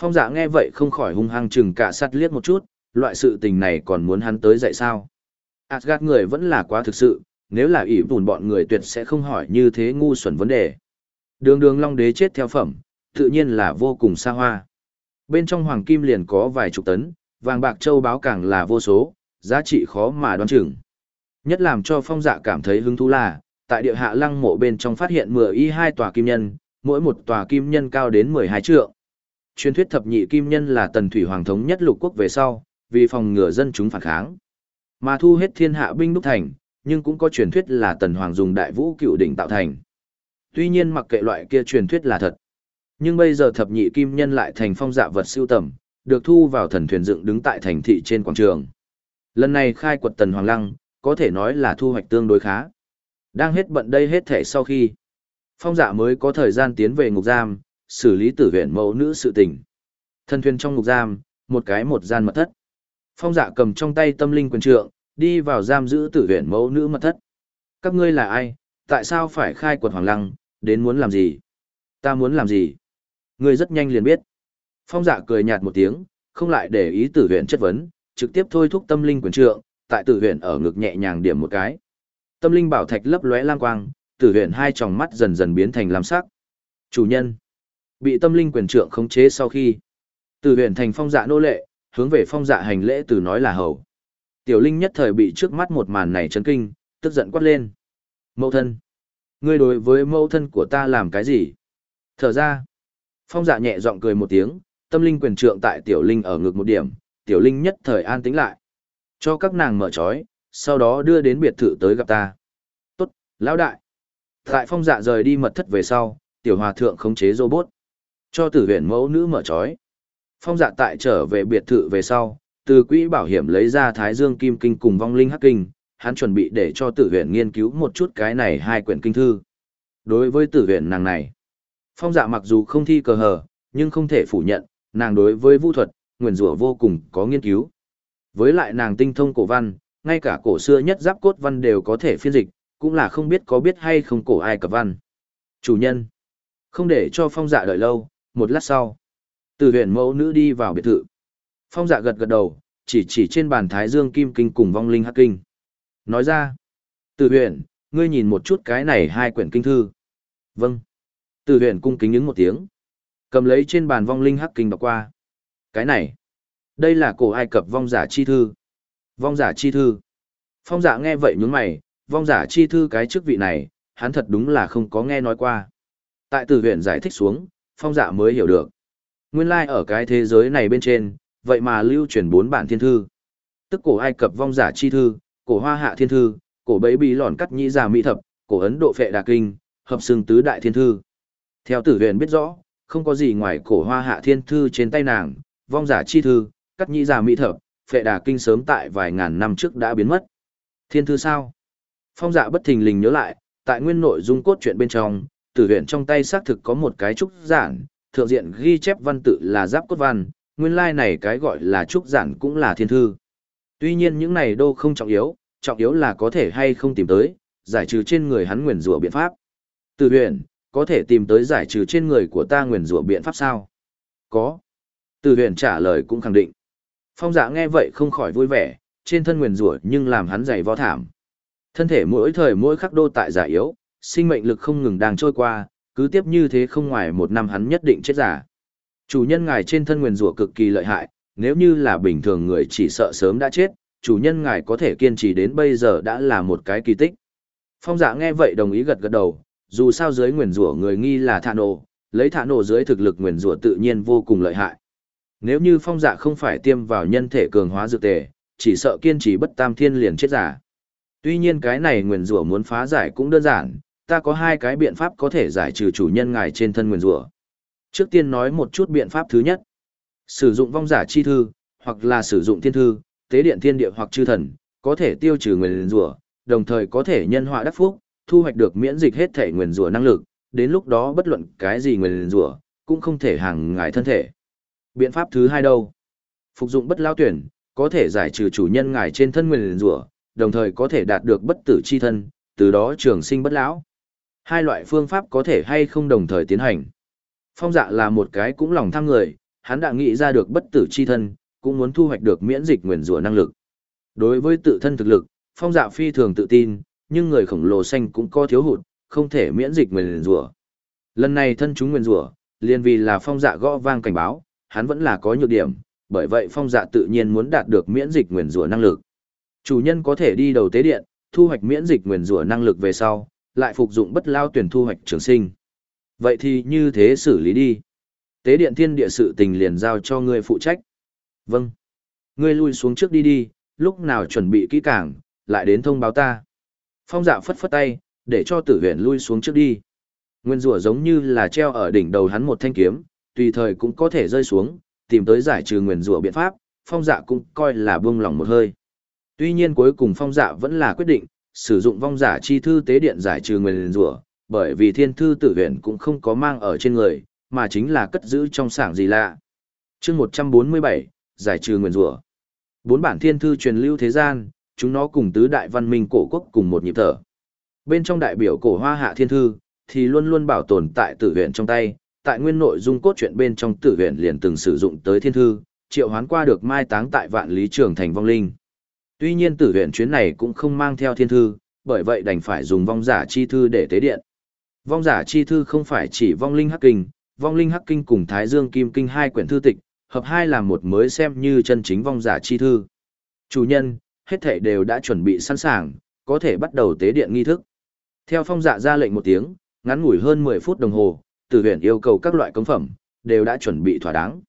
Phong dạ nghe vậy không khỏi hung hăng chừng cả sắt liếc một chút, loại sự tình này còn muốn hắn tới dạy sao? Asgard người vẫn là quá thực sự, nếu là ỷ vùn bọn người tuyệt sẽ không hỏi như thế ngu xuẩn vấn đề. Đường đường long đế chết theo phẩm, tự nhiên là vô cùng xa hoa. Bên trong hoàng kim liền có vài chục tấn, vàng bạc châu báo càng là vô số, giá trị khó mà đoán chừng. Nhất làm cho phong dạ cảm thấy hứng thú là, tại địa hạ lăng mộ bên trong phát hiện 10 y hai tòa kim nhân, mỗi một tòa kim nhân cao đến 12 trượng. Truyền thuyết thập nhị kim nhân là tần thủy hoàng thống nhất lục quốc về sau, vì phòng ngừa dân chúng phản kháng. Mà thu hết thiên hạ binh đúc thành, nhưng cũng có truyền thuyết là tần hoàng dùng đại vũ cựu đỉnh tạo thành. Tuy nhiên mặc kệ loại kia truyền thuyết là thật. Nhưng bây giờ thập nhị kim nhân lại thành phong dạ vật siêu tầm, được thu vào thần thuyền dựng đứng tại thành thị trên quảng trường. Lần này khai quật tần hoàng lăng, có thể nói là thu hoạch tương đối khá. Đang hết bận đây hết thể sau khi, phong dạ mới có thời gian tiến về ngục giam, xử lý tử huyện mẫu nữ sự tình. Thần thuyền trong ngục giam, một cái một gian mật thất. Phong dạ cầm trong tay tâm linh quyền trượng, đi vào giam giữ tử huyện mẫu nữ mật thất. Các ngươi là ai, tại sao phải khai quật hoàng lăng, đến muốn làm gì? Ta muốn làm gì? Ngươi rất nhanh liền biết. Phong dạ cười nhạt một tiếng, không lại để ý tử huyện chất vấn, trực tiếp thôi thúc tâm linh quyền trượng, tại tử huyện ở ngực nhẹ nhàng điểm một cái. Tâm linh bảo thạch lấp lóe lang quang, tử huyện hai tròng mắt dần dần biến thành lam sắc. Chủ nhân, bị tâm linh quyền trượng khống chế sau khi, tử huyện thành phong dạ nô lệ, hướng về phong dạ hành lễ từ nói là hầu. Tiểu linh nhất thời bị trước mắt một màn này chấn kinh, tức giận quát lên. Mẫu thân, ngươi đối với mẫu thân của ta làm cái gì? Thở ra, phong dạ nhẹ giọng cười một tiếng, tâm linh quyền trượng tại tiểu linh ở ngực một điểm, tiểu linh nhất thời an tĩnh lại. Cho các nàng mở trói, sau đó đưa đến biệt thự tới gặp ta. Tốt, lão đại. Tại phong dạ rời đi mật thất về sau, tiểu hòa thượng khống chế robot. Cho tử huyện mẫu nữ mở trói. Phong dạ tại trở về biệt thự về sau, từ quỹ bảo hiểm lấy ra thái dương kim kinh cùng vong linh hắc kinh, hắn chuẩn bị để cho tử huyện nghiên cứu một chút cái này hai quyển kinh thư. Đối với tử huyện nàng này, phong dạ mặc dù không thi cờ hờ, nhưng không thể phủ nhận, nàng đối với vũ thuật, nguyền rủa vô cùng có nghiên cứu. Với lại nàng tinh thông cổ văn, ngay cả cổ xưa nhất giáp cốt văn đều có thể phiên dịch, cũng là không biết có biết hay không cổ ai cập văn. Chủ nhân, không để cho phong dạ đợi lâu, một lát sau, từ huyện mẫu nữ đi vào biệt thự. Phong dạ gật gật đầu, chỉ chỉ trên bàn thái dương kim kinh cùng vong linh hắc kinh. Nói ra, từ huyện, ngươi nhìn một chút cái này hai quyển kinh thư. Vâng. Từ huyền cung kính những một tiếng. Cầm lấy trên bàn vong linh hắc kinh đọc qua. Cái này, đây là cổ Ai Cập vong giả chi thư. Vong giả chi thư. Phong giả nghe vậy nhướng mày, vong giả chi thư cái chức vị này, hắn thật đúng là không có nghe nói qua. Tại từ huyền giải thích xuống, phong giả mới hiểu được. Nguyên lai like ở cái thế giới này bên trên, vậy mà lưu truyền bốn bản thiên thư. Tức cổ Ai Cập vong giả chi thư, cổ Hoa Hạ thiên thư, cổ bấy Bì lòn cắt nhĩ giả mỹ thập, cổ Ấn Độ phệ đà kinh, hợp xương tứ đại thiên thư. Theo tử huyền biết rõ, không có gì ngoài cổ Hoa Hạ thiên thư trên tay nàng, vong giả chi thư, cắt nhĩ giả mỹ thập, phệ đà kinh sớm tại vài ngàn năm trước đã biến mất. Thiên thư sao? Phong dạ bất thình lình nhớ lại, tại nguyên nội dung cốt truyện bên trong, tử Huyền trong tay xác thực có một cái trúc giản, thượng diện ghi chép văn tự là giáp cốt văn, nguyên lai like này cái gọi là trúc giản cũng là thiên thư. Tuy nhiên những này đô không trọng yếu, trọng yếu là có thể hay không tìm tới, giải trừ trên người hắn nguyền rủa biện pháp. Tử Huyền có thể tìm tới giải trừ trên người của ta nguyền rủa biện pháp sao? Có. Từ Huyền trả lời cũng khẳng định. Phong dạ nghe vậy không khỏi vui vẻ, trên thân nguyền rủa nhưng làm hắn dày vò thảm. Thân thể mỗi thời mỗi khắc đô tại giả yếu, sinh mệnh lực không ngừng đang trôi qua, cứ tiếp như thế không ngoài một năm hắn nhất định chết giả. Chủ nhân ngài trên thân nguyền rủa cực kỳ lợi hại, nếu như là bình thường người chỉ sợ sớm đã chết, chủ nhân ngài có thể kiên trì đến bây giờ đã là một cái kỳ tích. Phong dạ nghe vậy đồng ý gật gật đầu, dù sao dưới nguyền rủa người nghi là thạ nổ, lấy thạ nổ dưới thực lực nguyền rủa tự nhiên vô cùng lợi hại. Nếu như phong dạ không phải tiêm vào nhân thể cường hóa dược tề, chỉ sợ kiên trì bất tam thiên liền chết giả. Tuy nhiên cái này nguyền rủa muốn phá giải cũng đơn giản, ta có hai cái biện pháp có thể giải trừ chủ nhân ngài trên thân nguyền rủa. Trước tiên nói một chút biện pháp thứ nhất. Sử dụng vong giả chi thư, hoặc là sử dụng thiên thư, tế điện thiên địa hoặc chư thần, có thể tiêu trừ nguyền rủa, đồng thời có thể nhân họa đắc phúc, thu hoạch được miễn dịch hết thể nguyền rủa năng lực, đến lúc đó bất luận cái gì nguyền rủa, cũng không thể hàng ngài thân thể. Biện pháp thứ hai đâu? Phục dụng bất lao tuyển, có thể giải trừ chủ nhân ngài trên thân nguyền rủa, đồng thời có thể đạt được bất tử chi thân, từ đó trường sinh bất lão. Hai loại phương pháp có thể hay không đồng thời tiến hành. Phong dạ là một cái cũng lòng tham người, hắn đã nghĩ ra được bất tử chi thân, cũng muốn thu hoạch được miễn dịch nguyền rủa năng lực. Đối với tự thân thực lực, phong dạ phi thường tự tin, nhưng người khổng lồ xanh cũng có thiếu hụt, không thể miễn dịch nguyền rủa. Lần này thân chúng nguyền rủa, liền vì là phong dạ gõ vang cảnh báo, hắn vẫn là có nhược điểm, bởi vậy phong dạ tự nhiên muốn đạt được miễn dịch nguyền rủa năng lực. Chủ nhân có thể đi đầu tế điện, thu hoạch miễn dịch nguyền rủa năng lực về sau, lại phục dụng bất lao tuyển thu hoạch trường sinh. Vậy thì như thế xử lý đi. Tế điện thiên địa sự tình liền giao cho ngươi phụ trách. Vâng. Ngươi lui xuống trước đi đi, lúc nào chuẩn bị kỹ càng, lại đến thông báo ta. Phong dạ phất phất tay, để cho tử Huyền lui xuống trước đi. Nguyên rủa giống như là treo ở đỉnh đầu hắn một thanh kiếm, tùy thời cũng có thể rơi xuống, tìm tới giải trừ nguyên rủa biện pháp, phong dạ cũng coi là buông lỏng một hơi. Tuy nhiên cuối cùng phong dạ vẫn là quyết định, sử dụng vong giả chi thư tế điện giải trừ nguyên rủa, bởi vì thiên thư tử Huyền cũng không có mang ở trên người, mà chính là cất giữ trong sảng gì lạ. chương 147, giải trừ nguyên rủa Bốn bản thiên thư truyền lưu thế gian, chúng nó cùng tứ đại văn minh cổ quốc cùng một nhịp thở. Bên trong đại biểu cổ hoa hạ thiên thư, thì luôn luôn bảo tồn tại tử huyện trong tay, tại nguyên nội dung cốt truyện bên trong tử huyện liền từng sử dụng tới thiên thư, triệu hoán qua được mai táng tại vạn lý trường thành vong linh. Tuy nhiên tử huyện chuyến này cũng không mang theo thiên thư, bởi vậy đành phải dùng vong giả chi thư để tế điện. Vong giả chi thư không phải chỉ vong linh hắc kinh, vong linh hắc kinh cùng thái dương kim kinh hai quyển thư tịch, hợp hai làm một mới xem như chân chính vong giả chi thư. Chủ nhân, hết thảy đều đã chuẩn bị sẵn sàng, có thể bắt đầu tế điện nghi thức. Theo phong dạ ra lệnh một tiếng, ngắn ngủi hơn 10 phút đồng hồ, tử huyện yêu cầu các loại công phẩm, đều đã chuẩn bị thỏa đáng.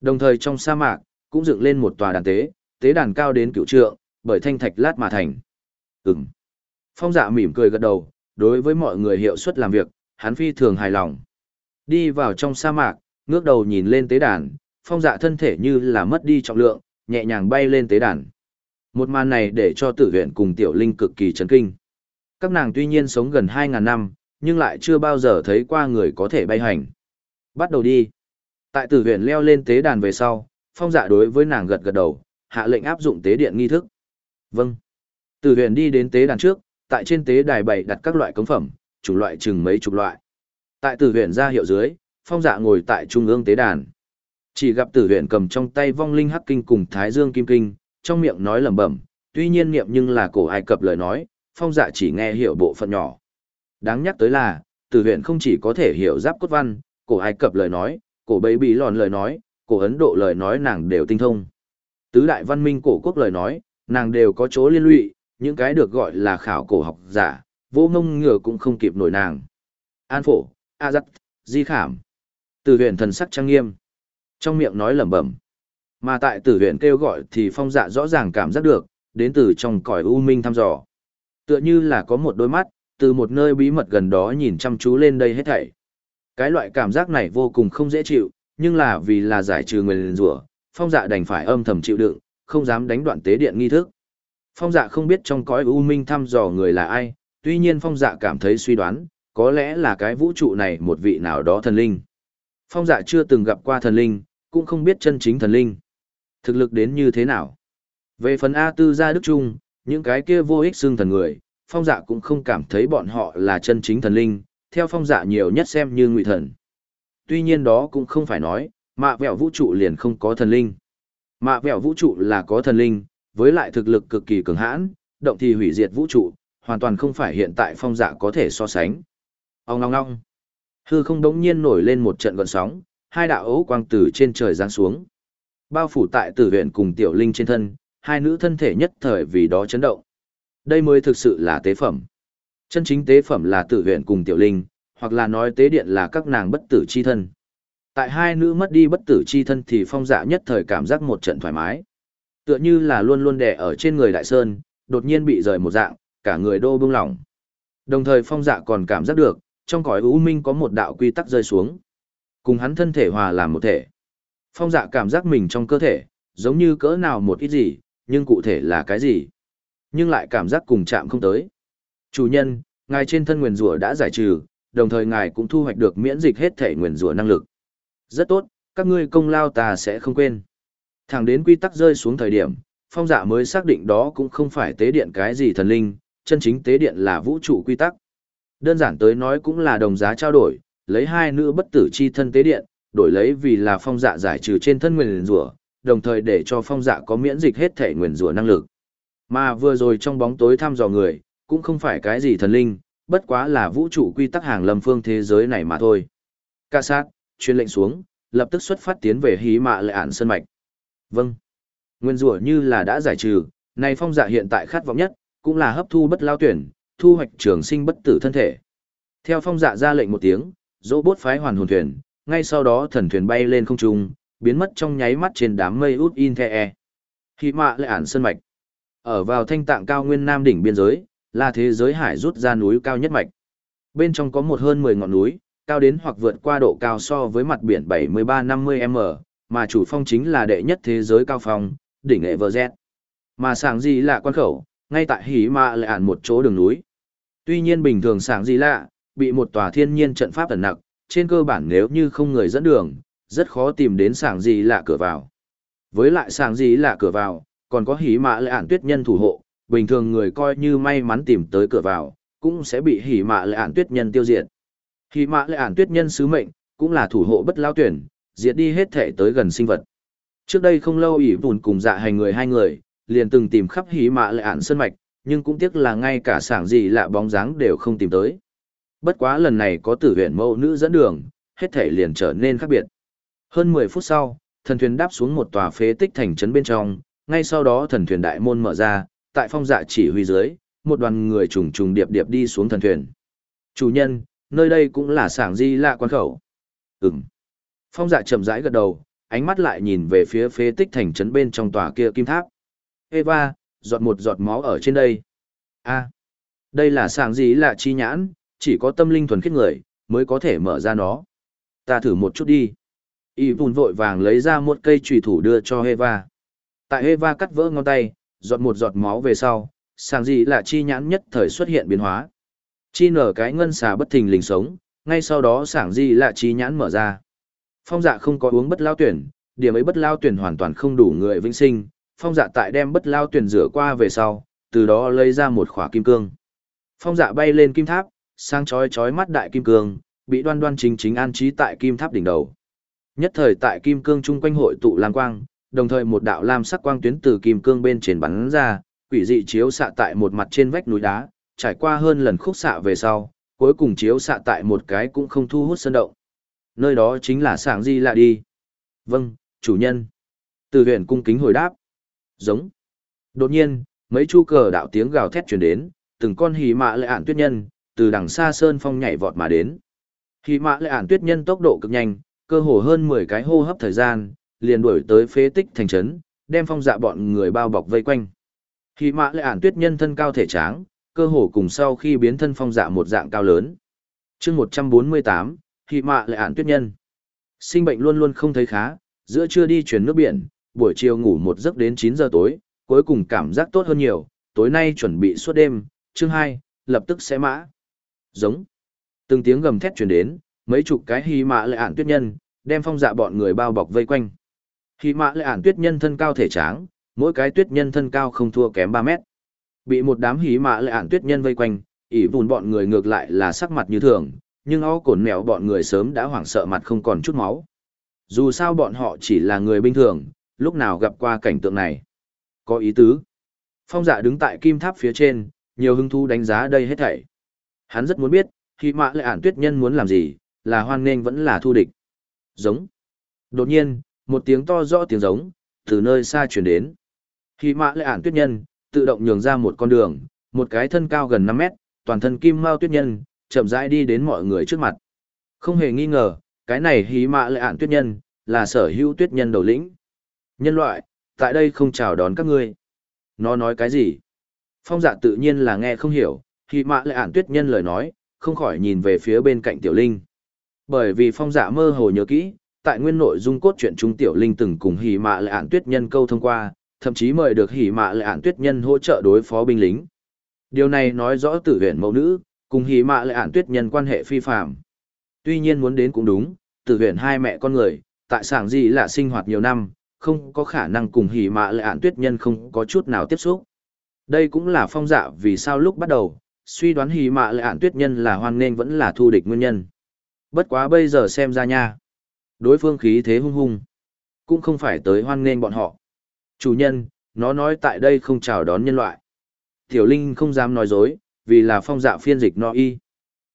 Đồng thời trong sa mạc, cũng dựng lên một tòa đàn tế, tế đàn cao đến cựu trượng, bởi thanh thạch lát mà thành. Ừm. Phong dạ mỉm cười gật đầu, đối với mọi người hiệu suất làm việc, hắn phi thường hài lòng. Đi vào trong sa mạc, ngước đầu nhìn lên tế đàn, phong dạ thân thể như là mất đi trọng lượng, nhẹ nhàng bay lên tế đàn. Một màn này để cho tử huyện cùng tiểu linh cực kỳ chấn kinh. Các nàng tuy nhiên sống gần 2.000 năm, nhưng lại chưa bao giờ thấy qua người có thể bay hành. Bắt đầu đi. Tại tử huyện leo lên tế đàn về sau, phong dạ đối với nàng gật gật đầu, hạ lệnh áp dụng tế điện nghi thức. Vâng. Tử huyện đi đến tế đàn trước, tại trên tế đài bày đặt các loại cống phẩm, chủ loại chừng mấy chục loại. Tại tử huyện ra hiệu dưới, phong dạ ngồi tại trung ương tế đàn. Chỉ gặp tử huyện cầm trong tay vong linh hắc kinh cùng thái dương kim kinh, trong miệng nói lẩm bẩm, tuy nhiên niệm nhưng là cổ Ai Cập lời nói, phong dạ chỉ nghe hiểu bộ phận nhỏ. Đáng nhắc tới là, từ huyện không chỉ có thể hiểu giáp cốt văn, cổ Ai Cập lời nói, cổ bấy bí lòn lời nói, cổ Ấn Độ lời nói nàng đều tinh thông. Tứ đại văn minh cổ quốc lời nói, nàng đều có chỗ liên lụy, những cái được gọi là khảo cổ học giả, vô ngông ngừa cũng không kịp nổi nàng. An phổ, A giắt, di khảm. từ huyện thần sắc trang nghiêm. Trong miệng nói lẩm bẩm. Mà tại tử huyện kêu gọi thì phong dạ rõ ràng cảm giác được, đến từ trong cõi u minh thăm dò. Tựa như là có một đôi mắt, từ một nơi bí mật gần đó nhìn chăm chú lên đây hết thảy. Cái loại cảm giác này vô cùng không dễ chịu, nhưng là vì là giải trừ người liền rủa, phong dạ đành phải âm thầm chịu đựng, không dám đánh đoạn tế điện nghi thức. Phong dạ không biết trong cõi u minh thăm dò người là ai, tuy nhiên phong dạ cảm thấy suy đoán, có lẽ là cái vũ trụ này một vị nào đó thần linh. Phong dạ chưa từng gặp qua thần linh, cũng không biết chân chính thần linh. Thực lực đến như thế nào? Về phần A tư gia đức trung, những cái kia vô ích xương thần người, phong dạ cũng không cảm thấy bọn họ là chân chính thần linh, theo phong dạ nhiều nhất xem như ngụy thần. Tuy nhiên đó cũng không phải nói, mạ vẹo vũ trụ liền không có thần linh. Mạ vẹo vũ trụ là có thần linh, với lại thực lực cực kỳ cường hãn, động thì hủy diệt vũ trụ, hoàn toàn không phải hiện tại phong dạ có thể so sánh. Ông ngong ngong. Hư không đống nhiên nổi lên một trận gọn sóng, hai đạo ấu quang từ trên trời giáng xuống. Bao phủ tại tử huyện cùng tiểu linh trên thân, hai nữ thân thể nhất thời vì đó chấn động. Đây mới thực sự là tế phẩm. Chân chính tế phẩm là tử huyện cùng tiểu linh, hoặc là nói tế điện là các nàng bất tử chi thân. Tại hai nữ mất đi bất tử chi thân thì phong dạ nhất thời cảm giác một trận thoải mái. Tựa như là luôn luôn đè ở trên người đại sơn, đột nhiên bị rời một dạng, cả người đô bưng lỏng. Đồng thời phong dạ còn cảm giác được, trong cõi u minh có một đạo quy tắc rơi xuống. Cùng hắn thân thể hòa làm một thể. Phong dạ cảm giác mình trong cơ thể, giống như cỡ nào một ít gì, nhưng cụ thể là cái gì. Nhưng lại cảm giác cùng chạm không tới. Chủ nhân, ngài trên thân nguyền rủa đã giải trừ, đồng thời ngài cũng thu hoạch được miễn dịch hết thể nguyền rủa năng lực. Rất tốt, các ngươi công lao ta sẽ không quên. Thẳng đến quy tắc rơi xuống thời điểm, phong dạ mới xác định đó cũng không phải tế điện cái gì thần linh, chân chính tế điện là vũ trụ quy tắc. Đơn giản tới nói cũng là đồng giá trao đổi, lấy hai nữ bất tử chi thân tế điện, đổi lấy vì là phong dạ giải trừ trên thân nguyền rủa, đồng thời để cho phong dạ có miễn dịch hết thể nguyền rủa năng lực. Mà vừa rồi trong bóng tối thăm dò người, cũng không phải cái gì thần linh, bất quá là vũ trụ quy tắc hàng lâm phương thế giới này mà thôi. Ca sát, chuyên lệnh xuống, lập tức xuất phát tiến về hí mạ lệ ản sơn mạch. Vâng. Nguyên rủa như là đã giải trừ, này phong dạ hiện tại khát vọng nhất, cũng là hấp thu bất lao tuyển, thu hoạch trường sinh bất tử thân thể. Theo phong dạ ra lệnh một tiếng, dỗ bốt phái hoàn hồn thuyền, ngay sau đó thần thuyền bay lên không trung, biến mất trong nháy mắt trên đám mây út in the e. Khi mạ lại ản sơn mạch. Ở vào thanh tạng cao nguyên nam đỉnh biên giới, là thế giới hải rút ra núi cao nhất mạch. Bên trong có một hơn 10 ngọn núi, cao đến hoặc vượt qua độ cao so với mặt biển 73-50m, mà chủ phong chính là đệ nhất thế giới cao phong, đỉnh Everest. Mà sảng gì lạ quan khẩu, ngay tại hỉ mạ lại ản một chỗ đường núi. Tuy nhiên bình thường sảng gì lạ, bị một tòa thiên nhiên trận pháp ẩn nặc, trên cơ bản nếu như không người dẫn đường, rất khó tìm đến sảng gì lạ cửa vào. Với lại sảng gì lạ cửa vào, còn có hỉ mạ lệ ản tuyết nhân thủ hộ, bình thường người coi như may mắn tìm tới cửa vào, cũng sẽ bị hỉ mạ lệ ản tuyết nhân tiêu diệt. Hỉ mạ lệ ản tuyết nhân sứ mệnh, cũng là thủ hộ bất lao tuyển, diệt đi hết thể tới gần sinh vật. Trước đây không lâu ỷ vùn cùng dạ hành người hai người, liền từng tìm khắp hỉ mạ lệ ản sơn mạch, nhưng cũng tiếc là ngay cả sảng gì lạ bóng dáng đều không tìm tới. Bất quá lần này có tử huyện mẫu nữ dẫn đường, hết thể liền trở nên khác biệt. Hơn 10 phút sau, thần thuyền đáp xuống một tòa phế tích thành trấn bên trong, ngay sau đó thần thuyền đại môn mở ra, tại phong dạ chỉ huy dưới, một đoàn người trùng trùng điệp điệp đi xuống thần thuyền. Chủ nhân, nơi đây cũng là sảng di lạ quan khẩu. Ừm. Phong dạ chậm rãi gật đầu, ánh mắt lại nhìn về phía phế tích thành trấn bên trong tòa kia kim tháp. Eva, giọt một giọt máu ở trên đây. a đây là sảng gì lạ chi nhãn, chỉ có tâm linh thuần khiết người, mới có thể mở ra nó. Ta thử một chút đi. Y bùn vội vàng lấy ra một cây trùy thủ đưa cho Eva. Tại Eva cắt vỡ ngón tay, giọt một giọt máu về sau, sàng gì là chi nhãn nhất thời xuất hiện biến hóa. Chi nở cái ngân xà bất thình lình sống, ngay sau đó sảng gì là chi nhãn mở ra. Phong dạ không có uống bất lao tuyển, điểm ấy bất lao tuyển hoàn toàn không đủ người vĩnh sinh, phong dạ tại đem bất lao tuyển rửa qua về sau, từ đó lấy ra một khỏa kim cương. Phong dạ bay lên kim tháp, sang chói chói mắt đại kim cương, bị đoan đoan chính chính an trí tại kim tháp đỉnh đầu. Nhất thời tại kim cương chung quanh hội tụ lam quang, đồng thời một đạo lam sắc quang tuyến từ kim cương bên trên bắn ra, quỷ dị chiếu xạ tại một mặt trên vách núi đá, trải qua hơn lần khúc xạ về sau, cuối cùng chiếu xạ tại một cái cũng không thu hút sân động. Nơi đó chính là sảng di lạ đi. Vâng, chủ nhân. Từ huyện cung kính hồi đáp. Giống. Đột nhiên, mấy chu cờ đạo tiếng gào thét truyền đến, từng con hỉ mạ lệ ản tuyết nhân, từ đằng xa sơn phong nhảy vọt mà đến. Khi mã lệ ản tuyết nhân tốc độ cực nhanh, cơ hồ hơn 10 cái hô hấp thời gian, liền đuổi tới phế tích thành trấn, đem phong dạ bọn người bao bọc vây quanh. Khi mã lệ ản tuyết nhân thân cao thể tráng, cơ hồ cùng sau khi biến thân phong dạ một dạng cao lớn. chương 148, khi mạ lệ ản tuyết nhân. Sinh bệnh luôn luôn không thấy khá, giữa trưa đi chuyển nước biển, buổi chiều ngủ một giấc đến 9 giờ tối, cuối cùng cảm giác tốt hơn nhiều, tối nay chuẩn bị suốt đêm, chương 2, lập tức sẽ mã. Giống. Từng tiếng gầm thét truyền đến, mấy chục cái hy mạ lệ ản tuyết nhân, đem phong dạ bọn người bao bọc vây quanh. Hy mạ lệ ản tuyết nhân thân cao thể tráng, mỗi cái tuyết nhân thân cao không thua kém 3 mét. Bị một đám hí mạ lệ ản tuyết nhân vây quanh, ỉ vùn bọn người ngược lại là sắc mặt như thường, nhưng ó cổn mèo bọn người sớm đã hoảng sợ mặt không còn chút máu. Dù sao bọn họ chỉ là người bình thường, lúc nào gặp qua cảnh tượng này. Có ý tứ. Phong dạ đứng tại kim tháp phía trên, nhiều hứng thú đánh giá đây hết thảy. Hắn rất muốn biết, khi mạ lệ ản tuyết nhân muốn làm gì, là hoan nghênh vẫn là thu địch. Giống. Đột nhiên, một tiếng to rõ tiếng giống, từ nơi xa chuyển đến. Khi mạ lệ ản tuyết nhân, tự động nhường ra một con đường, một cái thân cao gần 5 mét, toàn thân kim mao tuyết nhân, chậm rãi đi đến mọi người trước mặt. Không hề nghi ngờ, cái này hí mạ lệ ản tuyết nhân, là sở hữu tuyết nhân đầu lĩnh. Nhân loại, tại đây không chào đón các ngươi. Nó nói cái gì? Phong dạ tự nhiên là nghe không hiểu, Hị mạ lệ ản tuyết nhân lời nói, không khỏi nhìn về phía bên cạnh tiểu linh. Bởi vì phong dạ mơ hồ nhớ kỹ, tại nguyên nội dung cốt truyện trung tiểu linh từng cùng hỉ mạ lệ ản tuyết nhân câu thông qua, thậm chí mời được hỉ mạ lệ ản tuyết nhân hỗ trợ đối phó binh lính. Điều này nói rõ tử huyện mẫu nữ, cùng hỉ mạ lệ ản tuyết nhân quan hệ phi phạm. Tuy nhiên muốn đến cũng đúng, tử huyện hai mẹ con người, tại sảng gì là sinh hoạt nhiều năm, không có khả năng cùng hỉ mạ lệ ản tuyết nhân không có chút nào tiếp xúc. Đây cũng là phong dạ vì sao lúc bắt đầu, suy đoán hỉ mạ lại ạn tuyết nhân là hoan nghênh vẫn là thu địch nguyên nhân. Bất quá bây giờ xem ra nha. Đối phương khí thế hung hung. Cũng không phải tới hoan nghênh bọn họ. Chủ nhân, nó nói tại đây không chào đón nhân loại. Tiểu Linh không dám nói dối, vì là phong dạ phiên dịch no y.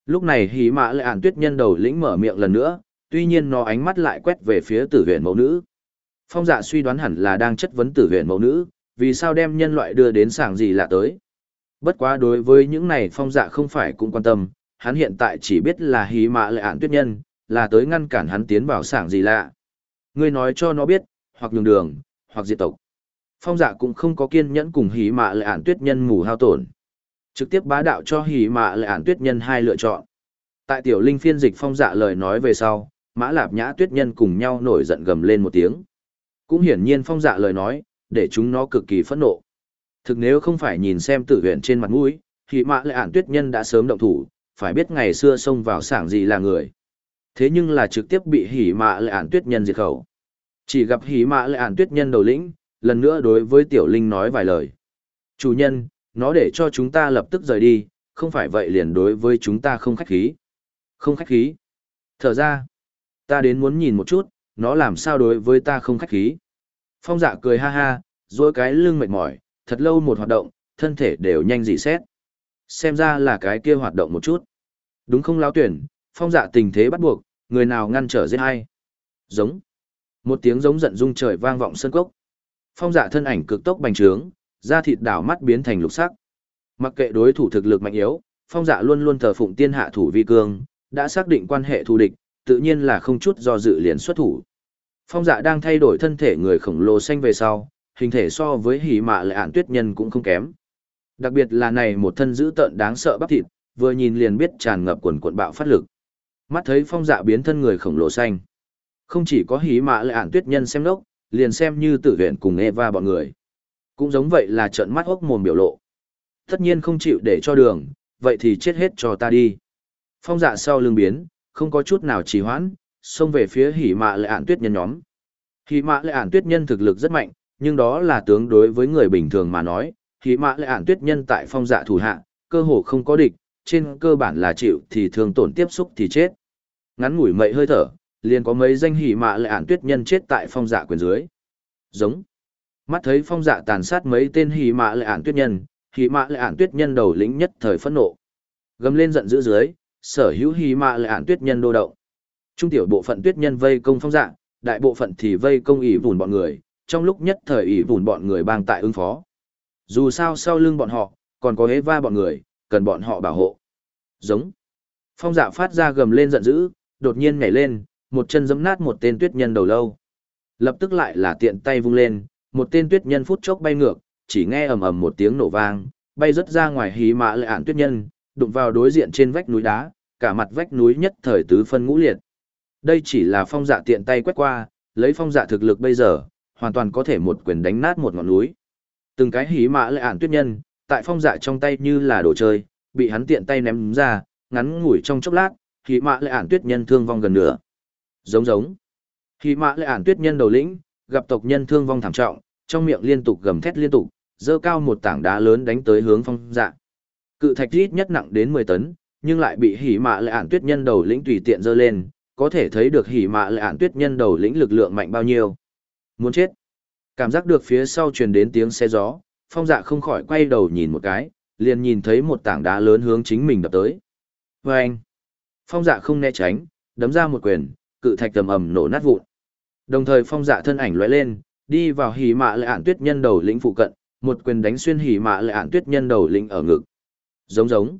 Lúc này hỉ mạ lại ản tuyết nhân đầu lĩnh mở miệng lần nữa, tuy nhiên nó ánh mắt lại quét về phía tử huyện mẫu nữ. Phong dạ suy đoán hẳn là đang chất vấn tử huyện mẫu nữ, vì sao đem nhân loại đưa đến sảng gì lạ tới. Bất quá đối với những này phong dạ không phải cũng quan tâm, hắn hiện tại chỉ biết là hí mạ lệ ản tuyết nhân, là tới ngăn cản hắn tiến vào sảng gì lạ. Ngươi nói cho nó biết, hoặc nhường đường, hoặc diệt tộc. Phong dạ cũng không có kiên nhẫn cùng hí mạ lệ ản tuyết nhân mù hao tổn. Trực tiếp bá đạo cho hí mạ lệ ản tuyết nhân hai lựa chọn. Tại tiểu linh phiên dịch phong dạ lời nói về sau, mã lạp nhã tuyết nhân cùng nhau nổi giận gầm lên một tiếng. Cũng hiển nhiên phong dạ lời nói, để chúng nó cực kỳ phẫn nộ. Thực nếu không phải nhìn xem tử huyện trên mặt mũi, thì mã lệ ản tuyết nhân đã sớm động thủ, phải biết ngày xưa xông vào sảng gì là người. Thế nhưng là trực tiếp bị hỉ mạ lệ ản tuyết nhân diệt khẩu. Chỉ gặp hỉ mạ lệ ản tuyết nhân đầu lĩnh, lần nữa đối với tiểu linh nói vài lời. Chủ nhân, nó để cho chúng ta lập tức rời đi, không phải vậy liền đối với chúng ta không khách khí. Không khách khí. Thở ra, ta đến muốn nhìn một chút, nó làm sao đối với ta không khách khí. Phong dạ cười ha ha, dối cái lưng mệt mỏi, thật lâu một hoạt động, thân thể đều nhanh dị xét. Xem ra là cái kia hoạt động một chút. Đúng không lão tuyển, phong dạ tình thế bắt buộc, người nào ngăn trở giết hay. Giống. Một tiếng giống giận rung trời vang vọng sân cốc. Phong dạ thân ảnh cực tốc bành trướng, da thịt đảo mắt biến thành lục sắc. Mặc kệ đối thủ thực lực mạnh yếu, phong dạ luôn luôn thờ phụng tiên hạ thủ vi cương, đã xác định quan hệ thù địch, tự nhiên là không chút do dự liền xuất thủ. Phong dạ đang thay đổi thân thể người khổng lồ xanh về sau, hình thể so với hỉ mạ lại ản tuyết nhân cũng không kém. Đặc biệt là này một thân dữ tợn đáng sợ bắp thịt, vừa nhìn liền biết tràn ngập quần cuộn bạo phát lực. Mắt thấy phong dạ biến thân người khổng lồ xanh. Không chỉ có hỉ mạ lại ản tuyết nhân xem lốc, liền xem như tử viện cùng Eva bọn người. Cũng giống vậy là trợn mắt hốc mồm biểu lộ. Tất nhiên không chịu để cho đường, vậy thì chết hết cho ta đi. Phong dạ sau lưng biến, không có chút nào trì hoãn, xông về phía hỉ mạ lại ản tuyết nhân nhóm. Hỉ mạ lại ản tuyết nhân thực lực rất mạnh, nhưng đó là tướng đối với người bình thường mà nói, hỉ mã lại ản tuyết nhân tại phong dạ thủ hạ, cơ hồ không có địch, trên cơ bản là chịu thì thường tổn tiếp xúc thì chết. Ngắn ngủi mậy hơi thở, liền có mấy danh hỉ mã lại ản tuyết nhân chết tại phong dạ quyền dưới. Giống. Mắt thấy phong dạ tàn sát mấy tên hỉ mã lại ản tuyết nhân, hỉ mã lại ản tuyết nhân đầu lĩnh nhất thời phẫn nộ. Gầm lên giận dữ dưới, sở hữu hỉ mã lại ản tuyết nhân đô động. Trung tiểu bộ phận tuyết nhân vây công phong dạ, đại bộ phận thì vây công ỉ vùn bọn người, trong lúc nhất thời ỷ vùn bọn người bang tại ứng phó. Dù sao sau lưng bọn họ, còn có hế va bọn người, cần bọn họ bảo hộ. Giống. Phong dạ phát ra gầm lên giận dữ, đột nhiên nhảy lên, một chân giẫm nát một tên tuyết nhân đầu lâu. Lập tức lại là tiện tay vung lên, một tên tuyết nhân phút chốc bay ngược, chỉ nghe ầm ầm một tiếng nổ vang, bay rất ra ngoài hí mã lệ ản tuyết nhân, đụng vào đối diện trên vách núi đá, cả mặt vách núi nhất thời tứ phân ngũ liệt. Đây chỉ là phong dạ tiện tay quét qua, lấy phong dạ thực lực bây giờ, hoàn toàn có thể một quyền đánh nát một ngọn núi. Từng cái hí mã lệ ản tuyết nhân, tại phong dạ trong tay như là đồ chơi, bị hắn tiện tay ném ra, ngắn ngủi trong chốc lát, hí mã lệ ản tuyết nhân thương vong gần nửa. Giống giống. Hí mã lệ ản tuyết nhân đầu lĩnh, gặp tộc nhân thương vong thảm trọng, trong miệng liên tục gầm thét liên tục, dơ cao một tảng đá lớn đánh tới hướng phong dạ. Cự thạch ít nhất nặng đến 10 tấn, nhưng lại bị hỉ mã lệ ản tuyết nhân đầu lĩnh tùy tiện dơ lên, có thể thấy được hỉ mạ lệ ản tuyết nhân đầu lĩnh lực lượng mạnh bao nhiêu. Muốn chết. Cảm giác được phía sau truyền đến tiếng xe gió, phong dạ không khỏi quay đầu nhìn một cái, liền nhìn thấy một tảng đá lớn hướng chính mình đập tới. Và anh. Phong dạ không né tránh, đấm ra một quyền, cự thạch tầm ầm nổ nát vụn. Đồng thời phong dạ thân ảnh lóe lên, đi vào hỉ mạ lệ ản tuyết nhân đầu lĩnh phụ cận, một quyền đánh xuyên hỉ mạ lệ ản tuyết nhân đầu lĩnh ở ngực. Giống giống.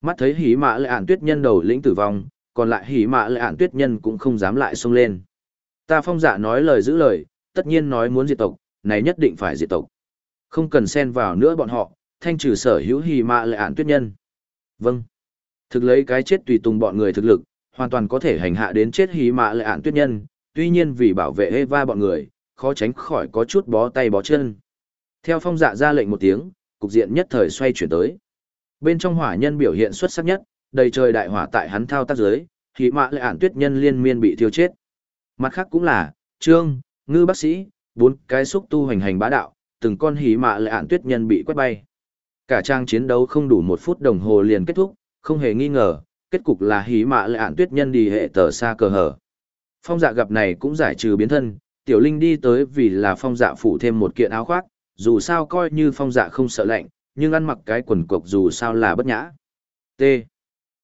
Mắt thấy hỉ mạ lệ ản tuyết nhân đầu lĩnh tử vong, còn lại hỉ mạ lệ ản tuyết nhân cũng không dám lại xông lên. Ta phong dạ nói lời giữ lời, tất nhiên nói muốn diệt tộc, này nhất định phải diệt tộc. Không cần xen vào nữa bọn họ, thanh trừ sở hữu hì mạ lệ ản tuyết nhân. Vâng. Thực lấy cái chết tùy tùng bọn người thực lực, hoàn toàn có thể hành hạ đến chết hì mạ lệ ản tuyết nhân, tuy nhiên vì bảo vệ Eva bọn người, khó tránh khỏi có chút bó tay bó chân. Theo phong dạ ra lệnh một tiếng, cục diện nhất thời xoay chuyển tới. Bên trong hỏa nhân biểu hiện xuất sắc nhất, đầy trời đại hỏa tại hắn thao tác dưới hì mạ lệ ản tuyết nhân liên miên bị thiêu chết. Mặt khác cũng là, trương, ngư bác sĩ, bốn cái xúc tu hành hành bá đạo, từng con hỉ mạ lại ạn tuyết nhân bị quét bay. Cả trang chiến đấu không đủ một phút đồng hồ liền kết thúc, không hề nghi ngờ, kết cục là hí mạ lại ạn tuyết nhân đi hệ tờ xa cờ hở. Phong dạ gặp này cũng giải trừ biến thân, tiểu linh đi tới vì là phong dạ phủ thêm một kiện áo khoác, dù sao coi như phong dạ không sợ lạnh, nhưng ăn mặc cái quần cộc dù sao là bất nhã. T.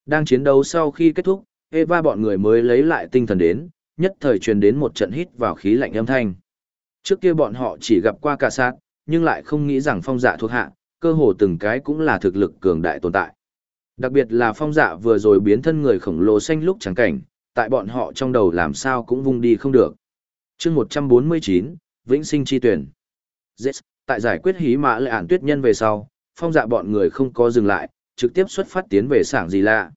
Đang chiến đấu sau khi kết thúc, Eva bọn người mới lấy lại tinh thần đến, nhất thời truyền đến một trận hít vào khí lạnh âm thanh. Trước kia bọn họ chỉ gặp qua cả sát, nhưng lại không nghĩ rằng phong dạ thuộc hạ, cơ hồ từng cái cũng là thực lực cường đại tồn tại. Đặc biệt là phong dạ vừa rồi biến thân người khổng lồ xanh lúc trắng cảnh, tại bọn họ trong đầu làm sao cũng vung đi không được. chương 149, Vĩnh sinh chi tuyển. Yes, tại giải quyết hí mã lệ ản tuyết nhân về sau, phong dạ bọn người không có dừng lại, trực tiếp xuất phát tiến về sảng gì lạ.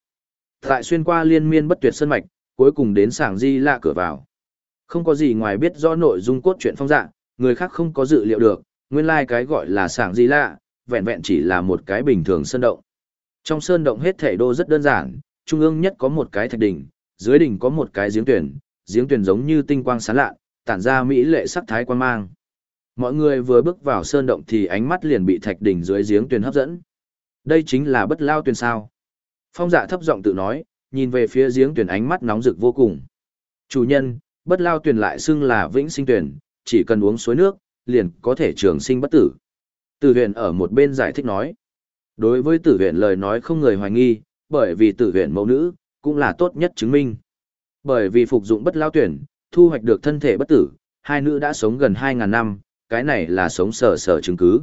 Tại xuyên qua liên miên bất tuyệt sân mạch, cuối cùng đến sảng di lạ cửa vào. Không có gì ngoài biết rõ nội dung cốt truyện phong dạng, người khác không có dự liệu được, nguyên lai like cái gọi là sảng di lạ, vẹn vẹn chỉ là một cái bình thường sơn động. Trong sơn động hết thể đô rất đơn giản, trung ương nhất có một cái thạch đỉnh, dưới đỉnh có một cái giếng tuyển, giếng tuyển giống như tinh quang sáng lạ, tản ra mỹ lệ sắc thái quan mang. Mọi người vừa bước vào sơn động thì ánh mắt liền bị thạch đỉnh dưới giếng tuyển hấp dẫn. Đây chính là bất lao tuyển sao. Phong dạ thấp giọng tự nói, nhìn về phía giếng tuyển ánh mắt nóng rực vô cùng. Chủ nhân, bất lao tuyển lại xưng là vĩnh sinh tuyển, chỉ cần uống suối nước, liền có thể trường sinh bất tử. Tử huyện ở một bên giải thích nói. Đối với tử huyện lời nói không người hoài nghi, bởi vì tử huyện mẫu nữ, cũng là tốt nhất chứng minh. Bởi vì phục dụng bất lao tuyển, thu hoạch được thân thể bất tử, hai nữ đã sống gần 2.000 năm, cái này là sống sở sở chứng cứ.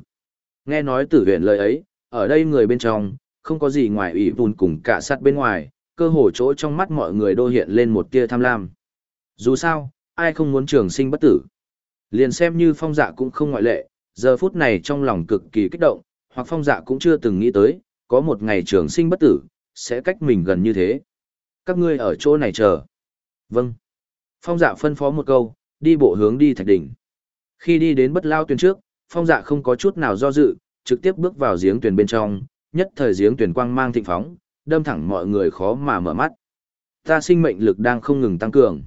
Nghe nói tử huyện lời ấy, ở đây người bên trong, không có gì ngoài ủy vùn cùng cả sát bên ngoài, cơ hồ chỗ trong mắt mọi người đô hiện lên một tia tham lam. Dù sao, ai không muốn trường sinh bất tử. Liền xem như phong dạ cũng không ngoại lệ, giờ phút này trong lòng cực kỳ kích động, hoặc phong dạ cũng chưa từng nghĩ tới, có một ngày trường sinh bất tử, sẽ cách mình gần như thế. Các ngươi ở chỗ này chờ. Vâng. Phong dạ phân phó một câu, đi bộ hướng đi thạch đỉnh. Khi đi đến bất lao tuyển trước, phong dạ không có chút nào do dự, trực tiếp bước vào giếng tuyển bên trong, nhất thời giếng tuyển quang mang thịnh phóng, đâm thẳng mọi người khó mà mở mắt. Ta sinh mệnh lực đang không ngừng tăng cường.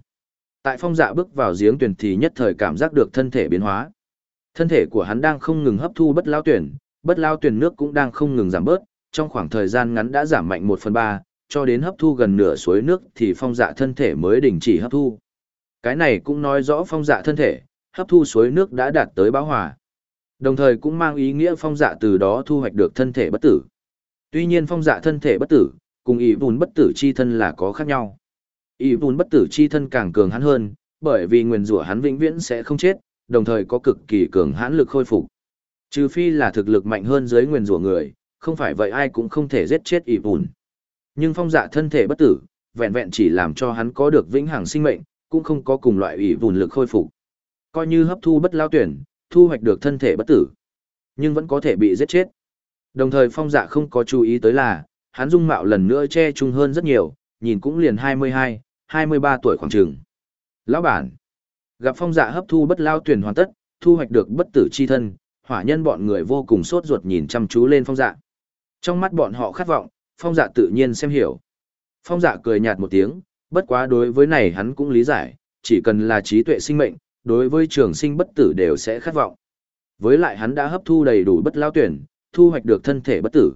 Tại phong dạ bước vào giếng tuyển thì nhất thời cảm giác được thân thể biến hóa. Thân thể của hắn đang không ngừng hấp thu bất lao tuyển, bất lao tuyển nước cũng đang không ngừng giảm bớt, trong khoảng thời gian ngắn đã giảm mạnh 1 phần 3, cho đến hấp thu gần nửa suối nước thì phong dạ thân thể mới đình chỉ hấp thu. Cái này cũng nói rõ phong dạ thân thể, hấp thu suối nước đã đạt tới bão hòa. Đồng thời cũng mang ý nghĩa phong dạ từ đó thu hoạch được thân thể bất tử. Tuy nhiên phong dạ thân thể bất tử, cùng ý vùn bất tử chi thân là có khác nhau. Ý vùn bất tử chi thân càng cường hắn hơn, bởi vì nguyền rủa hắn vĩnh viễn sẽ không chết, đồng thời có cực kỳ cường hãn lực khôi phục. Trừ phi là thực lực mạnh hơn dưới nguyền rủa người, không phải vậy ai cũng không thể giết chết ý vùn. Nhưng phong dạ thân thể bất tử, vẹn vẹn chỉ làm cho hắn có được vĩnh hằng sinh mệnh, cũng không có cùng loại ý vùn lực khôi phục. Coi như hấp thu bất lao tuyển, thu hoạch được thân thể bất tử, nhưng vẫn có thể bị giết chết. Đồng thời phong dạ không có chú ý tới là, hắn dung mạo lần nữa che trung hơn rất nhiều, nhìn cũng liền 22, 23 tuổi khoảng trường. Lão bản, gặp phong dạ hấp thu bất lao tuyển hoàn tất, thu hoạch được bất tử chi thân, hỏa nhân bọn người vô cùng sốt ruột nhìn chăm chú lên phong dạ. Trong mắt bọn họ khát vọng, phong dạ tự nhiên xem hiểu. Phong dạ cười nhạt một tiếng, bất quá đối với này hắn cũng lý giải, chỉ cần là trí tuệ sinh mệnh, đối với trường sinh bất tử đều sẽ khát vọng. Với lại hắn đã hấp thu đầy đủ bất lao tuyển, thu hoạch được thân thể bất tử.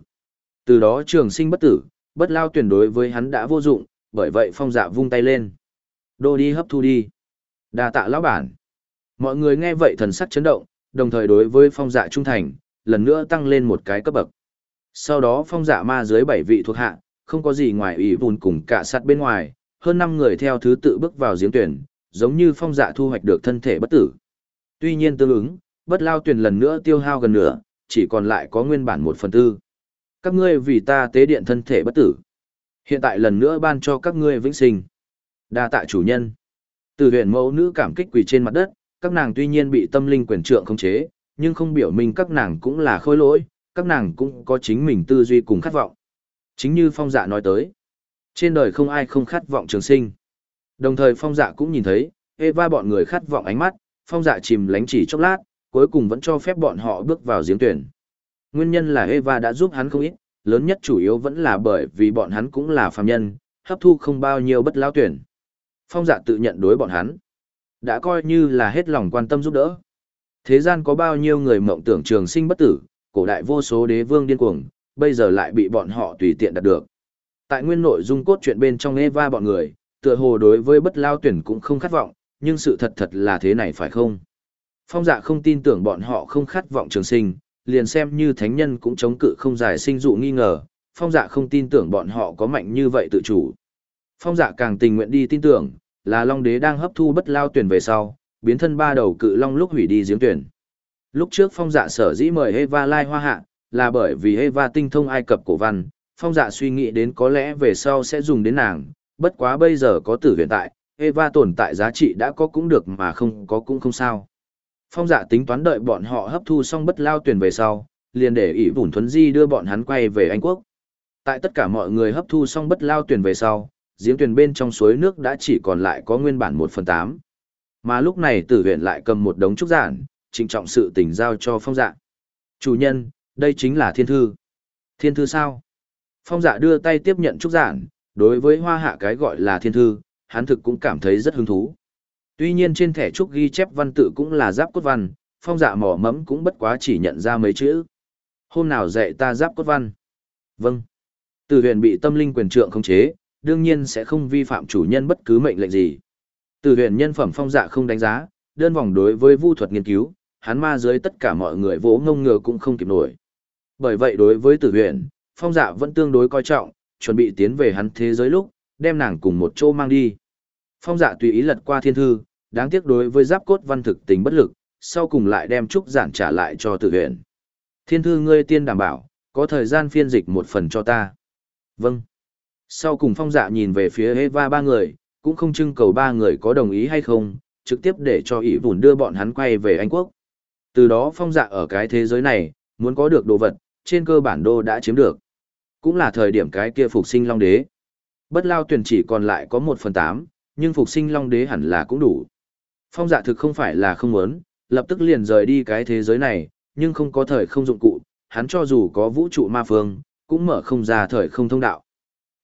Từ đó trường sinh bất tử, bất lao tuyển đối với hắn đã vô dụng, bởi vậy phong dạ vung tay lên. Đô đi hấp thu đi. đa tạ lão bản. Mọi người nghe vậy thần sắc chấn động, đồng thời đối với phong dạ trung thành, lần nữa tăng lên một cái cấp bậc. Sau đó phong dạ ma dưới bảy vị thuộc hạ, không có gì ngoài ủy vùn cùng cả sắt bên ngoài, hơn năm người theo thứ tự bước vào giếng tuyển, giống như phong dạ thu hoạch được thân thể bất tử. Tuy nhiên tương ứng, bất lao tuyển lần nữa tiêu hao gần nửa, chỉ còn lại có nguyên bản một phần tư. Các ngươi vì ta tế điện thân thể bất tử. Hiện tại lần nữa ban cho các ngươi vĩnh sinh. đa tạ chủ nhân. Từ huyện mẫu nữ cảm kích quỳ trên mặt đất, các nàng tuy nhiên bị tâm linh quyền trượng khống chế, nhưng không biểu minh các nàng cũng là khôi lỗi, các nàng cũng có chính mình tư duy cùng khát vọng. Chính như phong dạ nói tới, trên đời không ai không khát vọng trường sinh. Đồng thời phong dạ cũng nhìn thấy, Eva bọn người khát vọng ánh mắt, phong dạ chìm lánh chỉ chốc lát, cuối cùng vẫn cho phép bọn họ bước vào giếng tuyển. Nguyên nhân là Eva đã giúp hắn không ít, lớn nhất chủ yếu vẫn là bởi vì bọn hắn cũng là phàm nhân, hấp thu không bao nhiêu bất lao tuyển. Phong dạ tự nhận đối bọn hắn, đã coi như là hết lòng quan tâm giúp đỡ. Thế gian có bao nhiêu người mộng tưởng trường sinh bất tử, cổ đại vô số đế vương điên cuồng, bây giờ lại bị bọn họ tùy tiện đạt được. Tại nguyên nội dung cốt truyện bên trong Eva bọn người, tựa hồ đối với bất lao tuyển cũng không khát vọng, nhưng sự thật thật là thế này phải không? Phong dạ không tin tưởng bọn họ không khát vọng trường sinh, liền xem như thánh nhân cũng chống cự không giải sinh dụ nghi ngờ, phong dạ không tin tưởng bọn họ có mạnh như vậy tự chủ. Phong dạ càng tình nguyện đi tin tưởng, là Long Đế đang hấp thu bất lao tuyển về sau, biến thân ba đầu cự long lúc hủy đi giếng tuyển. Lúc trước phong dạ sở dĩ mời Eva Lai Hoa Hạ, là bởi vì Eva tinh thông Ai Cập cổ văn, phong dạ suy nghĩ đến có lẽ về sau sẽ dùng đến nàng, bất quá bây giờ có tử hiện tại, Eva tồn tại giá trị đã có cũng được mà không có cũng không sao. Phong dạ tính toán đợi bọn họ hấp thu xong bất lao tuyển về sau, liền để ỷ vùn thuấn di đưa bọn hắn quay về Anh Quốc. Tại tất cả mọi người hấp thu xong bất lao tuyển về sau, giếng tuyển bên trong suối nước đã chỉ còn lại có nguyên bản 1 phần 8. Mà lúc này tử huyện lại cầm một đống trúc giản, trịnh trọng sự tình giao cho phong dạ. Chủ nhân, đây chính là thiên thư. Thiên thư sao? Phong dạ đưa tay tiếp nhận trúc giản, đối với hoa hạ cái gọi là thiên thư, hắn thực cũng cảm thấy rất hứng thú. Tuy nhiên trên thẻ trúc ghi chép văn tự cũng là giáp cốt văn, phong dạ mỏ mẫm cũng bất quá chỉ nhận ra mấy chữ. Hôm nào dạy ta giáp cốt văn? Vâng. Từ huyền bị tâm linh quyền trượng khống chế, đương nhiên sẽ không vi phạm chủ nhân bất cứ mệnh lệnh gì. Từ huyền nhân phẩm phong dạ không đánh giá, đơn vòng đối với vu thuật nghiên cứu, hắn ma dưới tất cả mọi người vỗ ngông ngừa cũng không kịp nổi. Bởi vậy đối với tử huyền, phong dạ vẫn tương đối coi trọng, chuẩn bị tiến về hắn thế giới lúc, đem nàng cùng một chỗ mang đi. Phong dạ tùy ý lật qua thiên thư, đáng tiếc đối với giáp cốt văn thực tình bất lực, sau cùng lại đem trúc giản trả lại cho tử huyện. Thiên thư ngươi tiên đảm bảo, có thời gian phiên dịch một phần cho ta. Vâng. Sau cùng phong dạ nhìn về phía Eva ba người, cũng không trưng cầu ba người có đồng ý hay không, trực tiếp để cho ỷ vùn đưa bọn hắn quay về Anh Quốc. Từ đó phong dạ ở cái thế giới này, muốn có được đồ vật, trên cơ bản đô đã chiếm được. Cũng là thời điểm cái kia phục sinh long đế. Bất lao tuyển chỉ còn lại có một phần tám, nhưng phục sinh long đế hẳn là cũng đủ. Phong dạ thực không phải là không muốn, lập tức liền rời đi cái thế giới này, nhưng không có thời không dụng cụ, hắn cho dù có vũ trụ ma phương, cũng mở không ra thời không thông đạo.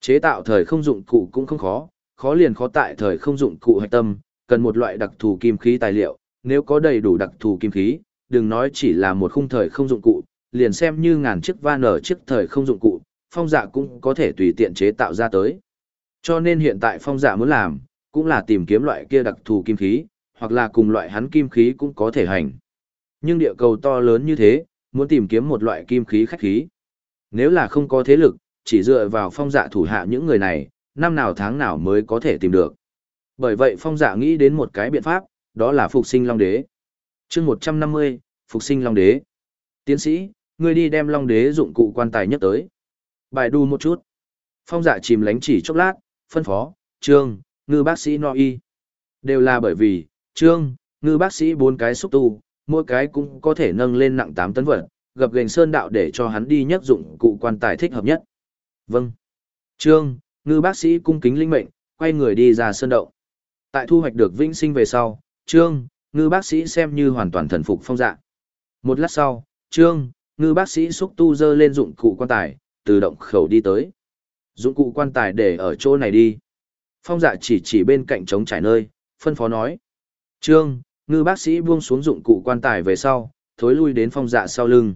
Chế tạo thời không dụng cụ cũng không khó, khó liền khó tại thời không dụng cụ hạch tâm, cần một loại đặc thù kim khí tài liệu, nếu có đầy đủ đặc thù kim khí, đừng nói chỉ là một khung thời không dụng cụ, liền xem như ngàn chiếc van ở chiếc thời không dụng cụ, phong dạ cũng có thể tùy tiện chế tạo ra tới. Cho nên hiện tại phong dạ muốn làm, cũng là tìm kiếm loại kia đặc thù kim khí, hoặc là cùng loại hắn kim khí cũng có thể hành. Nhưng địa cầu to lớn như thế, muốn tìm kiếm một loại kim khí khách khí. Nếu là không có thế lực, chỉ dựa vào phong dạ thủ hạ những người này, năm nào tháng nào mới có thể tìm được. Bởi vậy phong dạ nghĩ đến một cái biện pháp, đó là phục sinh long đế. chương 150, phục sinh long đế. Tiến sĩ, ngươi đi đem long đế dụng cụ quan tài nhất tới. Bài đu một chút. Phong dạ chìm lánh chỉ chốc lát, phân phó, trương, ngư bác sĩ no y. Đều là bởi vì, trương, ngư bác sĩ bốn cái xúc tu, mỗi cái cũng có thể nâng lên nặng 8 tấn vật, gặp gành sơn đạo để cho hắn đi nhất dụng cụ quan tài thích hợp nhất. Vâng. Trương, ngư bác sĩ cung kính linh mệnh, quay người đi ra sơn động. Tại thu hoạch được vĩnh sinh về sau, Trương, ngư bác sĩ xem như hoàn toàn thần phục phong dạ. Một lát sau, Trương, ngư bác sĩ xúc tu dơ lên dụng cụ quan tài, từ động khẩu đi tới. Dụng cụ quan tài để ở chỗ này đi. Phong dạ chỉ chỉ bên cạnh trống trải nơi, phân phó nói. Trương, ngư bác sĩ buông xuống dụng cụ quan tài về sau, thối lui đến phong dạ sau lưng.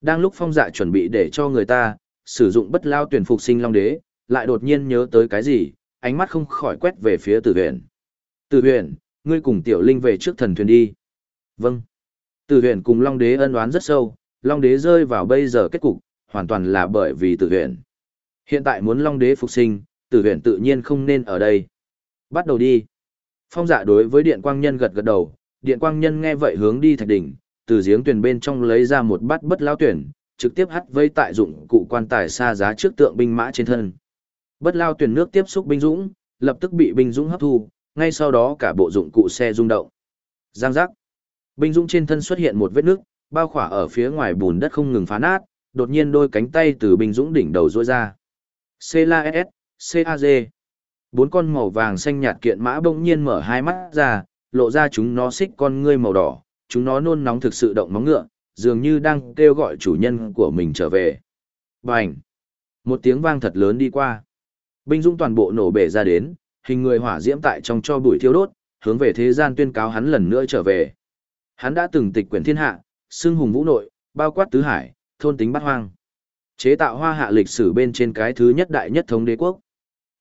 Đang lúc phong dạ chuẩn bị để cho người ta, sử dụng bất lao tuyển phục sinh long đế, lại đột nhiên nhớ tới cái gì, ánh mắt không khỏi quét về phía tử huyền. Tử huyền, ngươi cùng tiểu linh về trước thần thuyền đi. Vâng. Tử huyền cùng long đế ân oán rất sâu, long đế rơi vào bây giờ kết cục, hoàn toàn là bởi vì tử huyền. Hiện tại muốn long đế phục sinh, tử huyền tự nhiên không nên ở đây. Bắt đầu đi. Phong dạ đối với điện quang nhân gật gật đầu, điện quang nhân nghe vậy hướng đi thạch đỉnh, từ giếng tuyển bên trong lấy ra một bát bất lao tuyển, trực tiếp hắt vây tại dụng cụ quan tài xa giá trước tượng binh mã trên thân. Bất lao tuyển nước tiếp xúc binh dũng, lập tức bị binh dũng hấp thu, ngay sau đó cả bộ dụng cụ xe rung động. Giang giác. Binh dũng trên thân xuất hiện một vết nước, bao khỏa ở phía ngoài bùn đất không ngừng phá nát, đột nhiên đôi cánh tay từ binh dũng đỉnh đầu rũa ra. CLAS, CAG. Bốn con màu vàng xanh nhạt kiện mã bỗng nhiên mở hai mắt ra, lộ ra chúng nó xích con ngươi màu đỏ, chúng nó nôn nóng thực sự động móng ngựa, dường như đang kêu gọi chủ nhân của mình trở về. Bành! Một tiếng vang thật lớn đi qua. Binh dũng toàn bộ nổ bể ra đến, hình người hỏa diễm tại trong cho bụi thiêu đốt, hướng về thế gian tuyên cáo hắn lần nữa trở về. Hắn đã từng tịch quyển thiên hạ, xưng hùng vũ nội, bao quát tứ hải, thôn tính bát hoang. Chế tạo hoa hạ lịch sử bên trên cái thứ nhất đại nhất thống đế quốc.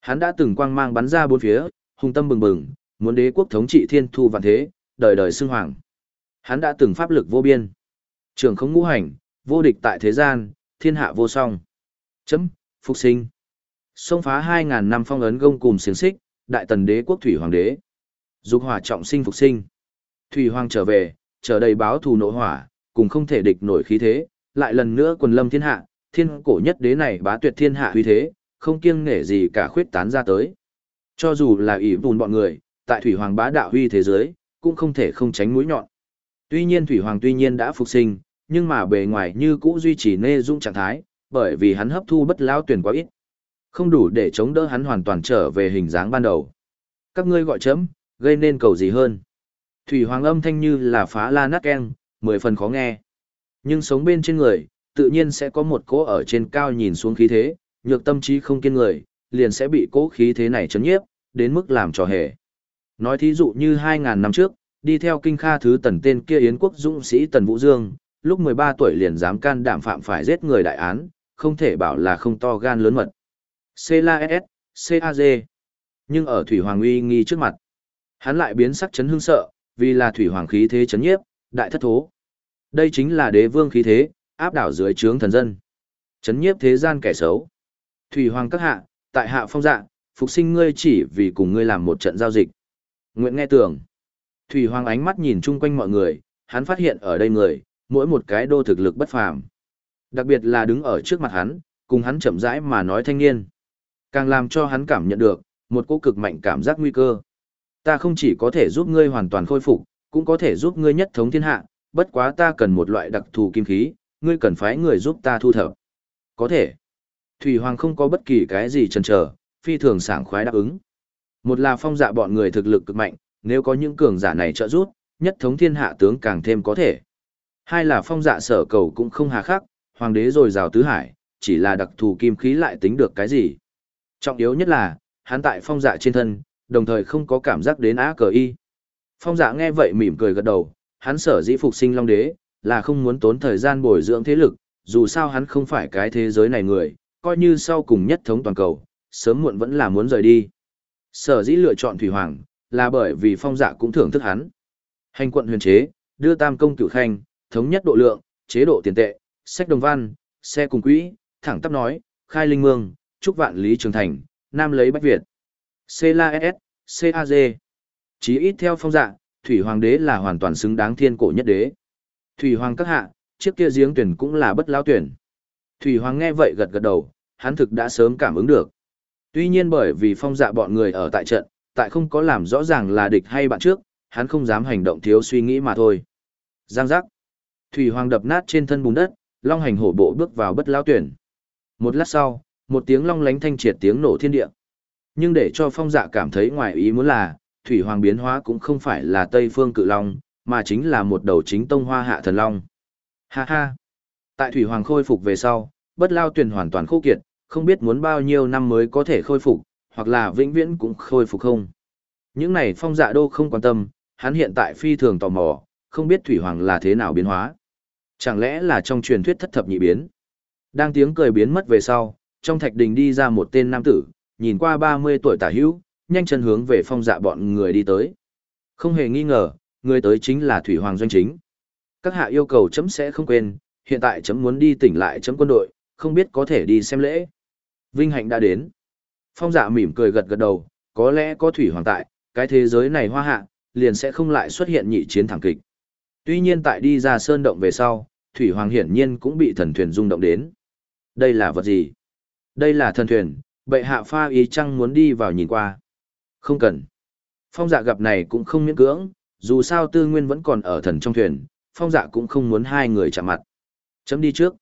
Hắn đã từng quang mang bắn ra bốn phía, hung tâm bừng bừng, muốn đế quốc thống trị thiên thu vạn thế, đời đời xưng hoàng. Hắn đã từng pháp lực vô biên. Trường không ngũ hành, vô địch tại thế gian, thiên hạ vô song. Chấm, phục sinh. Xông phá 2.000 năm phong ấn gông cùng xiềng xích, đại tần đế quốc thủy hoàng đế. Dục hỏa trọng sinh phục sinh. Thủy hoàng trở về, trở đầy báo thù nộ hỏa, cùng không thể địch nổi khí thế, lại lần nữa quần lâm thiên hạ, thiên cổ nhất đế này bá tuyệt thiên hạ uy thế, không kiêng nể gì cả khuyết tán ra tới. Cho dù là ỷ vùn bọn người, tại thủy hoàng bá đạo huy thế giới, cũng không thể không tránh mũi nhọn. Tuy nhiên thủy hoàng tuy nhiên đã phục sinh, nhưng mà bề ngoài như cũ duy trì nê dung trạng thái, bởi vì hắn hấp thu bất lao tuyển quá ít. Không đủ để chống đỡ hắn hoàn toàn trở về hình dáng ban đầu. Các ngươi gọi chấm, gây nên cầu gì hơn. Thủy hoàng âm thanh như là phá la nát keng, mười phần khó nghe. Nhưng sống bên trên người, tự nhiên sẽ có một cỗ ở trên cao nhìn xuống khí thế, nhược tâm trí không kiên người, liền sẽ bị cố khí thế này chấn nhiếp, đến mức làm trò hề. Nói thí dụ như 2.000 năm trước, đi theo kinh kha thứ tần tên kia Yến quốc dũng sĩ Tần Vũ Dương, lúc 13 tuổi liền dám can đảm phạm phải giết người đại án, không thể bảo là không to gan lớn mật. C-La-S, C-A-G. Nhưng ở Thủy Hoàng uy nghi trước mặt, hắn lại biến sắc chấn hương sợ, vì là Thủy Hoàng khí thế chấn nhiếp, đại thất thố. Đây chính là đế vương khí thế, áp đảo dưới trướng thần dân. Chấn nhiếp thế gian kẻ xấu. Thủy Hoàng các hạ, tại hạ phong dạ, phục sinh ngươi chỉ vì cùng ngươi làm một trận giao dịch. Nguyện nghe tưởng. Thủy Hoàng ánh mắt nhìn chung quanh mọi người, hắn phát hiện ở đây người, mỗi một cái đô thực lực bất phàm. Đặc biệt là đứng ở trước mặt hắn, cùng hắn chậm rãi mà nói thanh niên. Càng làm cho hắn cảm nhận được, một cỗ cực mạnh cảm giác nguy cơ. Ta không chỉ có thể giúp ngươi hoàn toàn khôi phục, cũng có thể giúp ngươi nhất thống thiên hạ, bất quá ta cần một loại đặc thù kim khí, ngươi cần phái người giúp ta thu thập. Có thể. Thủy Hoàng không có bất kỳ cái gì chần chờ, phi thường sảng khoái đáp ứng. Một là phong dạ bọn người thực lực cực mạnh, nếu có những cường giả này trợ giúp, nhất thống thiên hạ tướng càng thêm có thể. Hai là phong dạ sở cầu cũng không hà khắc, hoàng đế rồi rào tứ hải, chỉ là đặc thù kim khí lại tính được cái gì. Trọng yếu nhất là, hắn tại phong dạ trên thân, đồng thời không có cảm giác đến á cờ y. Phong dạ nghe vậy mỉm cười gật đầu, hắn sở dĩ phục sinh long đế, là không muốn tốn thời gian bồi dưỡng thế lực, dù sao hắn không phải cái thế giới này người, coi như sau cùng nhất thống toàn cầu, sớm muộn vẫn là muốn rời đi. Sở dĩ lựa chọn Thủy Hoàng, là bởi vì phong dạ cũng thưởng thức hắn. Hành quận huyền chế, đưa tam công cửu khanh, thống nhất độ lượng, chế độ tiền tệ, sách đồng văn, xe cùng quỹ, thẳng tắp nói, khai linh mương, trúc vạn lý trường thành, nam lấy bách Việt. C la S, C A G. Chí ít theo phong dạ, Thủy Hoàng đế là hoàn toàn xứng đáng thiên cổ nhất đế. Thủy Hoàng các hạ, chiếc kia giếng tuyển cũng là bất lao tuyển. Thủy Hoàng nghe vậy gật gật đầu, hắn thực đã sớm cảm ứng được. Tuy nhiên bởi vì phong dạ bọn người ở tại trận, tại không có làm rõ ràng là địch hay bạn trước, hắn không dám hành động thiếu suy nghĩ mà thôi. Giang giác. Thủy Hoàng đập nát trên thân bùn đất, long hành hổ bộ bước vào bất lao tuyển. Một lát sau, một tiếng long lánh thanh triệt tiếng nổ thiên địa. Nhưng để cho phong dạ cảm thấy ngoài ý muốn là, Thủy Hoàng biến hóa cũng không phải là Tây Phương Cự Long, mà chính là một đầu chính tông hoa hạ thần long. Ha ha! Tại Thủy Hoàng khôi phục về sau, bất lao tuyển hoàn toàn khô kiệt, không biết muốn bao nhiêu năm mới có thể khôi phục, hoặc là vĩnh viễn cũng khôi phục không. Những này phong dạ đô không quan tâm, hắn hiện tại phi thường tò mò, không biết Thủy Hoàng là thế nào biến hóa. Chẳng lẽ là trong truyền thuyết thất thập nhị biến? Đang tiếng cười biến mất về sau, trong thạch đình đi ra một tên nam tử, nhìn qua 30 tuổi tả hữu, nhanh chân hướng về phong dạ bọn người đi tới. Không hề nghi ngờ, người tới chính là Thủy Hoàng Doanh Chính. Các hạ yêu cầu chấm sẽ không quên, hiện tại chấm muốn đi tỉnh lại chấm quân đội, không biết có thể đi xem lễ. Vinh hạnh đã đến. Phong dạ mỉm cười gật gật đầu, có lẽ có Thủy Hoàng tại, cái thế giới này hoa hạ, liền sẽ không lại xuất hiện nhị chiến thẳng kịch. Tuy nhiên tại đi ra sơn động về sau, Thủy Hoàng hiển nhiên cũng bị thần thuyền rung động đến. Đây là vật gì? Đây là thần thuyền, bệ hạ pha ý chăng muốn đi vào nhìn qua. Không cần. Phong dạ gặp này cũng không miễn cưỡng, dù sao tư nguyên vẫn còn ở thần trong thuyền, phong dạ cũng không muốn hai người chạm mặt. Chấm đi trước.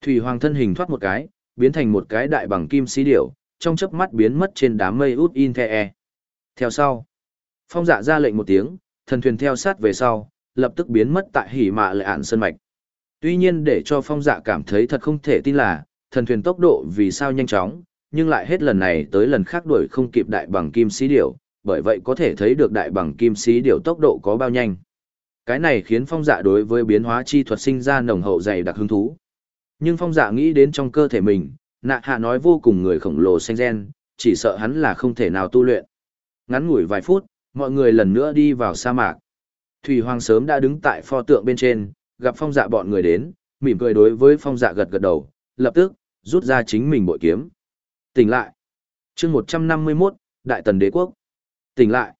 Thủy Hoàng thân hình thoát một cái, biến thành một cái đại bằng kim xí điểu, trong chớp mắt biến mất trên đám mây út in the e. Theo sau, phong dạ ra lệnh một tiếng, thần thuyền theo sát về sau, lập tức biến mất tại hỉ mạ lệ ản sơn mạch. Tuy nhiên để cho phong dạ cảm thấy thật không thể tin là, thần thuyền tốc độ vì sao nhanh chóng, nhưng lại hết lần này tới lần khác đuổi không kịp đại bằng kim sĩ điểu, bởi vậy có thể thấy được đại bằng kim sĩ điểu tốc độ có bao nhanh. Cái này khiến phong dạ đối với biến hóa chi thuật sinh ra nồng hậu dày đặc hứng thú. Nhưng phong dạ nghĩ đến trong cơ thể mình, nạ hạ nói vô cùng người khổng lồ xanh gen, chỉ sợ hắn là không thể nào tu luyện. Ngắn ngủi vài phút, mọi người lần nữa đi vào sa mạc. Thủy Hoàng sớm đã đứng tại pho tượng bên trên, gặp phong dạ bọn người đến, mỉm cười đối với phong dạ gật gật đầu, lập tức, rút ra chính mình bội kiếm. Tỉnh lại. chương 151, Đại Tần Đế Quốc. Tỉnh lại.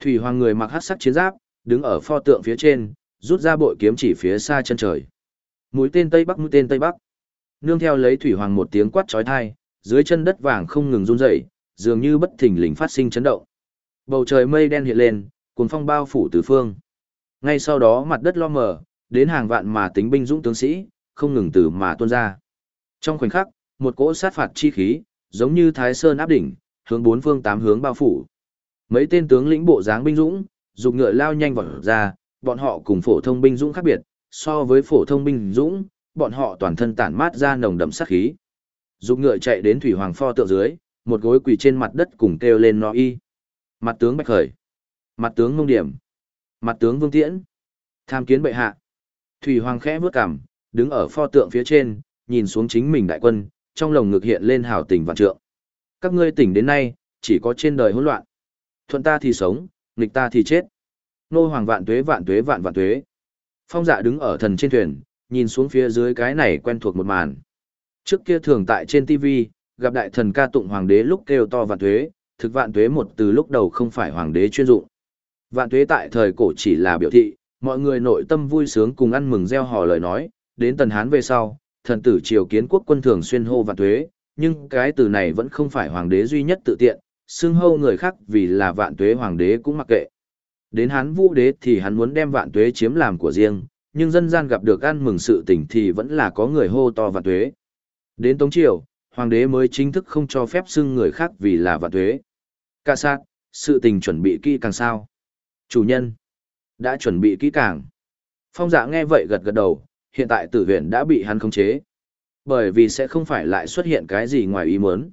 Thủy Hoàng người mặc hát sắc chiến giáp, đứng ở pho tượng phía trên, rút ra bội kiếm chỉ phía xa chân trời. Mũi tên Tây Bắc mũi tên Tây Bắc. Nương theo lấy Thủy Hoàng một tiếng quát chói tai, dưới chân đất vàng không ngừng run rẩy, dường như bất thình lình phát sinh chấn động. Bầu trời mây đen hiện lên, cuồng phong bao phủ tứ phương. Ngay sau đó mặt đất lo mờ, đến hàng vạn mà tính binh dũng tướng sĩ, không ngừng từ mà tuôn ra. Trong khoảnh khắc, một cỗ sát phạt chi khí, giống như Thái Sơn áp đỉnh, hướng bốn phương tám hướng bao phủ. Mấy tên tướng lĩnh bộ dáng binh dũng, dùng ngựa lao nhanh vào. ra, bọn họ cùng phổ thông binh dũng khác biệt, so với phổ thông binh dũng, bọn họ toàn thân tản mát ra nồng đậm sát khí. Dùng ngựa chạy đến thủy hoàng pho tượng dưới, một gối quỳ trên mặt đất cùng kêu lên nói y. Mặt tướng Bạch Khởi, mặt tướng Mông Điểm, mặt tướng Vương Tiễn, tham kiến bệ hạ. Thủy hoàng khẽ bước cằm, đứng ở pho tượng phía trên, nhìn xuống chính mình đại quân, trong lồng ngực hiện lên hào tình vạn trượng. Các ngươi tỉnh đến nay, chỉ có trên đời hỗn loạn. Thuận ta thì sống, nghịch ta thì chết. Nô hoàng vạn tuế vạn tuế vạn vạn tuế. Phong dạ đứng ở thần trên thuyền, nhìn xuống phía dưới cái này quen thuộc một màn. Trước kia thường tại trên TV, gặp đại thần ca tụng hoàng đế lúc kêu to vạn tuế, thực vạn tuế một từ lúc đầu không phải hoàng đế chuyên dụng. Vạn tuế tại thời cổ chỉ là biểu thị, mọi người nội tâm vui sướng cùng ăn mừng gieo hò lời nói, đến tần hán về sau, thần tử triều kiến quốc quân thường xuyên hô vạn tuế, nhưng cái từ này vẫn không phải hoàng đế duy nhất tự tiện, xưng hô người khác vì là vạn tuế hoàng đế cũng mặc kệ. Đến hán vũ đế thì hắn muốn đem vạn tuế chiếm làm của riêng, nhưng dân gian gặp được ăn mừng sự tình thì vẫn là có người hô to vạn tuế. Đến Tống Triều, hoàng đế mới chính thức không cho phép xưng người khác vì là vạn tuế. Cả sát, sự tình chuẩn bị kỹ càng sao. Chủ nhân, đã chuẩn bị kỹ càng. Phong dạ nghe vậy gật gật đầu, hiện tại tử viện đã bị hắn khống chế. Bởi vì sẽ không phải lại xuất hiện cái gì ngoài ý muốn.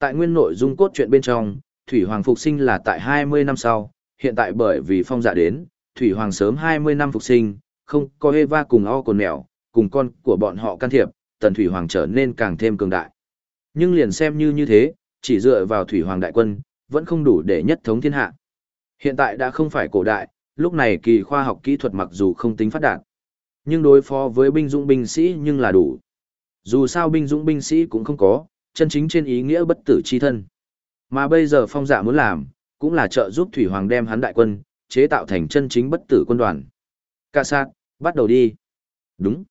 Tại nguyên nội dung cốt truyện bên trong, Thủy Hoàng phục sinh là tại 20 năm sau, hiện tại bởi vì phong dạ đến, Thủy Hoàng sớm 20 năm phục sinh, không có Eva cùng O còn mèo, cùng con của bọn họ can thiệp, tần Thủy Hoàng trở nên càng thêm cường đại. Nhưng liền xem như như thế, chỉ dựa vào Thủy Hoàng đại quân, vẫn không đủ để nhất thống thiên hạ. Hiện tại đã không phải cổ đại, lúc này kỳ khoa học kỹ thuật mặc dù không tính phát đạt, nhưng đối phó với binh dũng binh sĩ nhưng là đủ. Dù sao binh dũng binh sĩ cũng không có, chân chính trên ý nghĩa bất tử chi thân. Mà bây giờ phong dạ muốn làm, cũng là trợ giúp Thủy Hoàng đem hắn đại quân, chế tạo thành chân chính bất tử quân đoàn. Cả sát, bắt đầu đi. Đúng.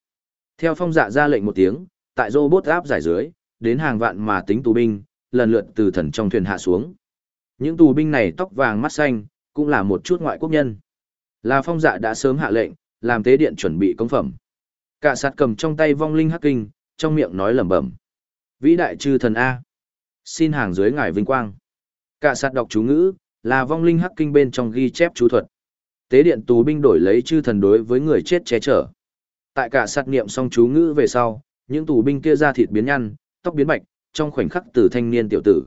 Theo phong dạ ra lệnh một tiếng, tại robot áp giải dưới, đến hàng vạn mà tính tù binh, lần lượt từ thần trong thuyền hạ xuống. Những tù binh này tóc vàng mắt xanh, cũng là một chút ngoại quốc nhân. Là phong dạ đã sớm hạ lệnh, làm tế điện chuẩn bị công phẩm. Cả sát cầm trong tay vong linh hắc kinh, trong miệng nói lẩm bẩm. Vĩ đại chư thần A. Xin hàng dưới ngài vinh quang. Cả sạt đọc chú ngữ, là vong linh hắc kinh bên trong ghi chép chú thuật. Tế điện tù binh đổi lấy chư thần đối với người chết che chở. Tại cả sát niệm xong chú ngữ về sau, những tù binh kia ra thịt biến nhăn, tóc biến bạch, trong khoảnh khắc từ thanh niên tiểu tử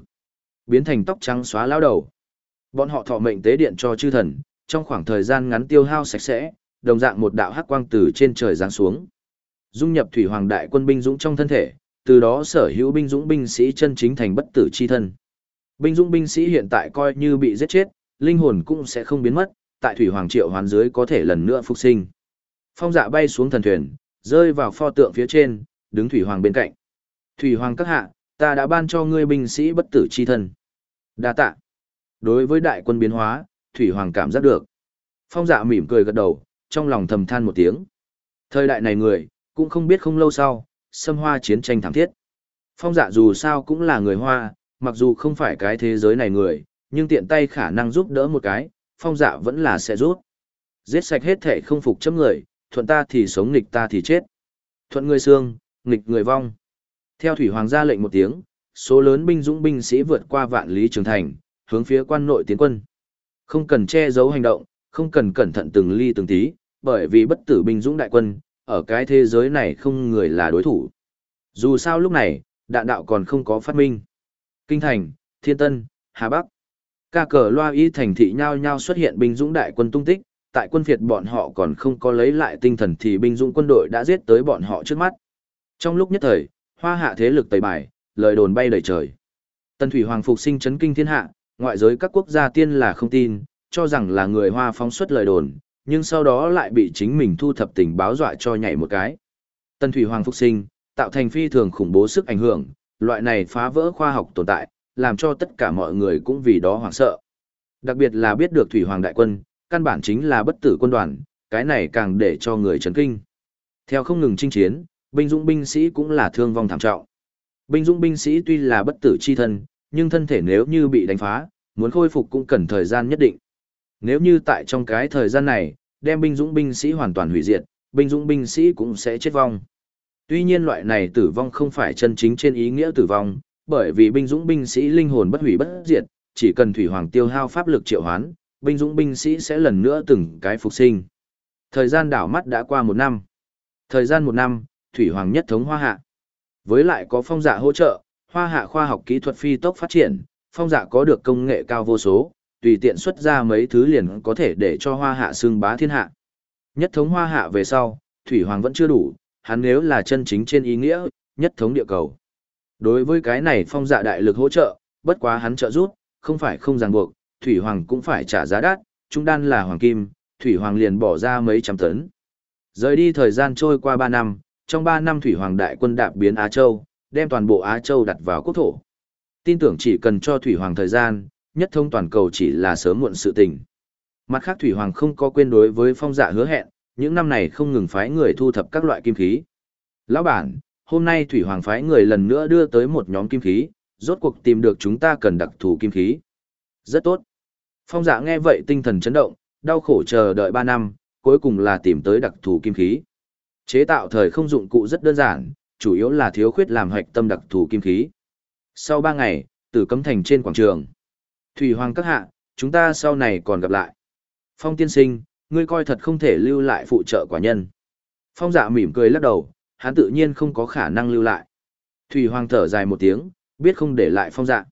biến thành tóc trắng xóa lão đầu. Bọn họ thọ mệnh tế điện cho chư thần, trong khoảng thời gian ngắn tiêu hao sạch sẽ, đồng dạng một đạo hắc quang từ trên trời giáng xuống. Dung nhập thủy hoàng đại quân binh dũng trong thân thể, từ đó sở hữu binh dũng binh sĩ chân chính thành bất tử chi thân. Binh dũng binh sĩ hiện tại coi như bị giết chết, linh hồn cũng sẽ không biến mất, tại thủy hoàng triệu hoàn dưới có thể lần nữa phục sinh. Phong dạ bay xuống thần thuyền, rơi vào pho tượng phía trên, đứng thủy hoàng bên cạnh. Thủy hoàng các hạ, ta đã ban cho ngươi binh sĩ bất tử chi thân. Đa tạ. Đối với đại quân biến hóa, thủy hoàng cảm giác được. Phong dạ mỉm cười gật đầu, trong lòng thầm than một tiếng. Thời đại này người, cũng không biết không lâu sau, xâm hoa chiến tranh thảm thiết. Phong dạ dù sao cũng là người hoa, mặc dù không phải cái thế giới này người, nhưng tiện tay khả năng giúp đỡ một cái, phong dạ vẫn là sẽ rút. Giết sạch hết thể không phục chấm người, thuận ta thì sống nghịch ta thì chết. Thuận người xương, nghịch người vong. Theo thủy hoàng gia lệnh một tiếng, số lớn binh dũng binh sĩ vượt qua vạn lý trường thành, hướng phía quan nội tiến quân. Không cần che giấu hành động, không cần cẩn thận từng ly từng tí, bởi vì bất tử binh dũng đại quân, ở cái thế giới này không người là đối thủ. Dù sao lúc này, đạn đạo còn không có phát minh. Kinh thành, Thiên Tân, Hà Bắc. Ca cờ loa y thành thị nhau nhau xuất hiện binh dũng đại quân tung tích, tại quân phiệt bọn họ còn không có lấy lại tinh thần thì binh dũng quân đội đã giết tới bọn họ trước mắt. Trong lúc nhất thời, hoa hạ thế lực tẩy bài, lời đồn bay đầy trời. tân Thủy Hoàng phục sinh chấn kinh thiên hạ, ngoại giới các quốc gia tiên là không tin, cho rằng là người hoa phóng xuất lời đồn, nhưng sau đó lại bị chính mình thu thập tình báo dọa cho nhảy một cái. Tần Thủy Hoàng phục sinh, tạo thành phi thường khủng bố sức ảnh hưởng, loại này phá vỡ khoa học tồn tại, làm cho tất cả mọi người cũng vì đó hoảng sợ. Đặc biệt là biết được Thủy Hoàng đại quân, căn bản chính là bất tử quân đoàn, cái này càng để cho người chấn kinh. Theo không ngừng chinh chiến, binh dũng binh sĩ cũng là thương vong thảm trọng. Binh dũng binh sĩ tuy là bất tử chi thân, nhưng thân thể nếu như bị đánh phá, muốn khôi phục cũng cần thời gian nhất định. Nếu như tại trong cái thời gian này, đem binh dũng binh sĩ hoàn toàn hủy diệt, binh dũng binh sĩ cũng sẽ chết vong. Tuy nhiên loại này tử vong không phải chân chính trên ý nghĩa tử vong, bởi vì binh dũng binh sĩ linh hồn bất hủy bất diệt, chỉ cần thủy hoàng tiêu hao pháp lực triệu hoán, binh dũng binh sĩ sẽ lần nữa từng cái phục sinh. Thời gian đảo mắt đã qua một năm. Thời gian một năm, thủy hoàng nhất thống hoa hạ. Với lại có phong dạ hỗ trợ, hoa hạ khoa học kỹ thuật phi tốc phát triển, phong dạ có được công nghệ cao vô số, tùy tiện xuất ra mấy thứ liền có thể để cho hoa hạ xương bá thiên hạ. Nhất thống hoa hạ về sau, thủy hoàng vẫn chưa đủ, hắn nếu là chân chính trên ý nghĩa, nhất thống địa cầu. Đối với cái này phong dạ đại lực hỗ trợ, bất quá hắn trợ rút không phải không ràng buộc, thủy hoàng cũng phải trả giá đắt, trung đan là hoàng kim, thủy hoàng liền bỏ ra mấy trăm tấn. Rời đi thời gian trôi qua 3 năm, trong 3 năm thủy hoàng đại quân đạp biến Á Châu, đem toàn bộ Á Châu đặt vào quốc thổ. Tin tưởng chỉ cần cho thủy hoàng thời gian, nhất thông toàn cầu chỉ là sớm muộn sự tình. Mặt khác thủy hoàng không có quên đối với phong dạ hứa hẹn, những năm này không ngừng phái người thu thập các loại kim khí. Lão bản, hôm nay thủy hoàng phái người lần nữa đưa tới một nhóm kim khí, rốt cuộc tìm được chúng ta cần đặc thù kim khí. Rất tốt. Phong dạ nghe vậy tinh thần chấn động, đau khổ chờ đợi 3 năm, cuối cùng là tìm tới đặc thù kim khí. Chế tạo thời không dụng cụ rất đơn giản, chủ yếu là thiếu khuyết làm hoạch tâm đặc thù kim khí. Sau 3 ngày, tử cấm thành trên quảng trường. Thủy Hoàng các hạ, chúng ta sau này còn gặp lại. Phong tiên sinh, ngươi coi thật không thể lưu lại phụ trợ quả nhân. Phong dạ mỉm cười lắc đầu, hắn tự nhiên không có khả năng lưu lại. Thủy Hoàng thở dài một tiếng, biết không để lại phong dạ.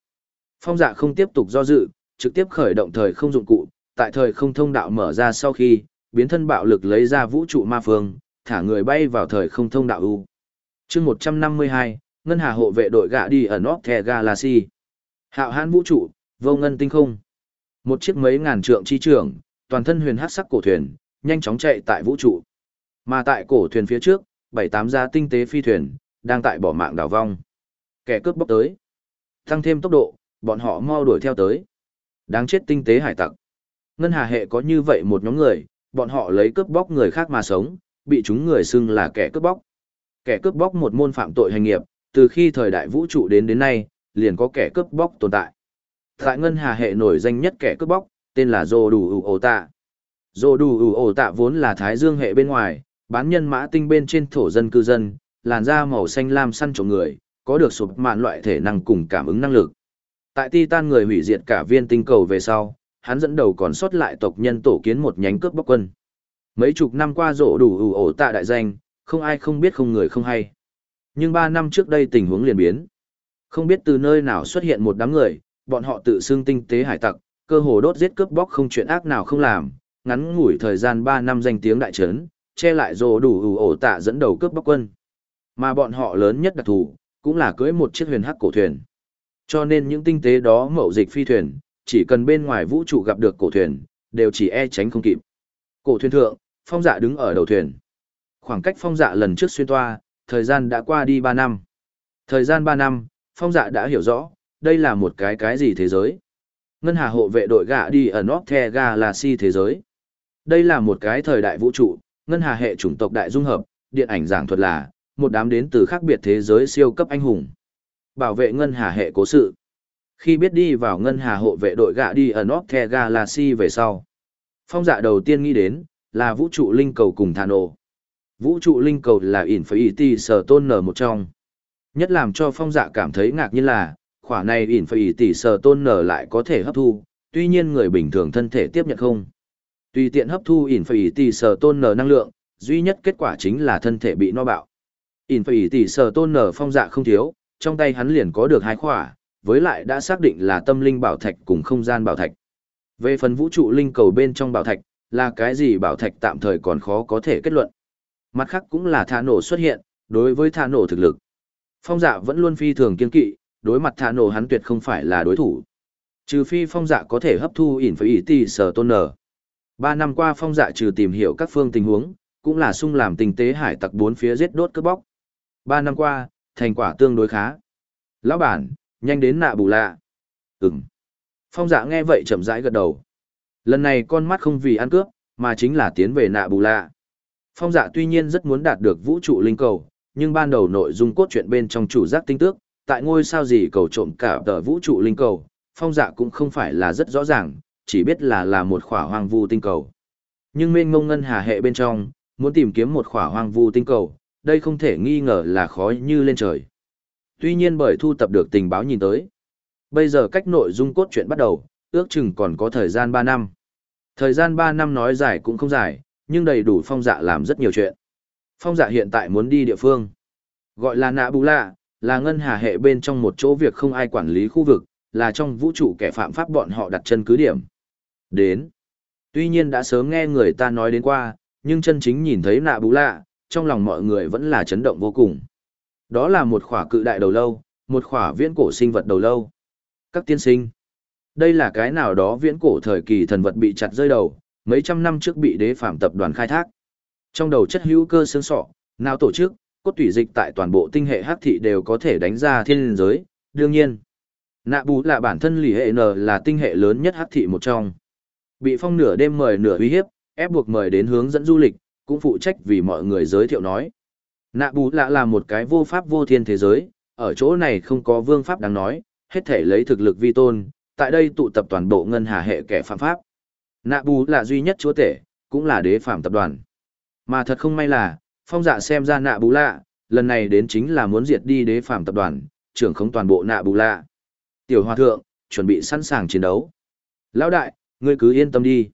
Phong dạ không tiếp tục do dự, trực tiếp khởi động thời không dụng cụ, tại thời không thông đạo mở ra sau khi, biến thân bạo lực lấy ra vũ trụ ma phương, thả người bay vào thời không thông đạo U. chương 152, Ngân Hà hộ vệ đội gạ đi ở North Galaxy. Hạo hãn vũ trụ, vô ngân tinh không. Một chiếc mấy ngàn trượng chi trưởng, toàn thân huyền hắc sắc cổ thuyền, nhanh chóng chạy tại vũ trụ. Mà tại cổ thuyền phía trước, bảy tám gia tinh tế phi thuyền, đang tại bỏ mạng đảo vong. Kẻ cướp bóc tới. Tăng thêm tốc độ, bọn họ mau đuổi theo tới. Đáng chết tinh tế hải tặc. Ngân hà hệ có như vậy một nhóm người, bọn họ lấy cướp bóc người khác mà sống, bị chúng người xưng là kẻ cướp bóc. Kẻ cướp bóc một môn phạm tội hành nghiệp, từ khi thời đại vũ trụ đến đến nay, liền có kẻ cướp bóc tồn tại. Tại ngân hà hệ nổi danh nhất kẻ cướp bóc, tên là Dô Đủ Ú Ổ Tạ. Dô Đủ Ú Ổ Tạ vốn là thái dương hệ bên ngoài, bán nhân mã tinh bên trên thổ dân cư dân, làn da màu xanh lam săn trộm người, có được sụp mạn loại thể năng cùng cảm ứng năng lực. Tại Titan người hủy diệt cả viên tinh cầu về sau, hắn dẫn đầu còn sót lại tộc nhân tổ kiến một nhánh cướp bóc quân. Mấy chục năm qua rộ đủ ủ ổ tạ đại danh, không ai không biết không người không hay. Nhưng ba năm trước đây tình huống liền biến. Không biết từ nơi nào xuất hiện một đám người, bọn họ tự xưng tinh tế hải tặc, cơ hồ đốt giết cướp bóc không chuyện ác nào không làm, ngắn ngủi thời gian 3 năm danh tiếng đại trấn, che lại rồ đủ ủ ổ tạ dẫn đầu cướp bóc quân. Mà bọn họ lớn nhất đặc thù, cũng là cưới một chiếc huyền hắc cổ thuyền. Cho nên những tinh tế đó mậu dịch phi thuyền, chỉ cần bên ngoài vũ trụ gặp được cổ thuyền, đều chỉ e tránh không kịp. Cổ thuyền thượng, phong dạ đứng ở đầu thuyền. Khoảng cách phong dạ lần trước xuyên toa, thời gian đã qua đi 3 năm. Thời gian 3 năm, phong dạ đã hiểu rõ, đây là một cái cái gì thế giới. Ngân hà hộ vệ đội gạ đi ở North Galaxy thế giới. Đây là một cái thời đại vũ trụ, ngân hà hệ chủng tộc đại dung hợp, điện ảnh giảng thuật là, một đám đến từ khác biệt thế giới siêu cấp anh hùng. Bảo vệ ngân hà hệ cố sự. Khi biết đi vào ngân hà hộ vệ đội gạ đi ở North Galaxy về sau. Phong dạ đầu tiên nghĩ đến, là vũ trụ linh cầu cùng thà nổ. Vũ trụ linh cầu là Infinity sở tôn một trong. Nhất làm cho phong dạ cảm thấy ngạc nhiên là, khỏa này ỉn phì tỷ sở tôn nở lại có thể hấp thu, tuy nhiên người bình thường thân thể tiếp nhận không. Tùy tiện hấp thu ỉn phì tỷ sở tôn nở năng lượng, duy nhất kết quả chính là thân thể bị no bạo. tỷ sở tôn nở phong dạ không thiếu, trong tay hắn liền có được hai khỏa, với lại đã xác định là tâm linh bảo thạch cùng không gian bảo thạch. Về phần vũ trụ linh cầu bên trong bảo thạch, là cái gì bảo thạch tạm thời còn khó có thể kết luận. Mặt khác cũng là thả nổ xuất hiện, đối với thả nổ thực lực. Phong dạ vẫn luôn phi thường kiên kỵ, đối mặt thả nổ hắn tuyệt không phải là đối thủ. Trừ phi phong dạ có thể hấp thu ỉn phải ý tì sở tôn nở. Ba năm qua phong dạ trừ tìm hiểu các phương tình huống, cũng là sung làm tình tế hải tặc bốn phía giết đốt cướp bóc. Ba năm qua, thành quả tương đối khá. Lão bản, nhanh đến nạ bù lạ. Ừm. Phong dạ nghe vậy chậm rãi gật đầu. Lần này con mắt không vì ăn cướp, mà chính là tiến về nạ bù lạ. Phong dạ tuy nhiên rất muốn đạt được vũ trụ linh cầu, nhưng ban đầu nội dung cốt truyện bên trong chủ giác tinh tước, tại ngôi sao gì cầu trộm cả tờ vũ trụ linh cầu, phong dạ cũng không phải là rất rõ ràng, chỉ biết là là một khỏa hoang vu tinh cầu. Nhưng mênh mông ngân hà hệ bên trong, muốn tìm kiếm một khỏa hoang vu tinh cầu, đây không thể nghi ngờ là khó như lên trời. Tuy nhiên bởi thu tập được tình báo nhìn tới, bây giờ cách nội dung cốt truyện bắt đầu, ước chừng còn có thời gian 3 năm. Thời gian 3 năm nói dài cũng không dài, nhưng đầy đủ phong dạ làm rất nhiều chuyện. Phong dạ hiện tại muốn đi địa phương. Gọi là nạ bù lạ, là ngân hà hệ bên trong một chỗ việc không ai quản lý khu vực, là trong vũ trụ kẻ phạm pháp bọn họ đặt chân cứ điểm. Đến. Tuy nhiên đã sớm nghe người ta nói đến qua, nhưng chân chính nhìn thấy nạ bú lạ, trong lòng mọi người vẫn là chấn động vô cùng. Đó là một khỏa cự đại đầu lâu, một khỏa viễn cổ sinh vật đầu lâu. Các tiên sinh. Đây là cái nào đó viễn cổ thời kỳ thần vật bị chặt rơi đầu, mấy trăm năm trước bị đế phạm tập đoàn khai thác. Trong đầu chất hữu cơ xương sọ, nào tổ chức, cốt tủy dịch tại toàn bộ tinh hệ hắc thị đều có thể đánh ra thiên giới, đương nhiên. Nạ bù là bản thân lì hệ N là tinh hệ lớn nhất hắc thị một trong. Bị phong nửa đêm mời nửa uy hiếp, ép buộc mời đến hướng dẫn du lịch, cũng phụ trách vì mọi người giới thiệu nói. Nạ bù lạ là một cái vô pháp vô thiên thế giới, ở chỗ này không có vương pháp đáng nói, hết thể lấy thực lực vi tôn, tại đây tụ tập toàn bộ ngân hà hệ kẻ phạm pháp. Nạ bù là duy nhất chúa tể, cũng là đế phạm tập đoàn. Mà thật không may là, phong dạ xem ra nạ bù lạ, lần này đến chính là muốn diệt đi đế phạm tập đoàn, trưởng không toàn bộ nạ bù lạ. Tiểu hòa thượng, chuẩn bị sẵn sàng chiến đấu. Lão đại, ngươi cứ yên tâm đi.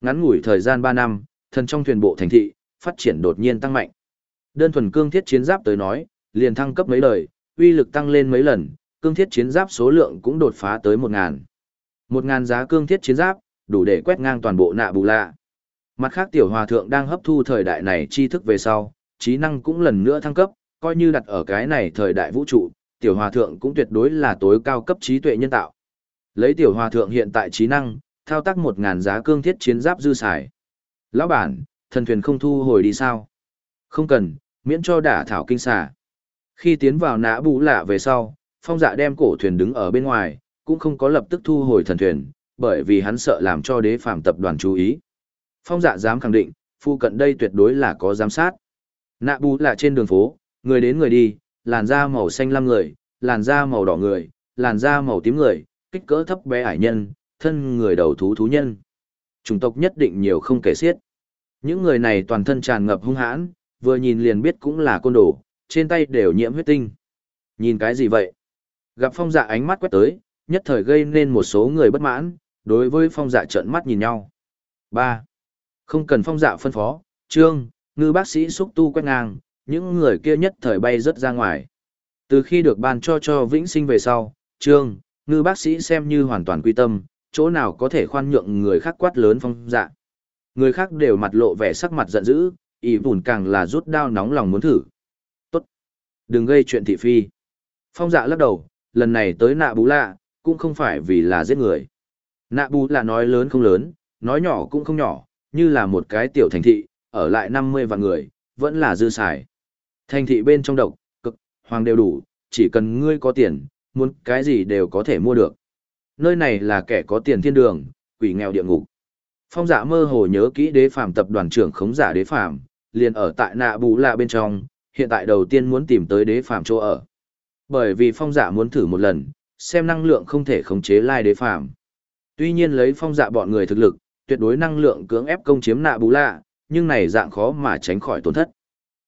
Ngắn ngủi thời gian ba năm, thần trong thuyền bộ thành thị, phát triển đột nhiên tăng mạnh. Đơn thuần cương thiết chiến giáp tới nói, liền thăng cấp mấy đời, uy lực tăng lên mấy lần, cương thiết chiến giáp số lượng cũng đột phá tới một ngàn. Một ngàn giá cương thiết chiến giáp, đủ để quét ngang toàn bộ nạ bù lạ. Mặt khác tiểu hòa thượng đang hấp thu thời đại này tri thức về sau, trí năng cũng lần nữa thăng cấp, coi như đặt ở cái này thời đại vũ trụ, tiểu hòa thượng cũng tuyệt đối là tối cao cấp trí tuệ nhân tạo. Lấy tiểu hòa thượng hiện tại trí năng, thao tác 1000 giá cương thiết chiến giáp dư xài. Lão bản, thần thuyền không thu hồi đi sao? Không cần, miễn cho đả thảo kinh xà. Khi tiến vào nã bù lạ về sau, phong dạ đem cổ thuyền đứng ở bên ngoài, cũng không có lập tức thu hồi thần thuyền, bởi vì hắn sợ làm cho đế phạm tập đoàn chú ý. Phong dạ dám khẳng định, phu cận đây tuyệt đối là có giám sát. Nạ bù là trên đường phố, người đến người đi, làn da màu xanh lam người, làn da màu đỏ người, làn da màu tím người, kích cỡ thấp bé ải nhân, thân người đầu thú thú nhân. Chủng tộc nhất định nhiều không kể xiết. Những người này toàn thân tràn ngập hung hãn, vừa nhìn liền biết cũng là côn đồ, trên tay đều nhiễm huyết tinh. Nhìn cái gì vậy? Gặp phong dạ ánh mắt quét tới, nhất thời gây nên một số người bất mãn, đối với phong dạ trợn mắt nhìn nhau. 3. Không cần phong dạ phân phó, trương, ngư bác sĩ xúc tu quét ngang, những người kia nhất thời bay rất ra ngoài. Từ khi được ban cho cho vĩnh sinh về sau, trương, ngư bác sĩ xem như hoàn toàn quy tâm, chỗ nào có thể khoan nhượng người khác quát lớn phong dạ. Người khác đều mặt lộ vẻ sắc mặt giận dữ, ỷ vùn càng là rút đao nóng lòng muốn thử. Tốt! Đừng gây chuyện thị phi. Phong dạ lắc đầu, lần này tới nạ bú lạ, cũng không phải vì là giết người. Nạ bú lạ nói lớn không lớn, nói nhỏ cũng không nhỏ, như là một cái tiểu thành thị, ở lại 50 vạn người, vẫn là dư xài. Thành thị bên trong độc, cực, hoàng đều đủ, chỉ cần ngươi có tiền, muốn cái gì đều có thể mua được. Nơi này là kẻ có tiền thiên đường, quỷ nghèo địa ngục. Phong dạ mơ hồ nhớ kỹ đế phàm tập đoàn trưởng khống giả đế phàm, liền ở tại nạ bù lạ bên trong, hiện tại đầu tiên muốn tìm tới đế phàm chỗ ở. Bởi vì phong dạ muốn thử một lần, xem năng lượng không thể khống chế lai đế phàm. Tuy nhiên lấy phong dạ bọn người thực lực, tuyệt đối năng lượng cưỡng ép công chiếm nạ bù lạ, nhưng này dạng khó mà tránh khỏi tổn thất.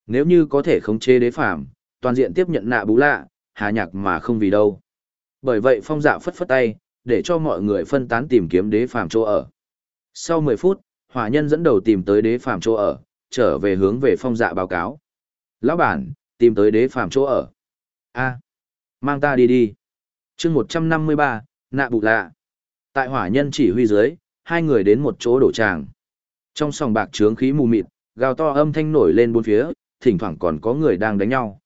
Nếu như có thể khống chế đế phàm, toàn diện tiếp nhận nạ bù lạ, hà nhạc mà không vì đâu. Bởi vậy phong dạ phất phất tay, để cho mọi người phân tán tìm kiếm đế phàm chỗ ở. Sau 10 phút, hỏa nhân dẫn đầu tìm tới đế phàm chỗ ở, trở về hướng về phong dạ báo cáo. Lão bản, tìm tới đế phàm chỗ ở. a mang ta đi đi. chương 153, nạ bụ lạ. Tại hỏa nhân chỉ huy dưới, hai người đến một chỗ đổ tràng. Trong sòng bạc trướng khí mù mịt, gào to âm thanh nổi lên bốn phía, thỉnh thoảng còn có người đang đánh nhau.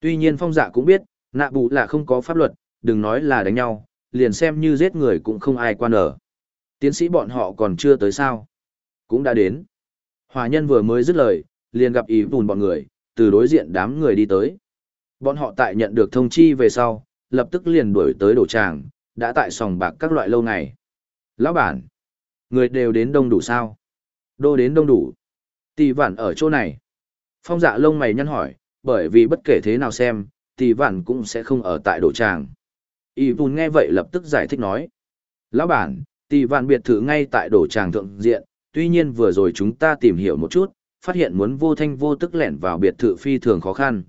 Tuy nhiên phong dạ cũng biết, nạ bụ là không có pháp luật, đừng nói là đánh nhau, liền xem như giết người cũng không ai quan ở. Tiến sĩ bọn họ còn chưa tới sao. Cũng đã đến. Hòa nhân vừa mới dứt lời, liền gặp ý bùn bọn người, từ đối diện đám người đi tới. Bọn họ tại nhận được thông chi về sau, lập tức liền đuổi tới đổ tràng, đã tại sòng bạc các loại lâu ngày. Lão bản, người đều đến đông đủ sao? Đô đến đông đủ. Tỷ vạn ở chỗ này. Phong dạ lông mày nhăn hỏi, bởi vì bất kể thế nào xem, tỷ vạn cũng sẽ không ở tại đổ tràng. Y Bùn nghe vậy lập tức giải thích nói. Lão bản, tỷ vạn biệt thự ngay tại đổ tràng thượng diện, tuy nhiên vừa rồi chúng ta tìm hiểu một chút, phát hiện muốn vô thanh vô tức lẻn vào biệt thự phi thường khó khăn.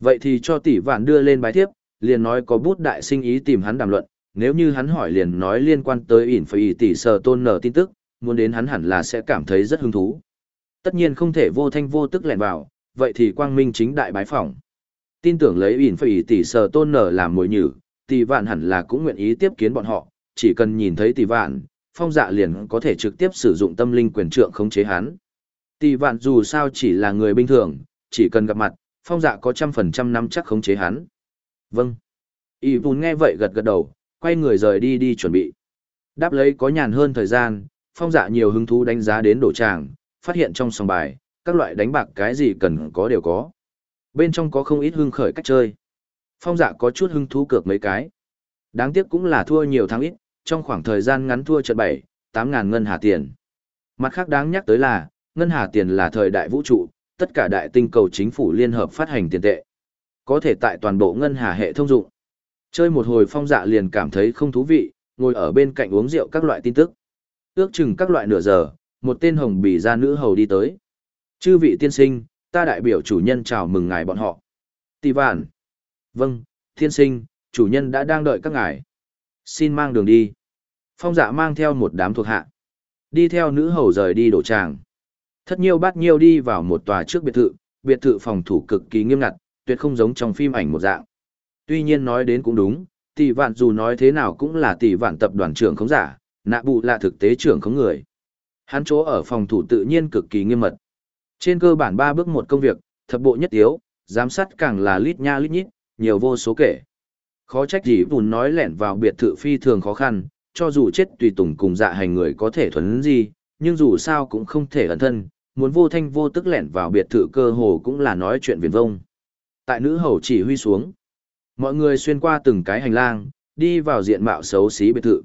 Vậy thì cho tỷ vạn đưa lên bài thiếp, liền nói có bút đại sinh ý tìm hắn đàm luận, nếu như hắn hỏi liền nói liên quan tới ỉn phải tỷ sờ tôn nở tin tức, muốn đến hắn hẳn là sẽ cảm thấy rất hứng thú. Tất nhiên không thể vô thanh vô tức lẻn vào, vậy thì quang minh chính đại bái phỏng. Tin tưởng lấy ỉn phải tỷ sờ tôn nở làm mồi nhử, tỷ vạn hẳn là cũng nguyện ý tiếp kiến bọn họ, chỉ cần nhìn thấy tỷ vạn, phong dạ liền có thể trực tiếp sử dụng tâm linh quyền trượng khống chế hắn. Tỷ vạn dù sao chỉ là người bình thường, chỉ cần gặp mặt, phong dạ có trăm phần trăm năm chắc khống chế hắn. Vâng. Y vùn nghe vậy gật gật đầu, quay người rời đi đi chuẩn bị. Đáp lấy có nhàn hơn thời gian, phong dạ nhiều hứng thú đánh giá đến đổ tràng, phát hiện trong sòng bài, các loại đánh bạc cái gì cần có đều có. Bên trong có không ít hưng khởi cách chơi. Phong dạ có chút hứng thú cược mấy cái. Đáng tiếc cũng là thua nhiều tháng ít, trong khoảng thời gian ngắn thua trận 7, 8 ngàn ngân hà tiền. Mặt khác đáng nhắc tới là, ngân hà tiền là thời đại vũ trụ, tất cả đại tinh cầu chính phủ liên hợp phát hành tiền tệ. Có thể tại toàn bộ ngân hà hệ thông dụng. Chơi một hồi phong dạ liền cảm thấy không thú vị, ngồi ở bên cạnh uống rượu các loại tin tức. Ước chừng các loại nửa giờ, một tên hồng bì ra nữ hầu đi tới. Chư vị tiên sinh, ta đại biểu chủ nhân chào mừng ngài bọn họ. Tỷ vạn. Vâng, tiên sinh, chủ nhân đã đang đợi các ngài. Xin mang đường đi. Phong dạ mang theo một đám thuộc hạ. Đi theo nữ hầu rời đi đổ tràng. Thất nhiêu bát nhiêu đi vào một tòa trước biệt thự, biệt thự phòng thủ cực kỳ nghiêm ngặt, tuyệt không giống trong phim ảnh một dạng. Tuy nhiên nói đến cũng đúng, tỷ vạn dù nói thế nào cũng là tỷ vạn tập đoàn trưởng khống giả, nạ bụ là thực tế trưởng khống người. Hắn chỗ ở phòng thủ tự nhiên cực kỳ nghiêm mật. Trên cơ bản ba bước một công việc, thập bộ nhất yếu, giám sát càng là lít nha lít nhít, nhiều vô số kể. Khó trách gì vùn nói lẻn vào biệt thự phi thường khó khăn, cho dù chết tùy tùng cùng dạ hành người có thể thuấn gì, nhưng dù sao cũng không thể ẩn thân, muốn vô thanh vô tức lẻn vào biệt thự cơ hồ cũng là nói chuyện viền vông. Tại nữ hầu chỉ huy xuống, mọi người xuyên qua từng cái hành lang, đi vào diện mạo xấu xí biệt thự.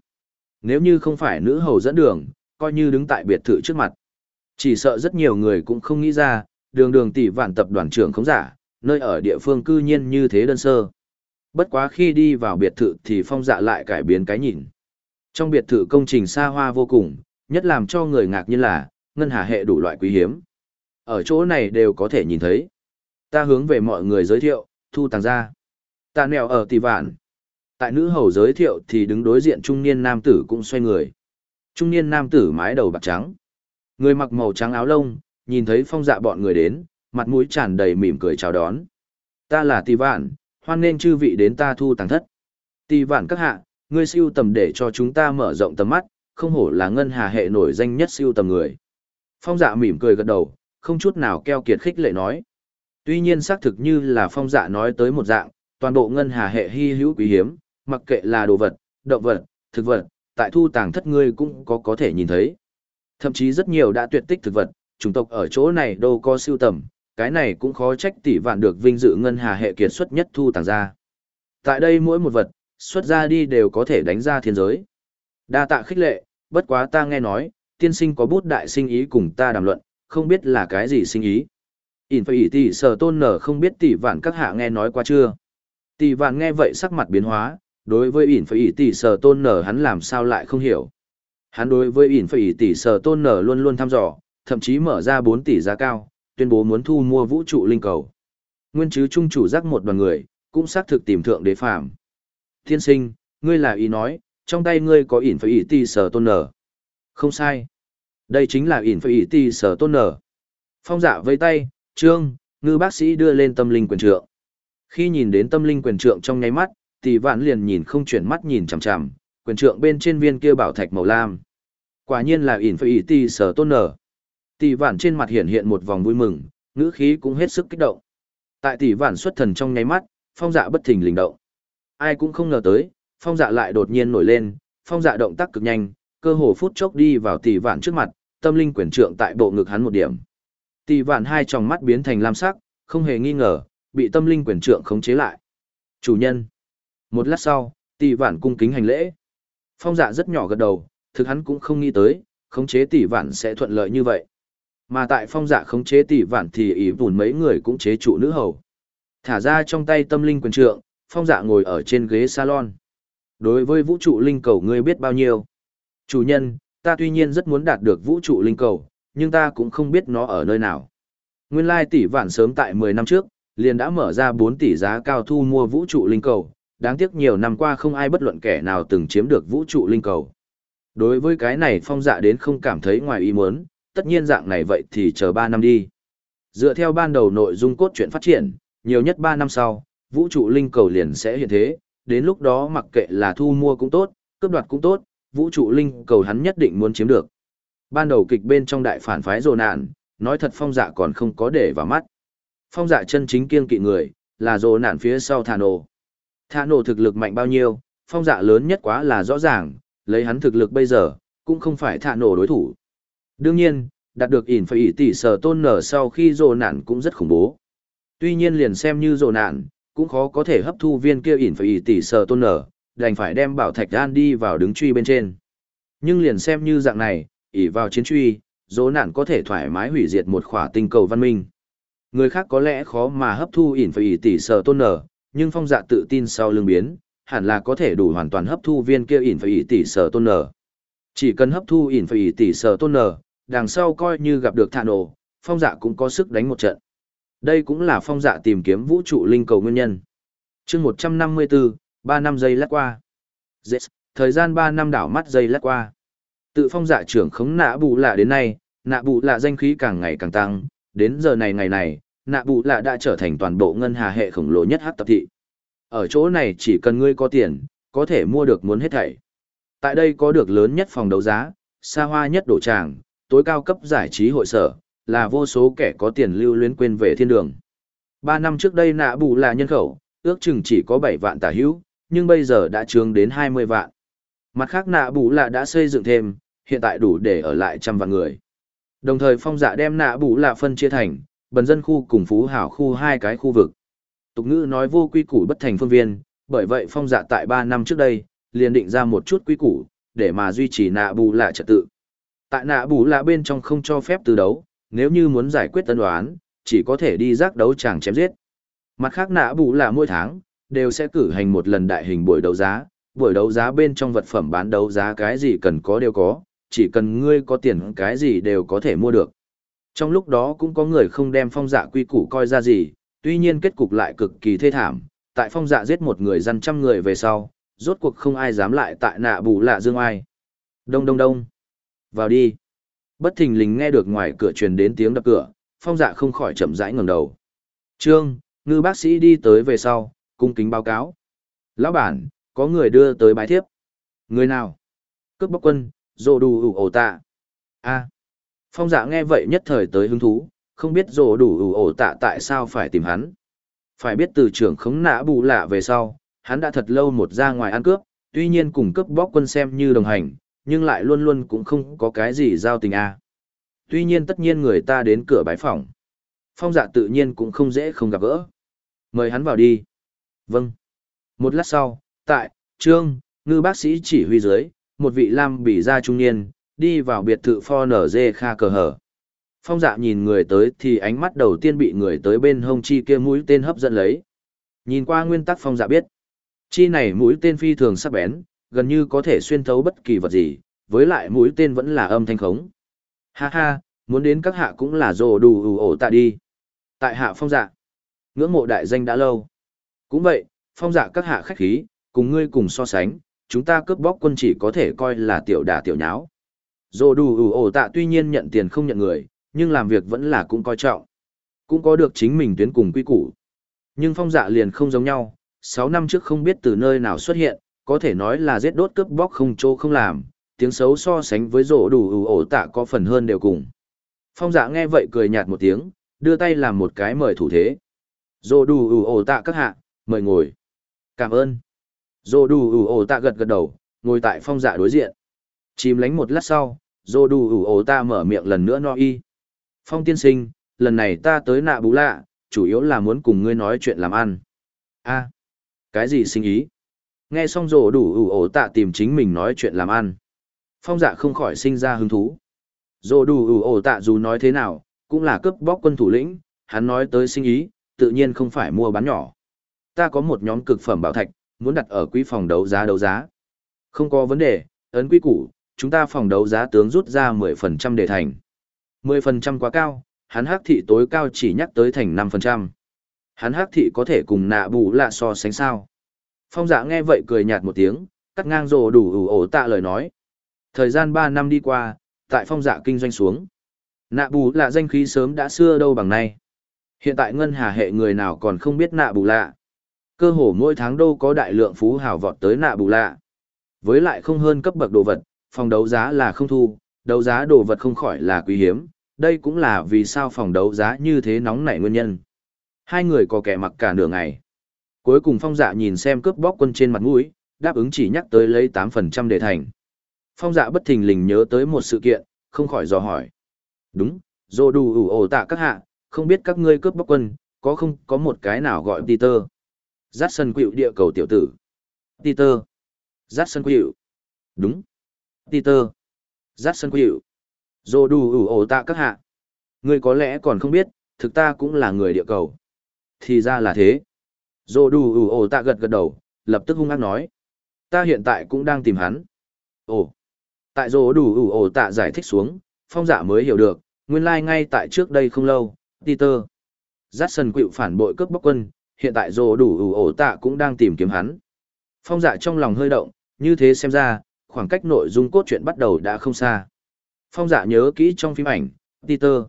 Nếu như không phải nữ hầu dẫn đường, coi như đứng tại biệt thự trước mặt. Chỉ sợ rất nhiều người cũng không nghĩ ra, đường đường tỷ vạn tập đoàn trưởng không giả, nơi ở địa phương cư nhiên như thế đơn sơ. Bất quá khi đi vào biệt thự thì phong dạ lại cải biến cái nhìn. Trong biệt thự công trình xa hoa vô cùng, nhất làm cho người ngạc nhiên là, ngân hà hệ đủ loại quý hiếm. Ở chỗ này đều có thể nhìn thấy. Ta hướng về mọi người giới thiệu, thu tàng ra. Ta nèo ở tỷ vạn. Tại nữ hầu giới thiệu thì đứng đối diện trung niên nam tử cũng xoay người. Trung niên nam tử mái đầu bạc trắng. Người mặc màu trắng áo lông, nhìn thấy phong dạ bọn người đến, mặt mũi tràn đầy mỉm cười chào đón. Ta là tỷ vạn, hoan nên chư vị đến ta thu tàng thất. Tỷ vạn các hạ, ngươi siêu tầm để cho chúng ta mở rộng tầm mắt, không hổ là ngân hà hệ nổi danh nhất siêu tầm người. Phong dạ mỉm cười gật đầu, không chút nào keo kiệt khích lệ nói. Tuy nhiên xác thực như là phong dạ nói tới một dạng, toàn bộ ngân hà hệ hy hữu quý hiếm, mặc kệ là đồ vật, động vật, thực vật, tại thu tàng thất ngươi cũng có có thể nhìn thấy. Thậm chí rất nhiều đã tuyệt tích thực vật, chủng tộc ở chỗ này đâu có siêu tầm, cái này cũng khó trách tỷ vạn được vinh dự ngân hà hệ kiệt xuất nhất thu tàng ra. Tại đây mỗi một vật, xuất ra đi đều có thể đánh ra thiên giới. Đa tạ khích lệ, bất quá ta nghe nói, tiên sinh có bút đại sinh ý cùng ta đàm luận, không biết là cái gì sinh ý. Ỉn phải ỉ tỷ sở tôn nở không biết tỷ vạn các hạ nghe nói qua chưa. Tỷ vạn nghe vậy sắc mặt biến hóa, đối với ỉn phải ỉ tỷ sở tôn nở hắn làm sao lại không hiểu. Hắn đối với ỉn phải ỉ tỷ sở tôn nở luôn luôn thăm dò, thậm chí mở ra 4 tỷ giá cao, tuyên bố muốn thu mua vũ trụ linh cầu. Nguyên chứ trung chủ giác một đoàn người, cũng xác thực tìm thượng đế phạm. Thiên sinh, ngươi là ý nói, trong tay ngươi có ỉn phải ỉ tỷ sở tôn nở. Không sai. Đây chính là ỉn phải ỉ tỷ sở tôn nở. Phong dạ vây tay, trương, ngư bác sĩ đưa lên tâm linh quyền trượng. Khi nhìn đến tâm linh quyền trượng trong nháy mắt, tỷ vạn liền nhìn không chuyển mắt nhìn chằm chằm, quyền trượng bên trên viên kia bảo thạch màu lam. Quả nhiên là ỉn phải ỉ tỷ sở tôn nở. Tỷ vạn trên mặt hiện hiện một vòng vui mừng, ngữ khí cũng hết sức kích động. Tại tỷ vạn xuất thần trong nháy mắt, phong dạ bất thình lình động. Ai cũng không ngờ tới, phong dạ lại đột nhiên nổi lên, phong dạ động tác cực nhanh, cơ hồ phút chốc đi vào tỷ vạn trước mặt, tâm linh quyền trượng tại bộ ngực hắn một điểm. Tỷ vạn hai tròng mắt biến thành lam sắc, không hề nghi ngờ, bị tâm linh quyền trượng khống chế lại. Chủ nhân. Một lát sau, tỷ vạn cung kính hành lễ. Phong dạ rất nhỏ gật đầu, thực hắn cũng không nghĩ tới, khống chế tỷ vạn sẽ thuận lợi như vậy. Mà tại phong dạ khống chế tỷ vạn thì ý vùn mấy người cũng chế trụ nữ hầu. Thả ra trong tay tâm linh quyền trượng, phong dạ ngồi ở trên ghế salon. Đối với vũ trụ linh cầu ngươi biết bao nhiêu? Chủ nhân, ta tuy nhiên rất muốn đạt được vũ trụ linh cầu, nhưng ta cũng không biết nó ở nơi nào. Nguyên lai tỷ vạn sớm tại 10 năm trước, liền đã mở ra 4 tỷ giá cao thu mua vũ trụ linh cầu, đáng tiếc nhiều năm qua không ai bất luận kẻ nào từng chiếm được vũ trụ linh cầu. Đối với cái này phong dạ đến không cảm thấy ngoài ý muốn, tất nhiên dạng này vậy thì chờ 3 năm đi. Dựa theo ban đầu nội dung cốt truyện phát triển, nhiều nhất 3 năm sau, vũ trụ linh cầu liền sẽ hiện thế, đến lúc đó mặc kệ là thu mua cũng tốt, cướp đoạt cũng tốt, vũ trụ linh cầu hắn nhất định muốn chiếm được. Ban đầu kịch bên trong đại phản phái rồ nạn, nói thật phong dạ còn không có để vào mắt. Phong dạ chân chính kiên kỵ người, là rồ nản phía sau thà nổ. thà nổ thực lực mạnh bao nhiêu, phong dạ lớn nhất quá là rõ ràng, lấy hắn thực lực bây giờ, cũng không phải thà nổ đối thủ. Đương nhiên, đạt được ỉn phải ỉ tỷ sở tôn nở sau khi rồ nản cũng rất khủng bố. Tuy nhiên liền xem như rồ nản cũng khó có thể hấp thu viên kia ỉn phải ỉ tỷ sở tôn nở, đành phải đem bảo thạch đan đi vào đứng truy bên trên. Nhưng liền xem như dạng này, ỉ vào chiến truy, dỗ nạn có thể thoải mái hủy diệt một khỏa tinh cầu văn minh. Người khác có lẽ khó mà hấp thu ỉn phải tỷ sở tôn nở, nhưng phong dạ tự tin sau lưng biến, hẳn là có thể đủ hoàn toàn hấp thu viên kia ỉn phải tỷ sở tôn nở. Chỉ cần hấp thu ỉn phải tỷ sở tôn nở, đằng sau coi như gặp được thạ nổ, phong dạ cũng có sức đánh một trận. Đây cũng là phong dạ tìm kiếm vũ trụ linh cầu nguyên nhân. chương 154, 3 năm giây lát qua. Yes, thời gian 3 năm đảo mắt giây lát qua. Tự phong dạ trưởng khống nạ bù lạ đến nay, nạ bù lạ danh khí càng ngày càng tăng, đến giờ này ngày này, nạ Bụ lạ đã trở thành toàn bộ ngân hà hệ khổng lồ nhất hát tập thị. Ở chỗ này chỉ cần ngươi có tiền, có thể mua được muốn hết thảy. Tại đây có được lớn nhất phòng đấu giá, xa hoa nhất đổ tràng, tối cao cấp giải trí hội sở, là vô số kẻ có tiền lưu luyến quên về thiên đường. Ba năm trước đây nạ bù là nhân khẩu, ước chừng chỉ có 7 vạn tả hữu, nhưng bây giờ đã trướng đến 20 vạn. Mặt khác nạ bù là đã xây dựng thêm, hiện tại đủ để ở lại trăm vạn người. Đồng thời phong dạ đem nạ bù là phân chia thành, bần dân khu cùng phú hảo khu hai cái khu vực. Tục ngữ nói vô quy củ bất thành phương viên, bởi vậy phong dạ tại 3 năm trước đây, liền định ra một chút quy củ, để mà duy trì nạ bù lạ trật tự. Tại nạ bù lạ bên trong không cho phép từ đấu, nếu như muốn giải quyết tân đoán, chỉ có thể đi giác đấu chàng chém giết. Mặt khác nạ bù lạ mỗi tháng, đều sẽ cử hành một lần đại hình buổi đấu giá, buổi đấu giá bên trong vật phẩm bán đấu giá cái gì cần có đều có, chỉ cần ngươi có tiền cái gì đều có thể mua được. Trong lúc đó cũng có người không đem phong dạ quy củ coi ra gì, tuy nhiên kết cục lại cực kỳ thê thảm, tại phong dạ giết một người dân trăm người về sau, rốt cuộc không ai dám lại tại nạ bù lạ dương ai. Đông đông đông. Vào đi. Bất thình lình nghe được ngoài cửa truyền đến tiếng đập cửa, phong dạ không khỏi chậm rãi ngẩng đầu. Trương, ngư bác sĩ đi tới về sau, cung kính báo cáo. Lão bản, có người đưa tới bái thiếp. Người nào? Cướp bóc quân, rồ đủ ủ ổ tạ. a phong dạ nghe vậy nhất thời tới hứng thú, không biết rồ đủ ủ ổ tạ tại sao phải tìm hắn. Phải biết từ trưởng khống nã bù lạ về sau, hắn đã thật lâu một ra ngoài ăn cướp, tuy nhiên cùng cướp bóc quân xem như đồng hành, nhưng lại luôn luôn cũng không có cái gì giao tình a. Tuy nhiên tất nhiên người ta đến cửa bái phòng. Phong dạ tự nhiên cũng không dễ không gặp gỡ. Mời hắn vào đi. Vâng. Một lát sau, tại, trương, ngư bác sĩ chỉ huy dưới, một vị lam bỉ gia trung niên, đi vào biệt thự pho nở dê kha cờ hở. Phong dạ nhìn người tới thì ánh mắt đầu tiên bị người tới bên hông chi kia mũi tên hấp dẫn lấy. Nhìn qua nguyên tắc phong dạ biết. Chi này mũi tên phi thường sắc bén, gần như có thể xuyên thấu bất kỳ vật gì, với lại mũi tên vẫn là âm thanh khống. Ha ha, muốn đến các hạ cũng là rồ đủ ủ ổ tạ đi. Tại hạ phong dạ, ngưỡng mộ đại danh đã lâu. Cũng vậy, phong dạ các hạ khách khí, cùng ngươi cùng so sánh, chúng ta cướp bóc quân chỉ có thể coi là tiểu đả tiểu nháo. Rồ đủ ủ ổ tạ tuy nhiên nhận tiền không nhận người, nhưng làm việc vẫn là cũng coi trọng. Cũng có được chính mình tuyến cùng quy củ. Nhưng phong dạ liền không giống nhau, 6 năm trước không biết từ nơi nào xuất hiện, có thể nói là giết đốt cướp bóc không chỗ không làm, tiếng xấu so sánh với rổ đủ ủ ổ tạ có phần hơn đều cùng. Phong dạ nghe vậy cười nhạt một tiếng, đưa tay làm một cái mời thủ thế. Rổ đủ ủ ổ tạ các hạ, mời ngồi. Cảm ơn. Rổ đủ ủ ổ tạ gật gật đầu, ngồi tại phong dạ đối diện. Chìm lánh một lát sau, dô đủ ủ ổ ta mở miệng lần nữa no y. Phong tiên sinh, lần này ta tới nạ bú lạ, chủ yếu là muốn cùng ngươi nói chuyện làm ăn. a cái gì sinh ý? Nghe xong rồ đủ ủ ổ tạ tìm chính mình nói chuyện làm ăn. Phong dạ không khỏi sinh ra hứng thú. Rồ đủ ủ ổ tạ dù nói thế nào, cũng là cướp bóc quân thủ lĩnh, hắn nói tới sinh ý, tự nhiên không phải mua bán nhỏ. Ta có một nhóm cực phẩm bảo thạch, muốn đặt ở quý phòng đấu giá đấu giá. Không có vấn đề, ấn quý củ, chúng ta phòng đấu giá tướng rút ra 10% để thành. 10% quá cao, hắn hắc thị tối cao chỉ nhắc tới thành 5%. Hắn hắc thị có thể cùng nạ bù lạ so sánh sao. Phong dạ nghe vậy cười nhạt một tiếng, cắt ngang rồ đủ ủ ổ tạ lời nói. Thời gian 3 năm đi qua, tại phong dạ kinh doanh xuống. Nạ bù lạ danh khí sớm đã xưa đâu bằng nay. Hiện tại ngân hà hệ người nào còn không biết nạ bù lạ. Cơ hồ mỗi tháng đâu có đại lượng phú hào vọt tới nạ bù lạ. Với lại không hơn cấp bậc đồ vật, phòng đấu giá là không thu, đấu giá đồ vật không khỏi là quý hiếm, đây cũng là vì sao phòng đấu giá như thế nóng nảy nguyên nhân. Hai người có kẻ mặc cả nửa ngày. Cuối cùng phong dạ nhìn xem cướp bóc quân trên mặt mũi, đáp ứng chỉ nhắc tới lấy 8% để thành. Phong dạ bất thình lình nhớ tới một sự kiện, không khỏi dò hỏi. Đúng, dô đủ ủ ổ tạ các hạ, không biết các ngươi cướp bóc quân, có không có một cái nào gọi Peter. Giác sân quỵu địa cầu tiểu tử. Peter. Giác sân quỵu. Đúng. Peter. Giác sân Quỷ Dô đủ ủ ổ tạ các hạ. Ngươi có lẽ còn không biết, thực ta cũng là người địa cầu. Thì ra là thế. Dô đủ ủ ổ tạ gật gật đầu, lập tức hung ác nói. Ta hiện tại cũng đang tìm hắn. Ồ. Tại dô đủ ủ ổ tạ giải thích xuống, phong dạ mới hiểu được, nguyên lai like ngay tại trước đây không lâu, Peter. Jackson quỷ phản bội cướp bóc quân, hiện tại dô đủ ủ ổ tạ cũng đang tìm kiếm hắn. Phong dạ trong lòng hơi động, như thế xem ra, khoảng cách nội dung cốt truyện bắt đầu đã không xa. Phong dạ nhớ kỹ trong phim ảnh, Peter.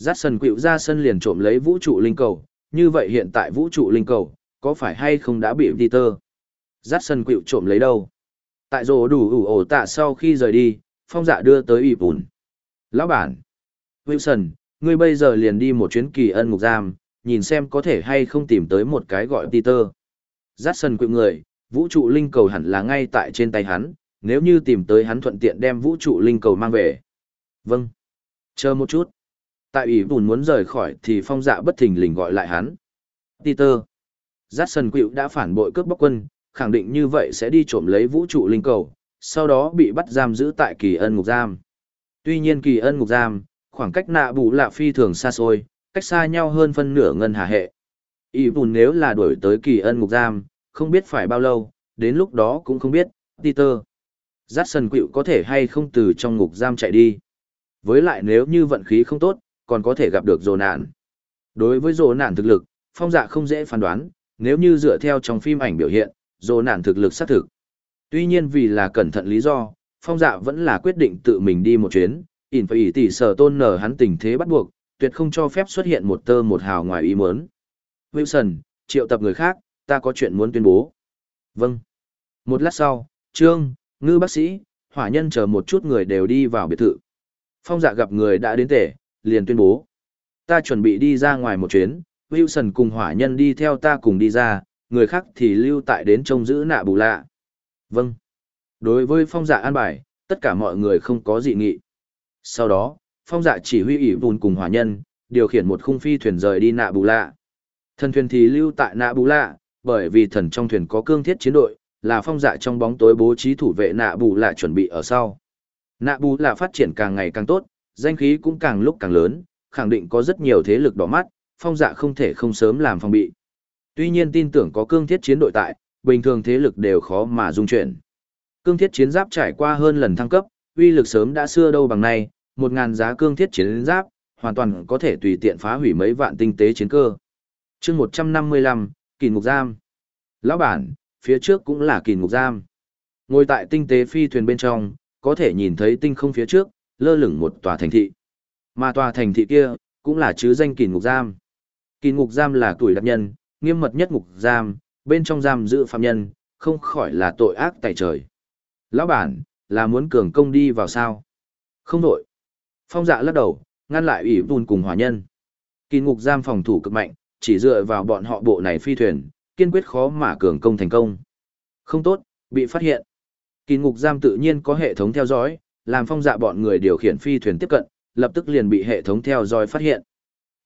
Jackson quỵu ra sân liền trộm lấy vũ trụ linh cầu, như vậy hiện tại vũ trụ linh cầu, có phải hay không đã bị Peter? Jackson quỵu trộm lấy đâu? Tại rổ đủ ủ ổ tạ sau khi rời đi, phong dạ đưa tới ủy bùn. Lão bản! Wilson, ngươi bây giờ liền đi một chuyến kỳ ân ngục giam, nhìn xem có thể hay không tìm tới một cái gọi Peter. Jackson quỵu người, vũ trụ linh cầu hẳn là ngay tại trên tay hắn, nếu như tìm tới hắn thuận tiện đem vũ trụ linh cầu mang về. Vâng. Chờ một chút. Tại ủy bùn muốn rời khỏi thì phong dạ bất thình lình gọi lại hắn. Peter. Jackson Quịu đã phản bội cướp bóc quân, khẳng định như vậy sẽ đi trộm lấy vũ trụ linh cầu, sau đó bị bắt giam giữ tại kỳ ân ngục giam. Tuy nhiên kỳ ân ngục giam, khoảng cách nạ bù lạ phi thường xa xôi, cách xa nhau hơn phân nửa ngân hà hệ. Ý bùn nếu là đuổi tới kỳ ân ngục giam, không biết phải bao lâu, đến lúc đó cũng không biết, Peter. Jackson Quịu có thể hay không từ trong ngục giam chạy đi. Với lại nếu như vận khí không tốt, còn có thể gặp được rồ nạn. Đối với rồ nạn thực lực, phong dạ không dễ phán đoán, nếu như dựa theo trong phim ảnh biểu hiện, rồ nạn thực lực xác thực. Tuy nhiên vì là cẩn thận lý do, phong dạ vẫn là quyết định tự mình đi một chuyến, ỉn phải ỉ tỉ sở tôn nở hắn tình thế bắt buộc, tuyệt không cho phép xuất hiện một tơ một hào ngoài ý muốn. Wilson, triệu tập người khác, ta có chuyện muốn tuyên bố. Vâng. Một lát sau, Trương, ngư bác sĩ, hỏa nhân chờ một chút người đều đi vào biệt thự. Phong dạ gặp người đã đến tể, liền tuyên bố. Ta chuẩn bị đi ra ngoài một chuyến, Wilson cùng hỏa nhân đi theo ta cùng đi ra, người khác thì lưu tại đến trông giữ nạ bù lạ. Vâng. Đối với phong dạ an bài, tất cả mọi người không có dị nghị. Sau đó, phong dạ chỉ huy ủy vùn cùng hỏa nhân, điều khiển một khung phi thuyền rời đi nạ bù lạ. Thần thuyền thì lưu tại nạ bù lạ, bởi vì thần trong thuyền có cương thiết chiến đội, là phong dạ trong bóng tối bố trí thủ vệ nạ bù lạ chuẩn bị ở sau. Nạ bù lạ phát triển càng ngày càng tốt, danh khí cũng càng lúc càng lớn, khẳng định có rất nhiều thế lực đỏ mắt, phong dạ không thể không sớm làm phòng bị. Tuy nhiên tin tưởng có cương thiết chiến đội tại, bình thường thế lực đều khó mà dung chuyển. Cương thiết chiến giáp trải qua hơn lần thăng cấp, uy lực sớm đã xưa đâu bằng nay, một ngàn giá cương thiết chiến giáp, hoàn toàn có thể tùy tiện phá hủy mấy vạn tinh tế chiến cơ. chương 155, kỳ ngục giam. Lão bản, phía trước cũng là kỳ ngục giam. Ngồi tại tinh tế phi thuyền bên trong, có thể nhìn thấy tinh không phía trước, lơ lửng một tòa thành thị. Mà tòa thành thị kia, cũng là chứ danh kỳ ngục giam. Kỳ ngục giam là tuổi đặc nhân, nghiêm mật nhất ngục giam, bên trong giam giữ phạm nhân, không khỏi là tội ác tại trời. Lão bản, là muốn cường công đi vào sao? Không đổi. Phong dạ lắc đầu, ngăn lại ủy vùn cùng hỏa nhân. Kỳ ngục giam phòng thủ cực mạnh, chỉ dựa vào bọn họ bộ này phi thuyền, kiên quyết khó mà cường công thành công. Không tốt, bị phát hiện. Kỳ ngục giam tự nhiên có hệ thống theo dõi, làm phong dạ bọn người điều khiển phi thuyền tiếp cận, lập tức liền bị hệ thống theo dõi phát hiện.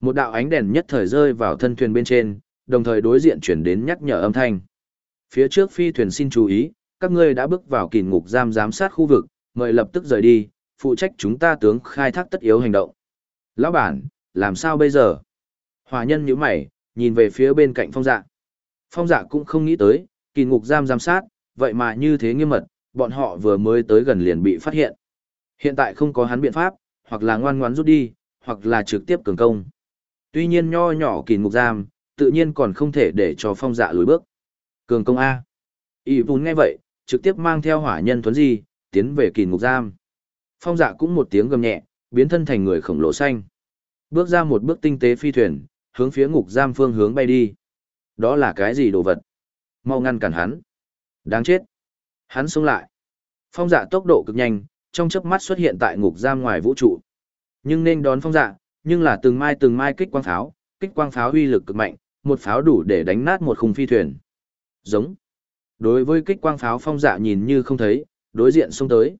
Một đạo ánh đèn nhất thời rơi vào thân thuyền bên trên, đồng thời đối diện chuyển đến nhắc nhở âm thanh. Phía trước phi thuyền xin chú ý, các ngươi đã bước vào kỳ ngục giam giám sát khu vực, mời lập tức rời đi, phụ trách chúng ta tướng khai thác tất yếu hành động. Lão bản, làm sao bây giờ? Hòa nhân nhíu mày, nhìn về phía bên cạnh phong dạ. Phong dạ cũng không nghĩ tới, kỳ ngục giam giám sát, vậy mà như thế nghiêm mật, bọn họ vừa mới tới gần liền bị phát hiện. Hiện tại không có hắn biện pháp, hoặc là ngoan ngoãn rút đi, hoặc là trực tiếp cường công. Tuy nhiên nho nhỏ kỳ ngục giam, tự nhiên còn không thể để cho phong dạ lùi bước. Cường công A. Y vùn nghe vậy, trực tiếp mang theo hỏa nhân thuấn di, tiến về kỳ ngục giam. Phong dạ cũng một tiếng gầm nhẹ, biến thân thành người khổng lồ xanh. Bước ra một bước tinh tế phi thuyền, hướng phía ngục giam phương hướng bay đi. Đó là cái gì đồ vật? Mau ngăn cản hắn. Đáng chết. Hắn xông lại. Phong dạ tốc độ cực nhanh, trong chớp mắt xuất hiện tại ngục giam ngoài vũ trụ. Nhưng nên đón phong dạ, nhưng là từng mai từng mai kích quang pháo, kích quang pháo uy lực cực mạnh, một pháo đủ để đánh nát một khung phi thuyền. Giống. Đối với kích quang pháo phong dạ nhìn như không thấy, đối diện xông tới.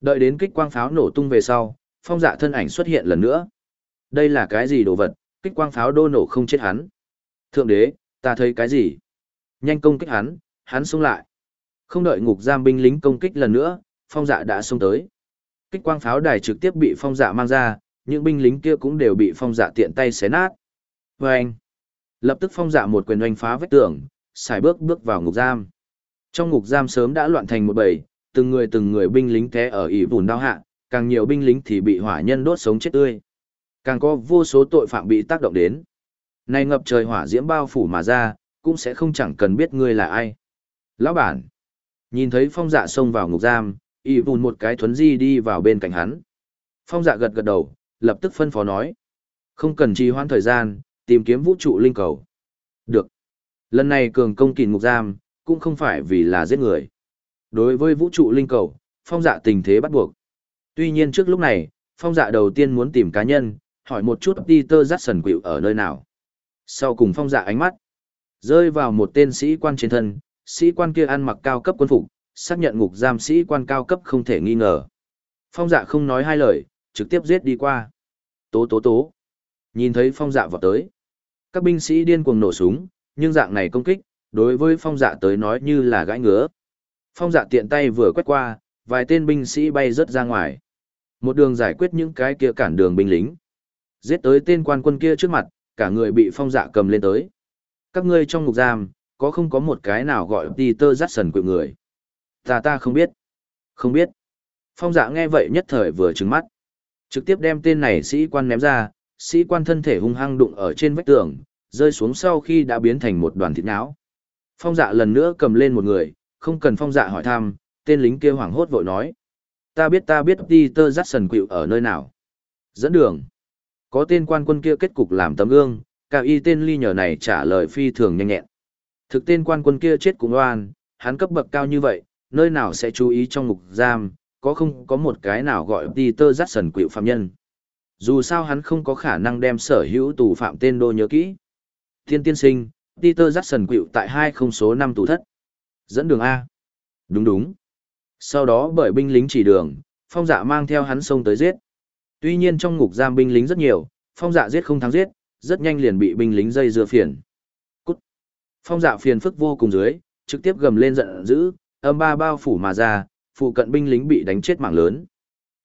Đợi đến kích quang pháo nổ tung về sau, phong dạ thân ảnh xuất hiện lần nữa. Đây là cái gì đồ vật, kích quang pháo đô nổ không chết hắn. Thượng đế, ta thấy cái gì? Nhanh công kích hắn, hắn xông lại. Không đợi ngục giam binh lính công kích lần nữa, phong dạ đã xông tới. Kích quang pháo đài trực tiếp bị phong dạ mang ra, những binh lính kia cũng đều bị phong dạ tiện tay xé nát. Và anh, lập tức phong dạ một quyền oanh phá vách tường, xài bước bước vào ngục giam. Trong ngục giam sớm đã loạn thành một bầy, từng người từng người binh lính té ở ỉ vùn đau hạ, càng nhiều binh lính thì bị hỏa nhân đốt sống chết tươi. Càng có vô số tội phạm bị tác động đến. Này ngập trời hỏa diễm bao phủ mà ra, cũng sẽ không chẳng cần biết ngươi là ai. Lão bản, nhìn thấy phong dạ xông vào ngục giam, y vùn một cái thuấn di đi vào bên cạnh hắn. Phong dạ gật gật đầu, lập tức phân phó nói. Không cần trì hoãn thời gian, tìm kiếm vũ trụ linh cầu. Được. Lần này cường công kỳ ngục giam, cũng không phải vì là giết người. Đối với vũ trụ linh cầu, phong dạ tình thế bắt buộc. Tuy nhiên trước lúc này, phong dạ đầu tiên muốn tìm cá nhân, hỏi một chút Peter Jackson quỷ ở nơi nào. Sau cùng phong dạ ánh mắt, rơi vào một tên sĩ quan trên thân, sĩ quan kia ăn mặc cao cấp quân phục, xác nhận ngục giam sĩ quan cao cấp không thể nghi ngờ. Phong dạ không nói hai lời, trực tiếp giết đi qua. Tố tố tố. Nhìn thấy phong dạ vào tới. Các binh sĩ điên cuồng nổ súng, nhưng dạng này công kích, đối với phong dạ tới nói như là gãi ngứa. Phong dạ tiện tay vừa quét qua, vài tên binh sĩ bay rớt ra ngoài. Một đường giải quyết những cái kia cản đường binh lính. Giết tới tên quan quân kia trước mặt, cả người bị phong dạ cầm lên tới. Các ngươi trong ngục giam, có không có một cái nào gọi Peter Jackson quỵ người? Ta ta không biết. Không biết. Phong dạ nghe vậy nhất thời vừa trừng mắt. Trực tiếp đem tên này sĩ quan ném ra, sĩ quan thân thể hung hăng đụng ở trên vách tường, rơi xuống sau khi đã biến thành một đoàn thịt não. Phong dạ lần nữa cầm lên một người, không cần phong dạ hỏi thăm, tên lính kia hoảng hốt vội nói. Ta biết ta biết Peter Jackson quỵu ở nơi nào. Dẫn đường. Có tên quan quân kia kết cục làm tấm gương, cao y tên ly nhờ này trả lời phi thường nhanh nhẹn. Thực tên quan quân kia chết cũng oan, hắn cấp bậc cao như vậy, nơi nào sẽ chú ý trong ngục giam, có không có một cái nào gọi Peter Jackson quỵu phạm nhân. Dù sao hắn không có khả năng đem sở hữu tù phạm tên đô nhớ kỹ. Thiên tiên sinh, Peter Jackson quỵu tại hai không số năm tù thất. Dẫn đường A. Đúng đúng. Sau đó bởi binh lính chỉ đường, phong dạ mang theo hắn xông tới giết. Tuy nhiên trong ngục giam binh lính rất nhiều, phong dạ giết không thắng giết, rất nhanh liền bị binh lính dây dưa phiền. Cút. Phong dạ phiền phức vô cùng dưới, trực tiếp gầm lên giận dữ, âm ba bao phủ mà ra, phụ cận binh lính bị đánh chết mạng lớn.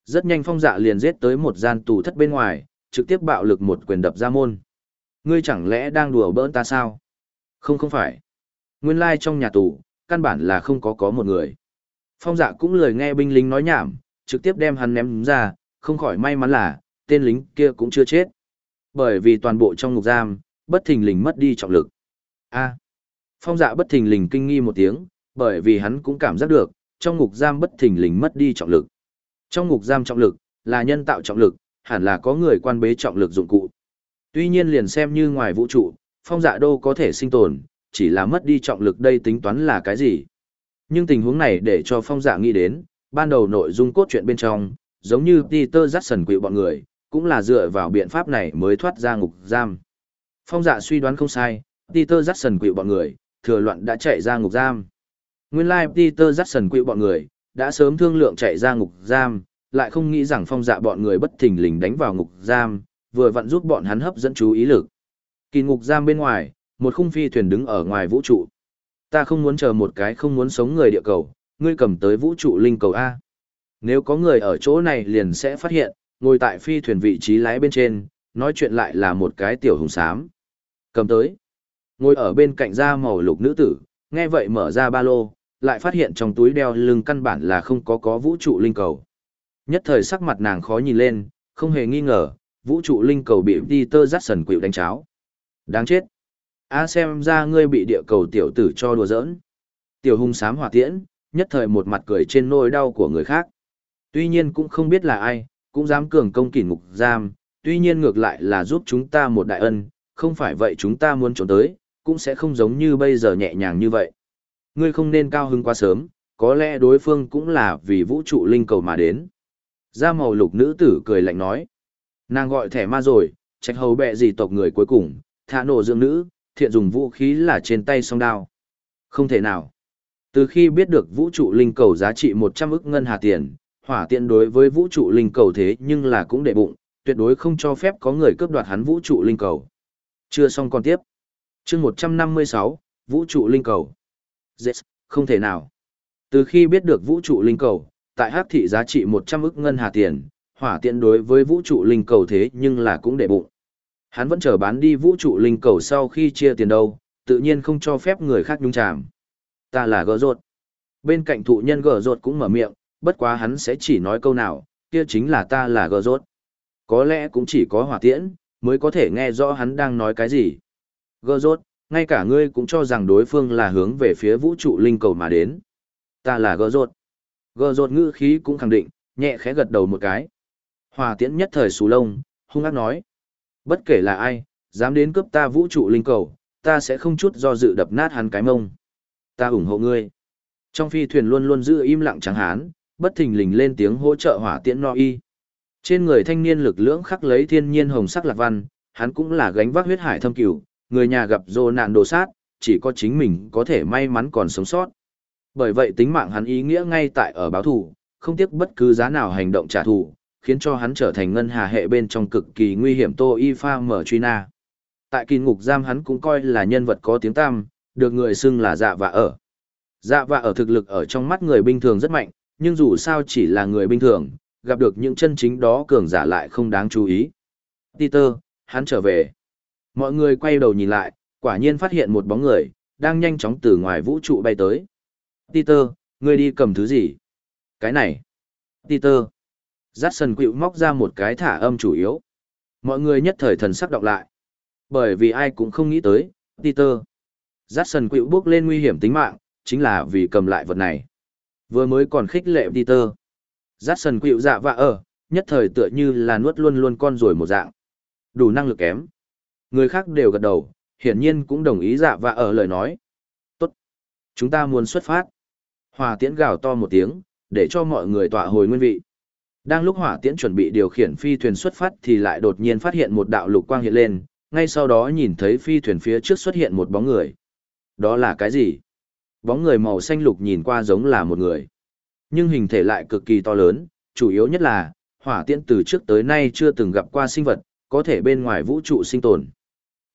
Rất nhanh phong dạ liền giết tới một gian tù thất bên ngoài, trực tiếp bạo lực một quyền đập ra môn. Ngươi chẳng lẽ đang đùa bỡn ta sao? Không không phải. Nguyên lai trong nhà tù, căn bản là không có có một người. Phong dạ cũng lời nghe binh lính nói nhảm, trực tiếp đem hắn ném ra, không khỏi may mắn là, tên lính kia cũng chưa chết. Bởi vì toàn bộ trong ngục giam, bất thình lình mất đi trọng lực. A. Phong dạ bất thình lình kinh nghi một tiếng, bởi vì hắn cũng cảm giác được, trong ngục giam bất thình lình mất đi trọng lực. Trong ngục giam trọng lực, là nhân tạo trọng lực, hẳn là có người quan bế trọng lực dụng cụ. Tuy nhiên liền xem như ngoài vũ trụ, phong dạ đô có thể sinh tồn, chỉ là mất đi trọng lực đây tính toán là cái gì. Nhưng tình huống này để cho phong dạ nghĩ đến, ban đầu nội dung cốt truyện bên trong, giống như Peter Jackson quỵ bọn người, cũng là dựa vào biện pháp này mới thoát ra ngục giam. Phong dạ suy đoán không sai, Peter Jackson quỷ bọn người, thừa loạn đã chạy ra ngục giam. Nguyên lai like Peter Jackson quỷ bọn người, đã sớm thương lượng chạy ra ngục giam, lại không nghĩ rằng phong dạ bọn người bất thình lình đánh vào ngục giam, vừa vặn giúp bọn hắn hấp dẫn chú ý lực. Kỳ ngục giam bên ngoài, một khung phi thuyền đứng ở ngoài vũ trụ. Ta không muốn chờ một cái không muốn sống người địa cầu, ngươi cầm tới vũ trụ linh cầu A. Nếu có người ở chỗ này liền sẽ phát hiện, ngồi tại phi thuyền vị trí lái bên trên, nói chuyện lại là một cái tiểu hùng xám. Cầm tới. Ngồi ở bên cạnh da màu lục nữ tử, nghe vậy mở ra ba lô, lại phát hiện trong túi đeo lưng căn bản là không có có vũ trụ linh cầu. Nhất thời sắc mặt nàng khó nhìn lên, không hề nghi ngờ, vũ trụ linh cầu bị Peter Jackson quỵu đánh cháo. Đáng chết. A xem ra ngươi bị địa cầu tiểu tử cho đùa giỡn. Tiểu hung sám hỏa tiễn, nhất thời một mặt cười trên nỗi đau của người khác. Tuy nhiên cũng không biết là ai, cũng dám cường công kỷ ngục giam, tuy nhiên ngược lại là giúp chúng ta một đại ân, không phải vậy chúng ta muốn trốn tới, cũng sẽ không giống như bây giờ nhẹ nhàng như vậy. Ngươi không nên cao hứng quá sớm, có lẽ đối phương cũng là vì vũ trụ linh cầu mà đến. Gia màu lục nữ tử cười lạnh nói. Nàng gọi thẻ ma rồi, trách hầu bẹ gì tộc người cuối cùng, thả nổ dưỡng nữ, thiện dùng vũ khí là trên tay song đao. Không thể nào. Từ khi biết được vũ trụ linh cầu giá trị 100 ức ngân hà tiền, hỏa tiện đối với vũ trụ linh cầu thế nhưng là cũng để bụng, tuyệt đối không cho phép có người cướp đoạt hắn vũ trụ linh cầu. Chưa xong còn tiếp. chương 156, vũ trụ linh cầu. Yes, không thể nào. Từ khi biết được vũ trụ linh cầu, tại hắc thị giá trị 100 ức ngân hà tiền, hỏa tiện đối với vũ trụ linh cầu thế nhưng là cũng để bụng. Hắn vẫn chờ bán đi vũ trụ linh cầu sau khi chia tiền đâu, tự nhiên không cho phép người khác nhung chàm. Ta là gỡ rột. Bên cạnh thụ nhân gỡ rột cũng mở miệng, bất quá hắn sẽ chỉ nói câu nào, kia chính là ta là gờ rốt Có lẽ cũng chỉ có hỏa tiễn, mới có thể nghe rõ hắn đang nói cái gì. gờ rốt ngay cả ngươi cũng cho rằng đối phương là hướng về phía vũ trụ linh cầu mà đến. Ta là gờ rốt gờ rốt ngữ khí cũng khẳng định, nhẹ khẽ gật đầu một cái. Hỏa tiễn nhất thời xù lông, hung ác nói. Bất kể là ai, dám đến cướp ta vũ trụ linh cầu, ta sẽ không chút do dự đập nát hắn cái mông. Ta ủng hộ ngươi. Trong phi thuyền luôn luôn giữ im lặng trắng hán, bất thình lình lên tiếng hỗ trợ hỏa tiễn no y. Trên người thanh niên lực lưỡng khắc lấy thiên nhiên hồng sắc lạc văn, hắn cũng là gánh vác huyết hải thâm cửu, người nhà gặp dô nạn đồ sát, chỉ có chính mình có thể may mắn còn sống sót. Bởi vậy tính mạng hắn ý nghĩa ngay tại ở báo thù, không tiếc bất cứ giá nào hành động trả thù, khiến cho hắn trở thành ngân hà hệ bên trong cực kỳ nguy hiểm Tô Y Pha mở truy na. Tại kỳ ngục giam hắn cũng coi là nhân vật có tiếng tam, được người xưng là dạ và ở. Dạ và ở thực lực ở trong mắt người bình thường rất mạnh, nhưng dù sao chỉ là người bình thường, gặp được những chân chính đó cường giả lại không đáng chú ý. Peter, hắn trở về. Mọi người quay đầu nhìn lại, quả nhiên phát hiện một bóng người, đang nhanh chóng từ ngoài vũ trụ bay tới. Peter, ngươi đi cầm thứ gì? Cái này. Peter. Jackson quỵu móc ra một cái thả âm chủ yếu. Mọi người nhất thời thần sắc đọc lại. Bởi vì ai cũng không nghĩ tới, Peter. Jackson quỵu bước lên nguy hiểm tính mạng, chính là vì cầm lại vật này. Vừa mới còn khích lệ Peter. Giác sần quỵu dạ vạ ở, nhất thời tựa như là nuốt luôn luôn con rồi một dạng. Đủ năng lực kém. Người khác đều gật đầu, hiển nhiên cũng đồng ý dạ vạ ở lời nói. Tốt. Chúng ta muốn xuất phát. Hòa tiễn gào to một tiếng, để cho mọi người tỏa hồi nguyên vị. Đang lúc hỏa tiễn chuẩn bị điều khiển phi thuyền xuất phát thì lại đột nhiên phát hiện một đạo lục quang hiện lên, ngay sau đó nhìn thấy phi thuyền phía trước xuất hiện một bóng người. Đó là cái gì? Bóng người màu xanh lục nhìn qua giống là một người. Nhưng hình thể lại cực kỳ to lớn, chủ yếu nhất là, hỏa tiễn từ trước tới nay chưa từng gặp qua sinh vật, có thể bên ngoài vũ trụ sinh tồn.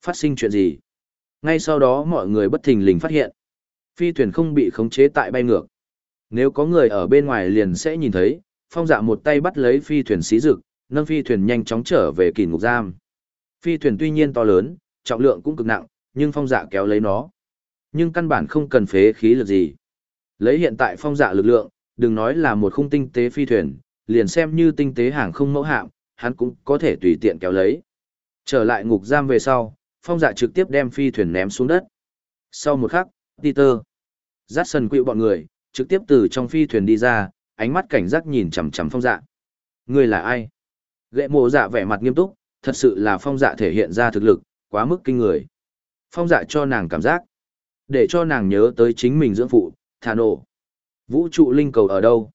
Phát sinh chuyện gì? Ngay sau đó mọi người bất thình lình phát hiện. Phi thuyền không bị khống chế tại bay ngược. Nếu có người ở bên ngoài liền sẽ nhìn thấy, phong dạ một tay bắt lấy phi thuyền xí rực, nâng phi thuyền nhanh chóng trở về kỳ ngục giam. Phi thuyền tuy nhiên to lớn, trọng lượng cũng cực nặng, nhưng phong dạ kéo lấy nó. Nhưng căn bản không cần phế khí lực gì. Lấy hiện tại phong dạ lực lượng, đừng nói là một khung tinh tế phi thuyền, liền xem như tinh tế hàng không mẫu hạm, hắn cũng có thể tùy tiện kéo lấy. Trở lại ngục giam về sau, phong dạ trực tiếp đem phi thuyền ném xuống đất. Sau một khắc, Peter, Jackson quỵ bọn người, trực tiếp từ trong phi thuyền đi ra, ánh mắt cảnh giác nhìn chằm chằm phong dạ. Ngươi là ai? Gệ mộ dạ vẻ mặt nghiêm túc, thật sự là phong dạ thể hiện ra thực lực, quá mức kinh người. Phong dạ cho nàng cảm giác, để cho nàng nhớ tới chính mình dưỡng phụ, thà nổ. Vũ trụ linh cầu ở đâu?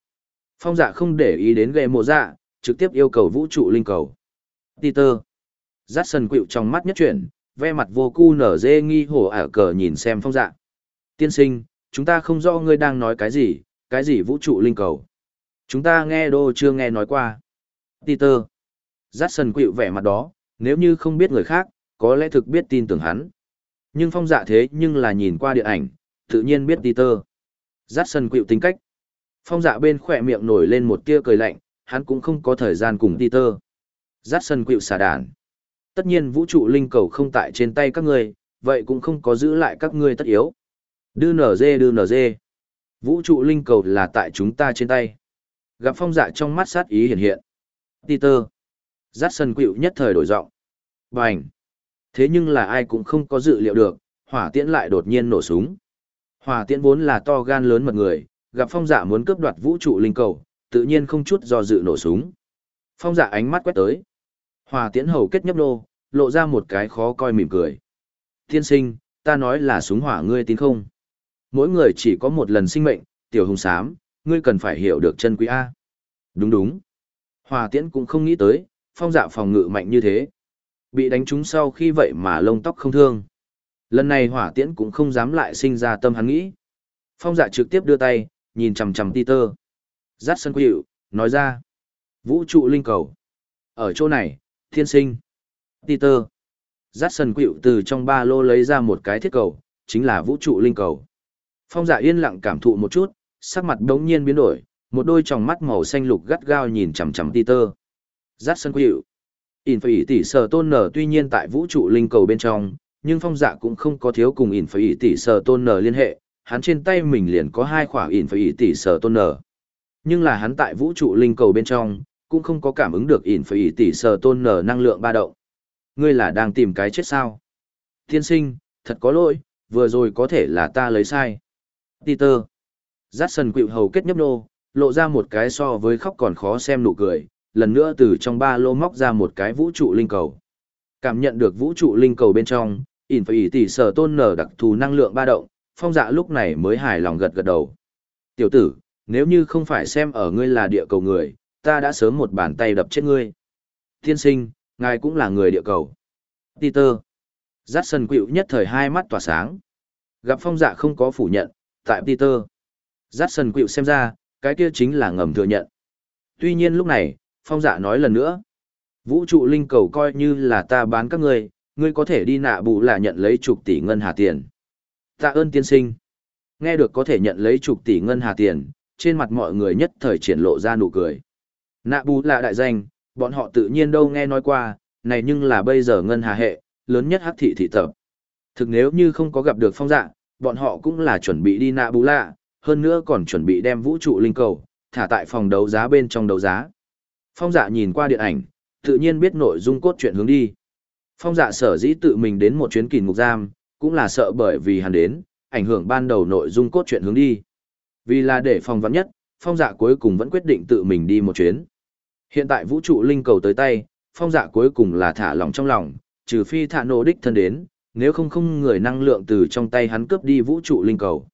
Phong dạ không để ý đến ghệ mộ dạ, trực tiếp yêu cầu vũ trụ linh cầu. Peter. Jackson quịu trong mắt nhất chuyển, ve mặt vô cu nở dê nghi hổ ả cờ nhìn xem phong dạ. Tiên sinh, chúng ta không rõ ngươi đang nói cái gì, cái gì vũ trụ linh cầu. Chúng ta nghe đô chưa nghe nói qua. Peter. Jackson quịu vẻ mặt đó, nếu như không biết người khác, có lẽ thực biết tin tưởng hắn. Nhưng phong dạ thế nhưng là nhìn qua điện ảnh, tự nhiên biết Peter. Jackson quịu tính cách. Phong dạ bên khỏe miệng nổi lên một tia cười lạnh, hắn cũng không có thời gian cùng Peter. Jackson quịu xà đàn. Tất nhiên vũ trụ linh cầu không tại trên tay các ngươi, vậy cũng không có giữ lại các ngươi tất yếu. Đưa nở dê đưa nở dê. Vũ trụ linh cầu là tại chúng ta trên tay. Gặp phong dạ trong mắt sát ý hiện hiện. Peter. Jackson quịu nhất thời đổi giọng. Bành. Thế nhưng là ai cũng không có dự liệu được, hỏa tiễn lại đột nhiên nổ súng. Hỏa tiễn vốn là to gan lớn mật người, gặp phong dạ muốn cướp đoạt vũ trụ linh cầu, tự nhiên không chút do dự nổ súng. Phong dạ ánh mắt quét tới. Hỏa tiễn hầu kết nhấp nô, lộ ra một cái khó coi mỉm cười. Tiên sinh, ta nói là súng hỏa ngươi tin không? Mỗi người chỉ có một lần sinh mệnh, tiểu hùng sám, ngươi cần phải hiểu được chân quý A. Đúng đúng. Hỏa tiễn cũng không nghĩ tới, phong dạ phòng ngự mạnh như thế. Bị đánh trúng sau khi vậy mà lông tóc không thương. Lần này hỏa tiễn cũng không dám lại sinh ra tâm hắn nghĩ. Phong dạ trực tiếp đưa tay, nhìn chằm chằm tơ. Giác sân quỵu, nói ra. Vũ trụ linh cầu. Ở chỗ này, thiên sinh. Ti tơ. Giác sân quỵu từ trong ba lô lấy ra một cái thiết cầu, chính là vũ trụ linh cầu. Phong dạ yên lặng cảm thụ một chút, sắc mặt đống nhiên biến đổi, một đôi tròng mắt màu xanh lục gắt gao nhìn chằm chằm tơ. Giác sân quỵu. In phải tỷ sở tôn nở tuy nhiên tại vũ trụ linh cầu bên trong, nhưng phong dạ cũng không có thiếu cùng in phải tỷ sở tôn nở liên hệ, hắn trên tay mình liền có hai khỏa in phải tỷ sở tôn nở. Nhưng là hắn tại vũ trụ linh cầu bên trong, cũng không có cảm ứng được in phải tỷ sở tôn nở năng lượng ba động. Ngươi là đang tìm cái chết sao? Tiên sinh, thật có lỗi, vừa rồi có thể là ta lấy sai. Peter. Jackson quỵu hầu kết nhấp nô, lộ ra một cái so với khóc còn khó xem nụ cười, lần nữa từ trong ba lô móc ra một cái vũ trụ linh cầu. Cảm nhận được vũ trụ linh cầu bên trong, ỉn phải tỷ sở tôn nở đặc thù năng lượng ba động, phong dạ lúc này mới hài lòng gật gật đầu. Tiểu tử, nếu như không phải xem ở ngươi là địa cầu người, ta đã sớm một bàn tay đập chết ngươi. Thiên sinh, ngài cũng là người địa cầu. Peter. jackson sân quỵu nhất thời hai mắt tỏa sáng. Gặp phong dạ không có phủ nhận, tại Peter. jackson quỵu xem ra, cái kia chính là ngầm thừa nhận. Tuy nhiên lúc này, phong dạ nói lần nữa. Vũ trụ linh cầu coi như là ta bán các ngươi, ngươi có thể đi nạ bù là nhận lấy chục tỷ ngân hà tiền. Tạ ơn tiên sinh. Nghe được có thể nhận lấy chục tỷ ngân hà tiền, trên mặt mọi người nhất thời triển lộ ra nụ cười. Nạ bù là đại danh, bọn họ tự nhiên đâu nghe nói qua, này nhưng là bây giờ ngân hà hệ, lớn nhất hắc thị thị tập. Thực nếu như không có gặp được phong dạ, bọn họ cũng là chuẩn bị đi nạ bù lạ, hơn nữa còn chuẩn bị đem vũ trụ linh cầu, thả tại phòng đấu giá bên trong đấu giá. Phong dạ nhìn qua điện ảnh, tự nhiên biết nội dung cốt truyện hướng đi. Phong dạ sở dĩ tự mình đến một chuyến kỳ ngục giam, cũng là sợ bởi vì hắn đến, ảnh hưởng ban đầu nội dung cốt truyện hướng đi. Vì là để phòng vắn nhất, phong dạ cuối cùng vẫn quyết định tự mình đi một chuyến. Hiện tại vũ trụ linh cầu tới tay, phong dạ cuối cùng là thả lòng trong lòng, trừ phi thả nổ đích thân đến, nếu không không người năng lượng từ trong tay hắn cướp đi vũ trụ linh cầu.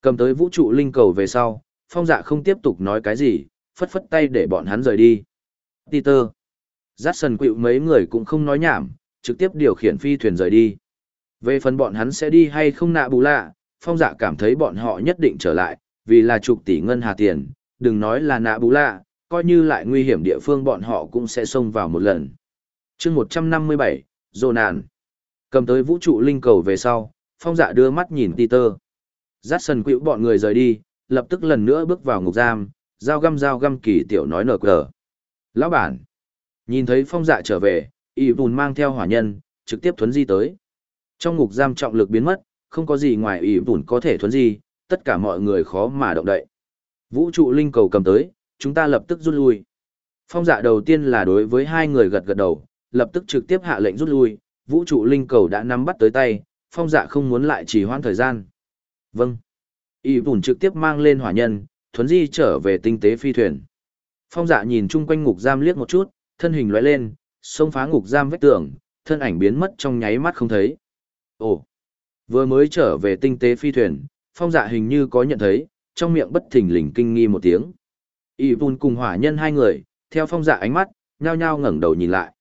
Cầm tới vũ trụ linh cầu về sau, phong dạ không tiếp tục nói cái gì, phất phất tay để bọn hắn rời đi. Peter. Jackson quỵu mấy người cũng không nói nhảm, trực tiếp điều khiển phi thuyền rời đi. Về phần bọn hắn sẽ đi hay không nạ bù lạ, phong dạ cảm thấy bọn họ nhất định trở lại, vì là chục tỷ ngân hà tiền, đừng nói là nạ bù lạ, coi như lại nguy hiểm địa phương bọn họ cũng sẽ xông vào một lần. chương 157, Dô nàn. Cầm tới vũ trụ linh cầu về sau, phong dạ đưa mắt nhìn Peter. Jackson quỵu bọn người rời đi, lập tức lần nữa bước vào ngục giam, giao găm giao găm kỳ tiểu nói nở cờ. Lão bản, nhìn thấy phong dạ trở về, y bùn mang theo hỏa nhân, trực tiếp thuấn di tới. Trong ngục giam trọng lực biến mất, không có gì ngoài y bùn có thể thuấn di, tất cả mọi người khó mà động đậy. Vũ trụ linh cầu cầm tới, chúng ta lập tức rút lui. Phong dạ đầu tiên là đối với hai người gật gật đầu, lập tức trực tiếp hạ lệnh rút lui, vũ trụ linh cầu đã nắm bắt tới tay, phong dạ không muốn lại trì hoãn thời gian. Vâng. Y bùn trực tiếp mang lên hỏa nhân, thuấn di trở về tinh tế phi thuyền. Phong dạ nhìn chung quanh ngục giam liếc một chút, thân hình lóe lên, xông phá ngục giam vách tường, thân ảnh biến mất trong nháy mắt không thấy. Ồ, vừa mới trở về tinh tế phi thuyền, phong dạ hình như có nhận thấy, trong miệng bất thình lình kinh nghi một tiếng. Y Vun cùng hỏa nhân hai người, theo phong dạ ánh mắt, nhao nhao ngẩng đầu nhìn lại.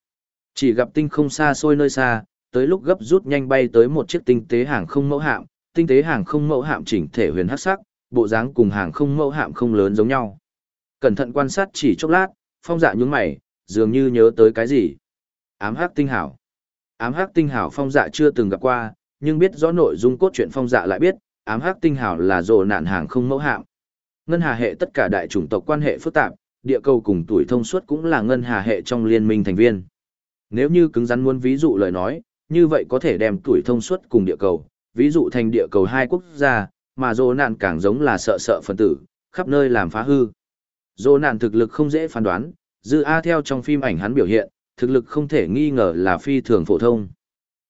Chỉ gặp tinh không xa xôi nơi xa, tới lúc gấp rút nhanh bay tới một chiếc tinh tế hàng không mẫu hạm, tinh tế hàng không mẫu hạm chỉnh thể huyền hắc sắc, bộ dáng cùng hàng không mẫu hạm không lớn giống nhau. Cẩn thận quan sát chỉ chốc lát, phong dạ nhướng mày, dường như nhớ tới cái gì. Ám hắc tinh hảo. Ám hắc tinh hảo phong dạ chưa từng gặp qua, nhưng biết rõ nội dung cốt truyện phong dạ lại biết, ám hắc tinh hảo là rồ nạn hàng không mẫu hạm. Ngân hà hệ tất cả đại chủng tộc quan hệ phức tạp, địa cầu cùng tuổi thông suốt cũng là ngân hà hệ trong liên minh thành viên. Nếu như cứng rắn muốn ví dụ lời nói, như vậy có thể đem tuổi thông suốt cùng địa cầu, ví dụ thành địa cầu hai quốc gia, mà rồ nạn càng giống là sợ sợ phần tử, khắp nơi làm phá hư. Dô nạn thực lực không dễ phán đoán, dư A theo trong phim ảnh hắn biểu hiện, thực lực không thể nghi ngờ là phi thường phổ thông.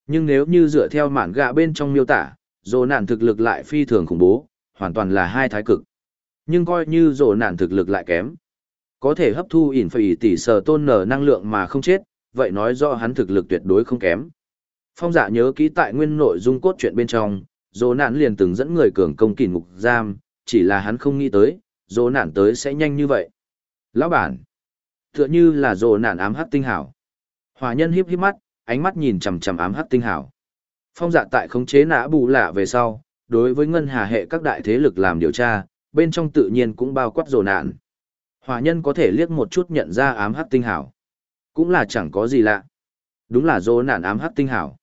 Nhưng nếu như dựa theo mạn gạ bên trong miêu tả, dô nạn thực lực lại phi thường khủng bố, hoàn toàn là hai thái cực. Nhưng coi như dô nạn thực lực lại kém. Có thể hấp thu ỉn phải tỷ sở tôn nở năng lượng mà không chết, vậy nói rõ hắn thực lực tuyệt đối không kém. Phong giả nhớ kỹ tại nguyên nội dung cốt truyện bên trong, dô nạn liền từng dẫn người cường công kỷ ngục giam, chỉ là hắn không nghĩ tới, dồ nạn tới sẽ nhanh như vậy. Lão bản, tựa như là dồ nạn ám hắc tinh hảo. Hòa nhân híp híp mắt, ánh mắt nhìn chằm chằm ám hắc tinh hảo. Phong dạ tại khống chế nã bù lạ về sau, đối với ngân hà hệ các đại thế lực làm điều tra, bên trong tự nhiên cũng bao quát dồ nạn. Hòa nhân có thể liếc một chút nhận ra ám hắc tinh hảo. Cũng là chẳng có gì lạ. Đúng là dồ nạn ám hắc tinh hảo.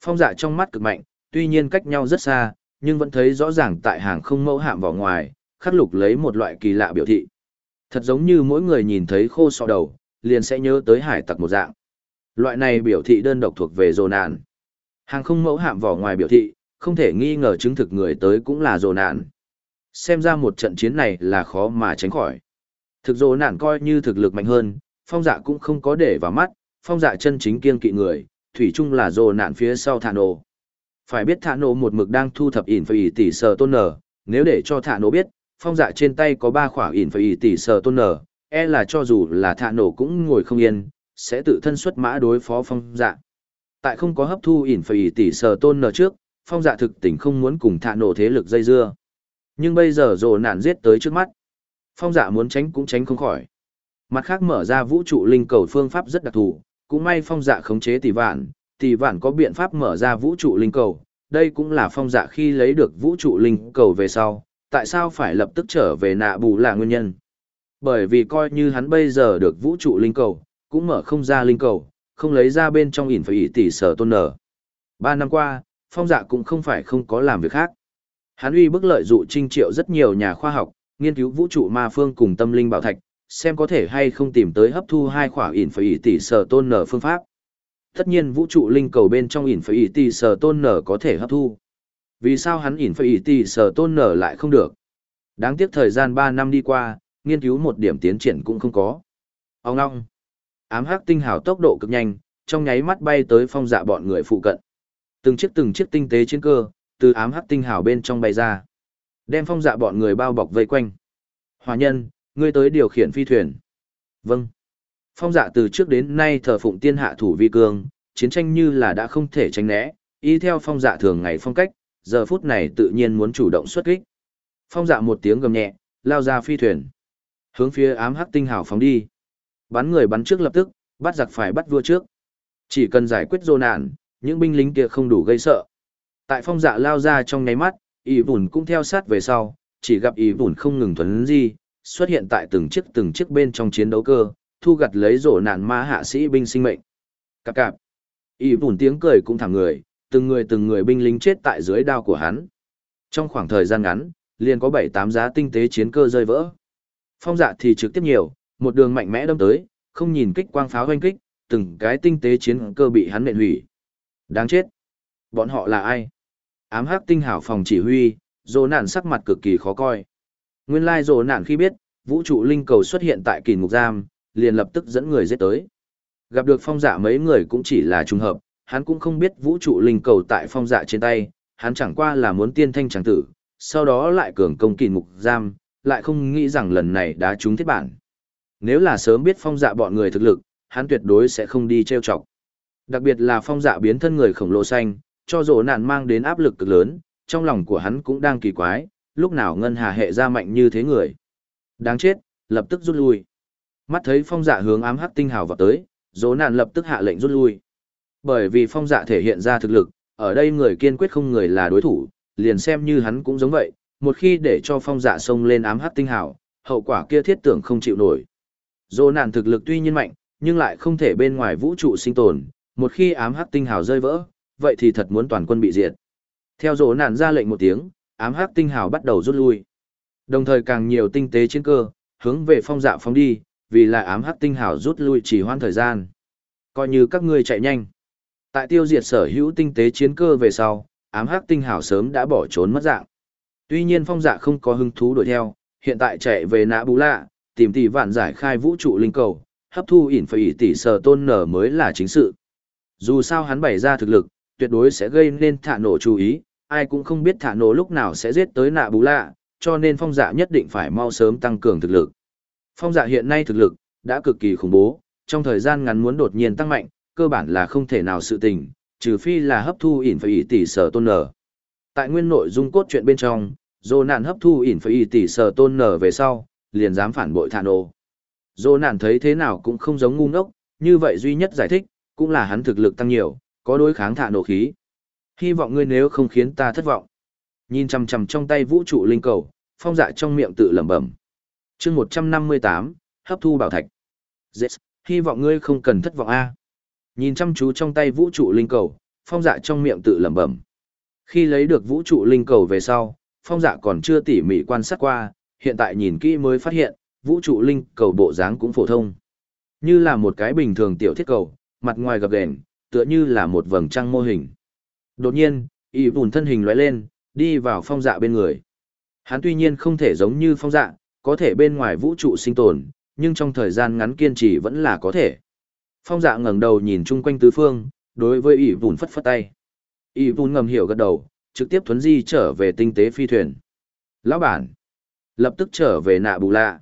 Phong dạ trong mắt cực mạnh, tuy nhiên cách nhau rất xa, nhưng vẫn thấy rõ ràng tại hàng không mẫu hạm vào ngoài, khắc lục lấy một loại kỳ lạ biểu thị. Thật giống như mỗi người nhìn thấy khô sọ đầu, liền sẽ nhớ tới hải tặc một dạng. Loại này biểu thị đơn độc thuộc về dồ nạn. Hàng không mẫu hạm vỏ ngoài biểu thị, không thể nghi ngờ chứng thực người tới cũng là dồ nạn. Xem ra một trận chiến này là khó mà tránh khỏi. Thực dồ nạn coi như thực lực mạnh hơn, phong dạ cũng không có để vào mắt, phong dạ chân chính kiên kỵ người, thủy chung là dồ nạn phía sau thả nổ. Phải biết thả nổ một mực đang thu thập ỉn phải tỷ sờ tôn nở, nếu để cho thả nổ biết, phong dạ trên tay có ba khỏa ỉn phải tỷ sờ tôn nở, e là cho dù là thạ nổ cũng ngồi không yên, sẽ tự thân xuất mã đối phó phong dạ. Tại không có hấp thu ỉn phải tỷ sờ tôn nở trước, phong dạ thực tình không muốn cùng thạ nổ thế lực dây dưa. Nhưng bây giờ rồ nạn giết tới trước mắt. Phong dạ muốn tránh cũng tránh không khỏi. Mặt khác mở ra vũ trụ linh cầu phương pháp rất đặc thù, cũng may phong dạ khống chế tỷ vạn, tỷ vạn có biện pháp mở ra vũ trụ linh cầu, đây cũng là phong dạ khi lấy được vũ trụ linh cầu về sau, tại sao phải lập tức trở về nạ bù là nguyên nhân. Bởi vì coi như hắn bây giờ được vũ trụ linh cầu, cũng mở không ra linh cầu, không lấy ra bên trong ỉn phải ỉ tỷ sở tôn nở. Ba năm qua, phong dạ cũng không phải không có làm việc khác. Hắn uy bức lợi dụ trinh triệu rất nhiều nhà khoa học, nghiên cứu vũ trụ ma phương cùng tâm linh bảo thạch, xem có thể hay không tìm tới hấp thu hai khỏa ỉn phải ỉ tỷ sở tôn nở phương pháp. Tất nhiên vũ trụ linh cầu bên trong ỉn phải ỉ tỷ sở tôn nở có thể hấp thu. Vì sao hắn ỉn phải ỉ tỷ sở tôn nở lại không được? Đáng tiếc thời gian ba năm đi qua, nghiên cứu một điểm tiến triển cũng không có. Ông ngong. Ám hắc tinh hào tốc độ cực nhanh, trong nháy mắt bay tới phong dạ bọn người phụ cận. Từng chiếc từng chiếc tinh tế chiến cơ, từ ám hắc tinh hào bên trong bay ra. Đem phong dạ bọn người bao bọc vây quanh. Hòa nhân, ngươi tới điều khiển phi thuyền. Vâng. Phong dạ từ trước đến nay thờ phụng tiên hạ thủ vi cương, chiến tranh như là đã không thể tránh né, y theo phong dạ thường ngày phong cách, giờ phút này tự nhiên muốn chủ động xuất kích. Phong dạ một tiếng gầm nhẹ, lao ra phi thuyền. Hướng phía ám hắc tinh hào phóng đi. Bắn người bắn trước lập tức, bắt giặc phải bắt vua trước. Chỉ cần giải quyết dô nạn, những binh lính kia không đủ gây sợ. Tại phong dạ lao ra trong nháy mắt, ý vùn cũng theo sát về sau, chỉ gặp ý vùn không ngừng thuấn di, xuất hiện tại từng chiếc từng chiếc bên trong chiến đấu cơ, thu gặt lấy rổ nạn ma hạ sĩ binh sinh mệnh. Cạp cạp. Ý vùn tiếng cười cũng thẳng người, từng người từng người binh lính chết tại dưới đao của hắn. Trong khoảng thời gian ngắn, liền có 7-8 giá tinh tế chiến cơ rơi vỡ. Phong dạ thì trực tiếp nhiều, một đường mạnh mẽ đâm tới, không nhìn kích quang pháo hoanh kích, từng cái tinh tế chiến cơ bị hắn nện hủy. Đáng chết. Bọn họ là ai? Ám hắc tinh hảo phòng chỉ huy, dồ nạn sắc mặt cực kỳ khó coi. Nguyên lai dồ nạn khi biết, vũ trụ linh cầu xuất hiện tại kỳ ngục giam, liền lập tức dẫn người giết tới. Gặp được phong dạ mấy người cũng chỉ là trùng hợp, hắn cũng không biết vũ trụ linh cầu tại phong dạ trên tay, hắn chẳng qua là muốn tiên thanh chẳng tử, sau đó lại cường công kỳ ngục giam, lại không nghĩ rằng lần này đã trúng thiết bản. Nếu là sớm biết phong dạ bọn người thực lực, hắn tuyệt đối sẽ không đi trêu chọc. Đặc biệt là phong dạ biến thân người khổng lồ xanh, cho rổ nạn mang đến áp lực cực lớn, trong lòng của hắn cũng đang kỳ quái, lúc nào ngân hà hệ ra mạnh như thế người. Đáng chết, lập tức rút lui. Mắt thấy phong dạ hướng ám hắc tinh hào vào tới, dỗ nạn lập tức hạ lệnh rút lui. Bởi vì phong dạ thể hiện ra thực lực, ở đây người kiên quyết không người là đối thủ, liền xem như hắn cũng giống vậy, một khi để cho phong dạ xông lên ám hắc tinh hào, hậu quả kia thiết tưởng không chịu nổi. Dô nạn thực lực tuy nhiên mạnh, nhưng lại không thể bên ngoài vũ trụ sinh tồn, một khi ám hắc tinh hào rơi vỡ, vậy thì thật muốn toàn quân bị diệt. Theo dỗ nạn ra lệnh một tiếng, ám hắc tinh hào bắt đầu rút lui. Đồng thời càng nhiều tinh tế chiến cơ, hướng về phong dạ phóng đi, vì là ám hắc tinh hào rút lui chỉ hoãn thời gian. Coi như các ngươi chạy nhanh. Tại tiêu diệt sở hữu tinh tế chiến cơ về sau, ám hắc tinh hào sớm đã bỏ trốn mất dạng. Tuy nhiên phong dạ không có hứng thú đuổi theo, hiện tại chạy về nã bú lạ, tìm tỷ vạn giải khai vũ trụ linh cầu, hấp thu ỉn phải tỷ sở tôn nở mới là chính sự. Dù sao hắn bày ra thực lực, tuyệt đối sẽ gây nên thả nổ chú ý, ai cũng không biết thả nổ lúc nào sẽ giết tới nạ bú lạ, cho nên phong dạ nhất định phải mau sớm tăng cường thực lực. Phong dạ hiện nay thực lực, đã cực kỳ khủng bố, trong thời gian ngắn muốn đột nhiên tăng mạnh, cơ bản là không thể nào sự tình, trừ phi là hấp thu ỉn phải tỷ sở tôn nở. Tại nguyên nội dung cốt truyện bên trong, dô nạn hấp thu ỉn phải tỷ sở tôn nở về sau, liền dám phản bội thản ô. Dô nạn thấy thế nào cũng không giống ngu ngốc, như vậy duy nhất giải thích, cũng là hắn thực lực tăng nhiều, có đối kháng thản ô khí. Hy vọng ngươi nếu không khiến ta thất vọng. Nhìn chằm chằm trong tay vũ trụ linh cầu, phong dạ trong miệng tự lẩm bẩm. chương một trăm năm mươi tám hấp thu bảo thạch. Yes, hy vọng ngươi không cần thất vọng a. Nhìn chăm chú trong tay vũ trụ linh cầu, phong dạ trong miệng tự lẩm bẩm. Khi lấy được vũ trụ linh cầu về sau, phong dạ còn chưa tỉ mỉ quan sát qua, hiện tại nhìn kỹ mới phát hiện, vũ trụ linh cầu bộ dáng cũng phổ thông. Như là một cái bình thường tiểu thiết cầu, mặt ngoài gập ghềnh, tựa như là một vầng trăng mô hình. Đột nhiên, y vùn thân hình lóe lên, đi vào phong dạ bên người. Hắn tuy nhiên không thể giống như phong dạ, có thể bên ngoài vũ trụ sinh tồn, nhưng trong thời gian ngắn kiên trì vẫn là có thể. Phong dạ ngẩng đầu nhìn chung quanh tứ phương, đối với ỷ vùn phất phất tay. ỷ vùn ngầm hiểu gật đầu, trực tiếp thuấn di trở về tinh tế phi thuyền. Lão bản, lập tức trở về nạ bù lạ.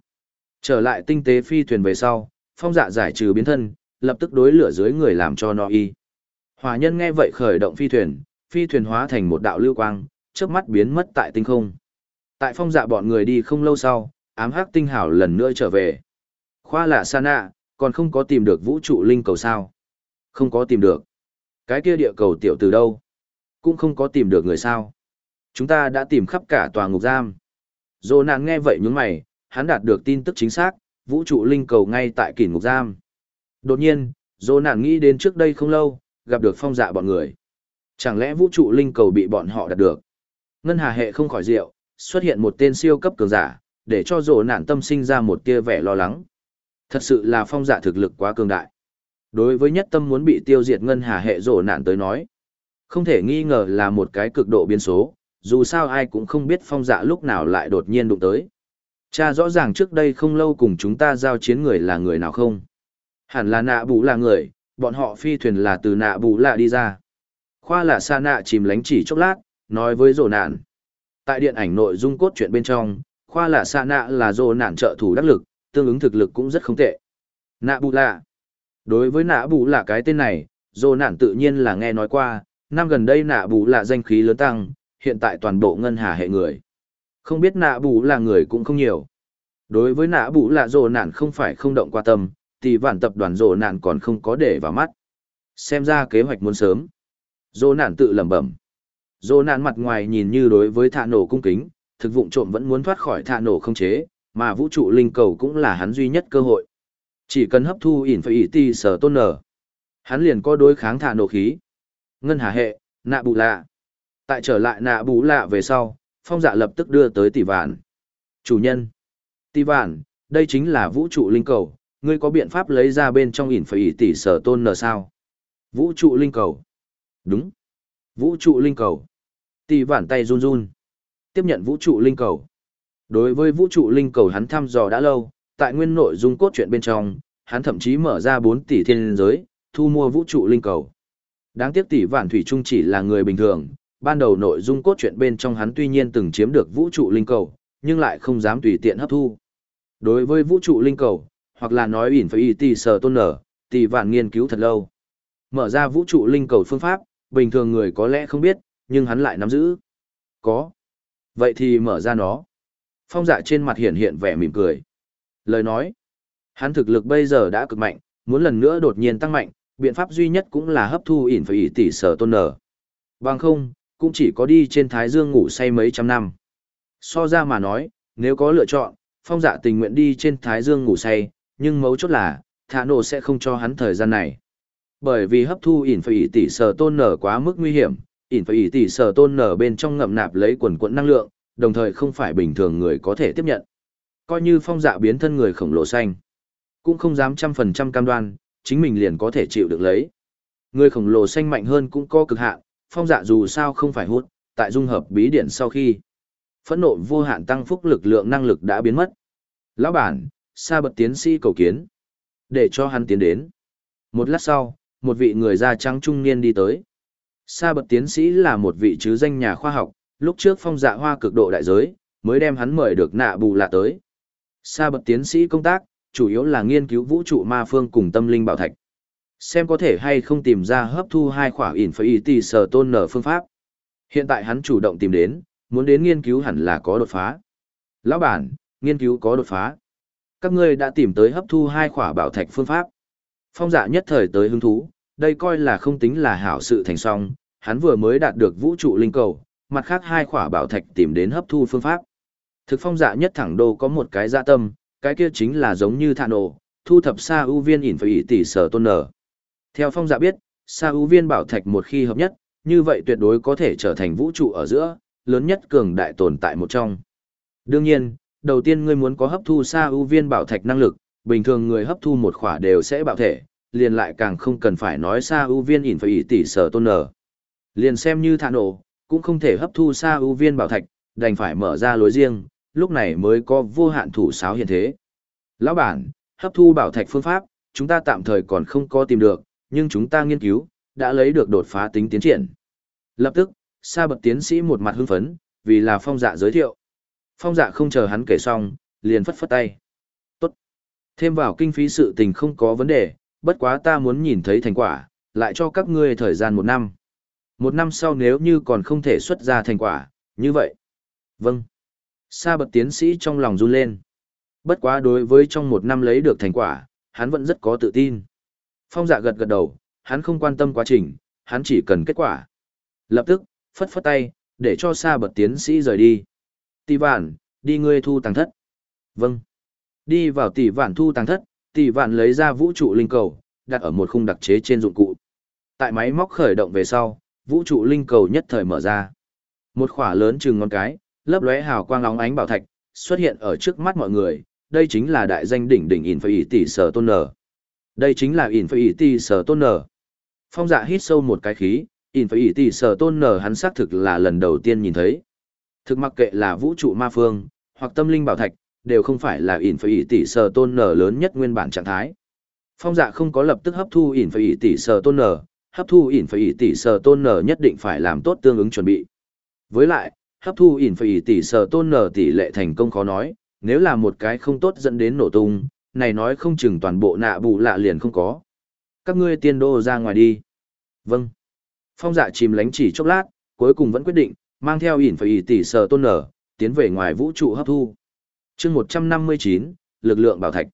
Trở lại tinh tế phi thuyền về sau, phong dạ giải trừ biến thân, lập tức đối lửa dưới người làm cho no y. Hòa nhân nghe vậy khởi động phi thuyền, phi thuyền hóa thành một đạo lưu quang, chớp mắt biến mất tại tinh không. Tại phong dạ bọn người đi không lâu sau, ám hắc tinh hảo lần nữa trở về. Khoa lạ sa nạ, còn không có tìm được vũ trụ linh cầu sao. Không có tìm được. Cái kia địa cầu tiểu từ đâu? Cũng không có tìm được người sao. Chúng ta đã tìm khắp cả tòa ngục giam. Dô nàng nghe vậy nhướng mày, hắn đạt được tin tức chính xác, vũ trụ linh cầu ngay tại kỷ ngục giam. Đột nhiên, dô nàng nghĩ đến trước đây không lâu, gặp được phong dạ bọn người. Chẳng lẽ vũ trụ linh cầu bị bọn họ đạt được? Ngân hà hệ không khỏi rượu, xuất hiện một tên siêu cấp cường giả, để cho dô nàng tâm sinh ra một tia vẻ lo lắng. Thật sự là phong dạ thực lực quá cường đại. Đối với nhất tâm muốn bị tiêu diệt ngân hà hệ rổ nạn tới nói. Không thể nghi ngờ là một cái cực độ biến số, dù sao ai cũng không biết phong dạ lúc nào lại đột nhiên đụng tới. Cha rõ ràng trước đây không lâu cùng chúng ta giao chiến người là người nào không? Hẳn là nạ bù là người, bọn họ phi thuyền là từ nạ bù lạ đi ra. Khoa là sa nạ chìm lánh chỉ chốc lát, nói với rổ nạn. Tại điện ảnh nội dung cốt truyện bên trong, khoa là sa nạ là rổ nạn trợ thủ đắc lực, tương ứng thực lực cũng rất không tệ. Nạ bù lạ. Đối với nạ bù lạ cái tên này, Dô nạn tự nhiên là nghe nói qua, năm gần đây nạ bù lạ danh khí lớn tăng, hiện tại toàn bộ ngân hà hệ người. Không biết nạ bù là người cũng không nhiều. Đối với nạ bù lạ Dô nạn không phải không động qua tâm, thì vạn tập đoàn Dô nạn còn không có để vào mắt. Xem ra kế hoạch muốn sớm. Dô nạn tự lẩm bẩm. Dô nạn mặt ngoài nhìn như đối với thạ nổ cung kính, thực vụng trộm vẫn muốn thoát khỏi thạ nổ không chế, mà vũ trụ linh cầu cũng là hắn duy nhất cơ hội. Chỉ cần hấp thu ỉn phải ỉ ti sở tôn nở. Hắn liền có đối kháng thả nổ khí. Ngân hà hệ, nạ bù lạ. Tại trở lại nạ bù lạ về sau, phong dạ lập tức đưa tới tỷ vạn. Chủ nhân. Tỷ vạn, đây chính là vũ trụ linh cầu, ngươi có biện pháp lấy ra bên trong ỉn phải ỉ tỷ sở tôn nở sao? Vũ trụ linh cầu. Đúng. Vũ trụ linh cầu. Tỷ vạn tay run run. Tiếp nhận vũ trụ linh cầu. Đối với vũ trụ linh cầu hắn thăm dò đã lâu, tại nguyên nội dung cốt truyện bên trong, hắn thậm chí mở ra 4 tỷ thiên giới, thu mua vũ trụ linh cầu. Đáng tiếc tỷ vạn thủy trung chỉ là người bình thường, ban đầu nội dung cốt truyện bên trong hắn tuy nhiên từng chiếm được vũ trụ linh cầu, nhưng lại không dám tùy tiện hấp thu. Đối với vũ trụ linh cầu, hoặc là nói ỉn phải y tỷ sờ tôn nở, tỷ vạn nghiên cứu thật lâu. Mở ra vũ trụ linh cầu phương pháp, bình thường người có lẽ không biết, nhưng hắn lại nắm giữ. Có. Vậy thì mở ra nó. Phong dạ trên mặt hiện hiện vẻ mỉm cười. Lời nói. Hắn thực lực bây giờ đã cực mạnh, muốn lần nữa đột nhiên tăng mạnh, biện pháp duy nhất cũng là hấp thu ỉn phải tỷ sở tôn nở. Bằng không, cũng chỉ có đi trên thái dương ngủ say mấy trăm năm. So ra mà nói, nếu có lựa chọn, phong dạ tình nguyện đi trên thái dương ngủ say, nhưng mấu chốt là, thả nổ sẽ không cho hắn thời gian này. Bởi vì hấp thu ỉn phải tỷ sở tôn nở quá mức nguy hiểm, ỉn phải tỷ sở tôn nở bên trong ngậm nạp lấy quần quẫn năng lượng, đồng thời không phải bình thường người có thể tiếp nhận. Coi như phong dạ biến thân người khổng lồ xanh, cũng không dám trăm phần trăm cam đoan, chính mình liền có thể chịu được lấy. Người khổng lồ xanh mạnh hơn cũng có cực hạn, phong dạ dù sao không phải hút, tại dung hợp bí điển sau khi. Phẫn nộ vô hạn tăng phúc lực lượng năng lực đã biến mất. Lão bản, sa bật tiến sĩ cầu kiến. Để cho hắn tiến đến. Một lát sau, một vị người da trắng trung niên đi tới. Sa bật tiến sĩ là một vị chứ danh nhà khoa học, lúc trước phong dạ hoa cực độ đại giới, mới đem hắn mời được nạ bù lạ tới. Sa bật tiến sĩ công tác, chủ yếu là nghiên cứu vũ trụ ma phương cùng tâm linh bảo thạch. Xem có thể hay không tìm ra hấp thu hai khỏa ỉn phải tì tỷ sở tôn nở phương pháp. Hiện tại hắn chủ động tìm đến, muốn đến nghiên cứu hẳn là có đột phá. Lão bản, nghiên cứu có đột phá. Các ngươi đã tìm tới hấp thu hai khỏa bảo thạch phương pháp. Phong dạ nhất thời tới hứng thú, đây coi là không tính là hảo sự thành song, hắn vừa mới đạt được vũ trụ linh cầu, mặt khác hai khỏa bảo thạch tìm đến hấp thu phương pháp. Thực phong dạ nhất thẳng đô có một cái dạ tâm, cái kia chính là giống như thạ nổ, thu thập sa ưu viên ỉn phải ỉ tỷ sở tôn nở. Theo phong dạ biết, sa ưu viên bảo thạch một khi hợp nhất, như vậy tuyệt đối có thể trở thành vũ trụ ở giữa, lớn nhất cường đại tồn tại một trong. Đương nhiên, đầu tiên ngươi muốn có hấp thu sa ưu viên bảo thạch năng lực, bình thường người hấp thu một khỏa đều sẽ bảo thể, liền lại càng không cần phải nói sa ưu viên ỉn phải ỉ tỷ sở tôn nở. Liền xem như thạ nổ, cũng không thể hấp thu xa ưu viên bảo thạch, đành phải mở ra lối riêng, lúc này mới có vô hạn thủ sáo hiện thế. Lão bản, hấp thu bảo thạch phương pháp, chúng ta tạm thời còn không có tìm được, nhưng chúng ta nghiên cứu, đã lấy được đột phá tính tiến triển. Lập tức, sa bậc tiến sĩ một mặt hưng phấn, vì là phong dạ giới thiệu. Phong dạ không chờ hắn kể xong, liền phất phất tay. Tốt. Thêm vào kinh phí sự tình không có vấn đề, bất quá ta muốn nhìn thấy thành quả, lại cho các ngươi thời gian một năm. Một năm sau nếu như còn không thể xuất ra thành quả, như vậy. Vâng. Sa bật tiến sĩ trong lòng run lên. Bất quá đối với trong một năm lấy được thành quả, hắn vẫn rất có tự tin. Phong dạ gật gật đầu, hắn không quan tâm quá trình, hắn chỉ cần kết quả. Lập tức, phất phất tay, để cho sa bật tiến sĩ rời đi. Tỷ vạn, đi ngươi thu tàng thất. Vâng. Đi vào tỷ vạn thu tàng thất, tỷ vạn lấy ra vũ trụ linh cầu, đặt ở một khung đặc chế trên dụng cụ. Tại máy móc khởi động về sau, vũ trụ linh cầu nhất thời mở ra. Một khỏa lớn chừng ngón cái, lấp lóe hào quang lóng ánh bảo thạch, xuất hiện ở trước mắt mọi người, đây chính là đại danh đỉnh đỉnh Infinity phải sở tôn nở. Đây chính là Infinity phải sở tôn nở. Phong dạ hít sâu một cái khí, Infinity phải sở tôn nở hắn xác thực là lần đầu tiên nhìn thấy. Thực mặc kệ là vũ trụ ma phương, hoặc tâm linh bảo thạch, đều không phải là Infinity phải sở tôn nở lớn nhất nguyên bản trạng thái. Phong dạ không có lập tức hấp thu Infinity phải sở tôn nở, hấp thu ỉn phải tỷ sở tôn nở nhất định phải làm tốt tương ứng chuẩn bị. Với lại, hấp thu ỉn phải tỷ sở tôn nở tỷ lệ thành công khó nói, nếu là một cái không tốt dẫn đến nổ tung, này nói không chừng toàn bộ nạ bù lạ liền không có. Các ngươi tiên đô ra ngoài đi. Vâng. Phong dạ chìm lánh chỉ chốc lát, cuối cùng vẫn quyết định, mang theo ỉn phải tỷ sở tôn nở, tiến về ngoài vũ trụ hấp thu. chương 159, lực lượng bảo thạch.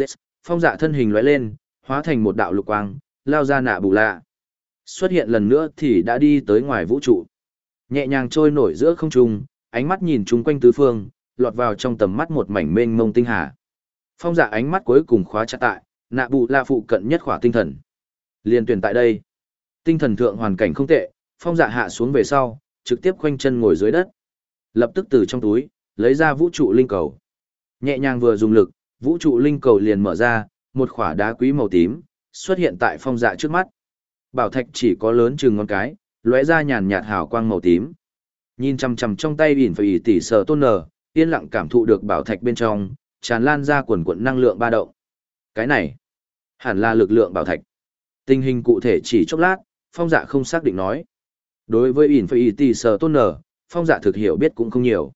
Yes, phong dạ thân hình lóe lên, hóa thành một đạo lục quang, lao ra nạ bù lạ. Xuất hiện lần nữa thì đã đi tới ngoài vũ trụ. Nhẹ nhàng trôi nổi giữa không trung, ánh mắt nhìn chung quanh tứ phương, lọt vào trong tầm mắt một mảnh mênh mông tinh hà. Phong dạ ánh mắt cuối cùng khóa chặt tại, nạ bù lạ phụ cận nhất khỏa tinh thần. Liên tuyển tại đây. Tinh thần thượng hoàn cảnh không tệ, phong dạ hạ xuống về sau, trực tiếp khoanh chân ngồi dưới đất. Lập tức từ trong túi, lấy ra vũ trụ linh cầu. Nhẹ nhàng vừa dùng lực, vũ trụ linh cầu liền mở ra, một khỏa đá quý màu tím, xuất hiện tại phong dạ trước mắt. Bảo thạch chỉ có lớn chừng ngón cái, lóe ra nhàn nhạt hào quang màu tím. Nhìn chằm chằm trong tay ỉn phải tỉ sở tôn nở, yên lặng cảm thụ được bảo thạch bên trong, tràn lan ra quần quận năng lượng ba động. Cái này, hẳn là lực lượng bảo thạch. Tình hình cụ thể chỉ chốc lát, phong dạ không xác định nói. Đối với ỉn phải tỉ sở tôn nở, phong dạ thực hiểu biết cũng không nhiều.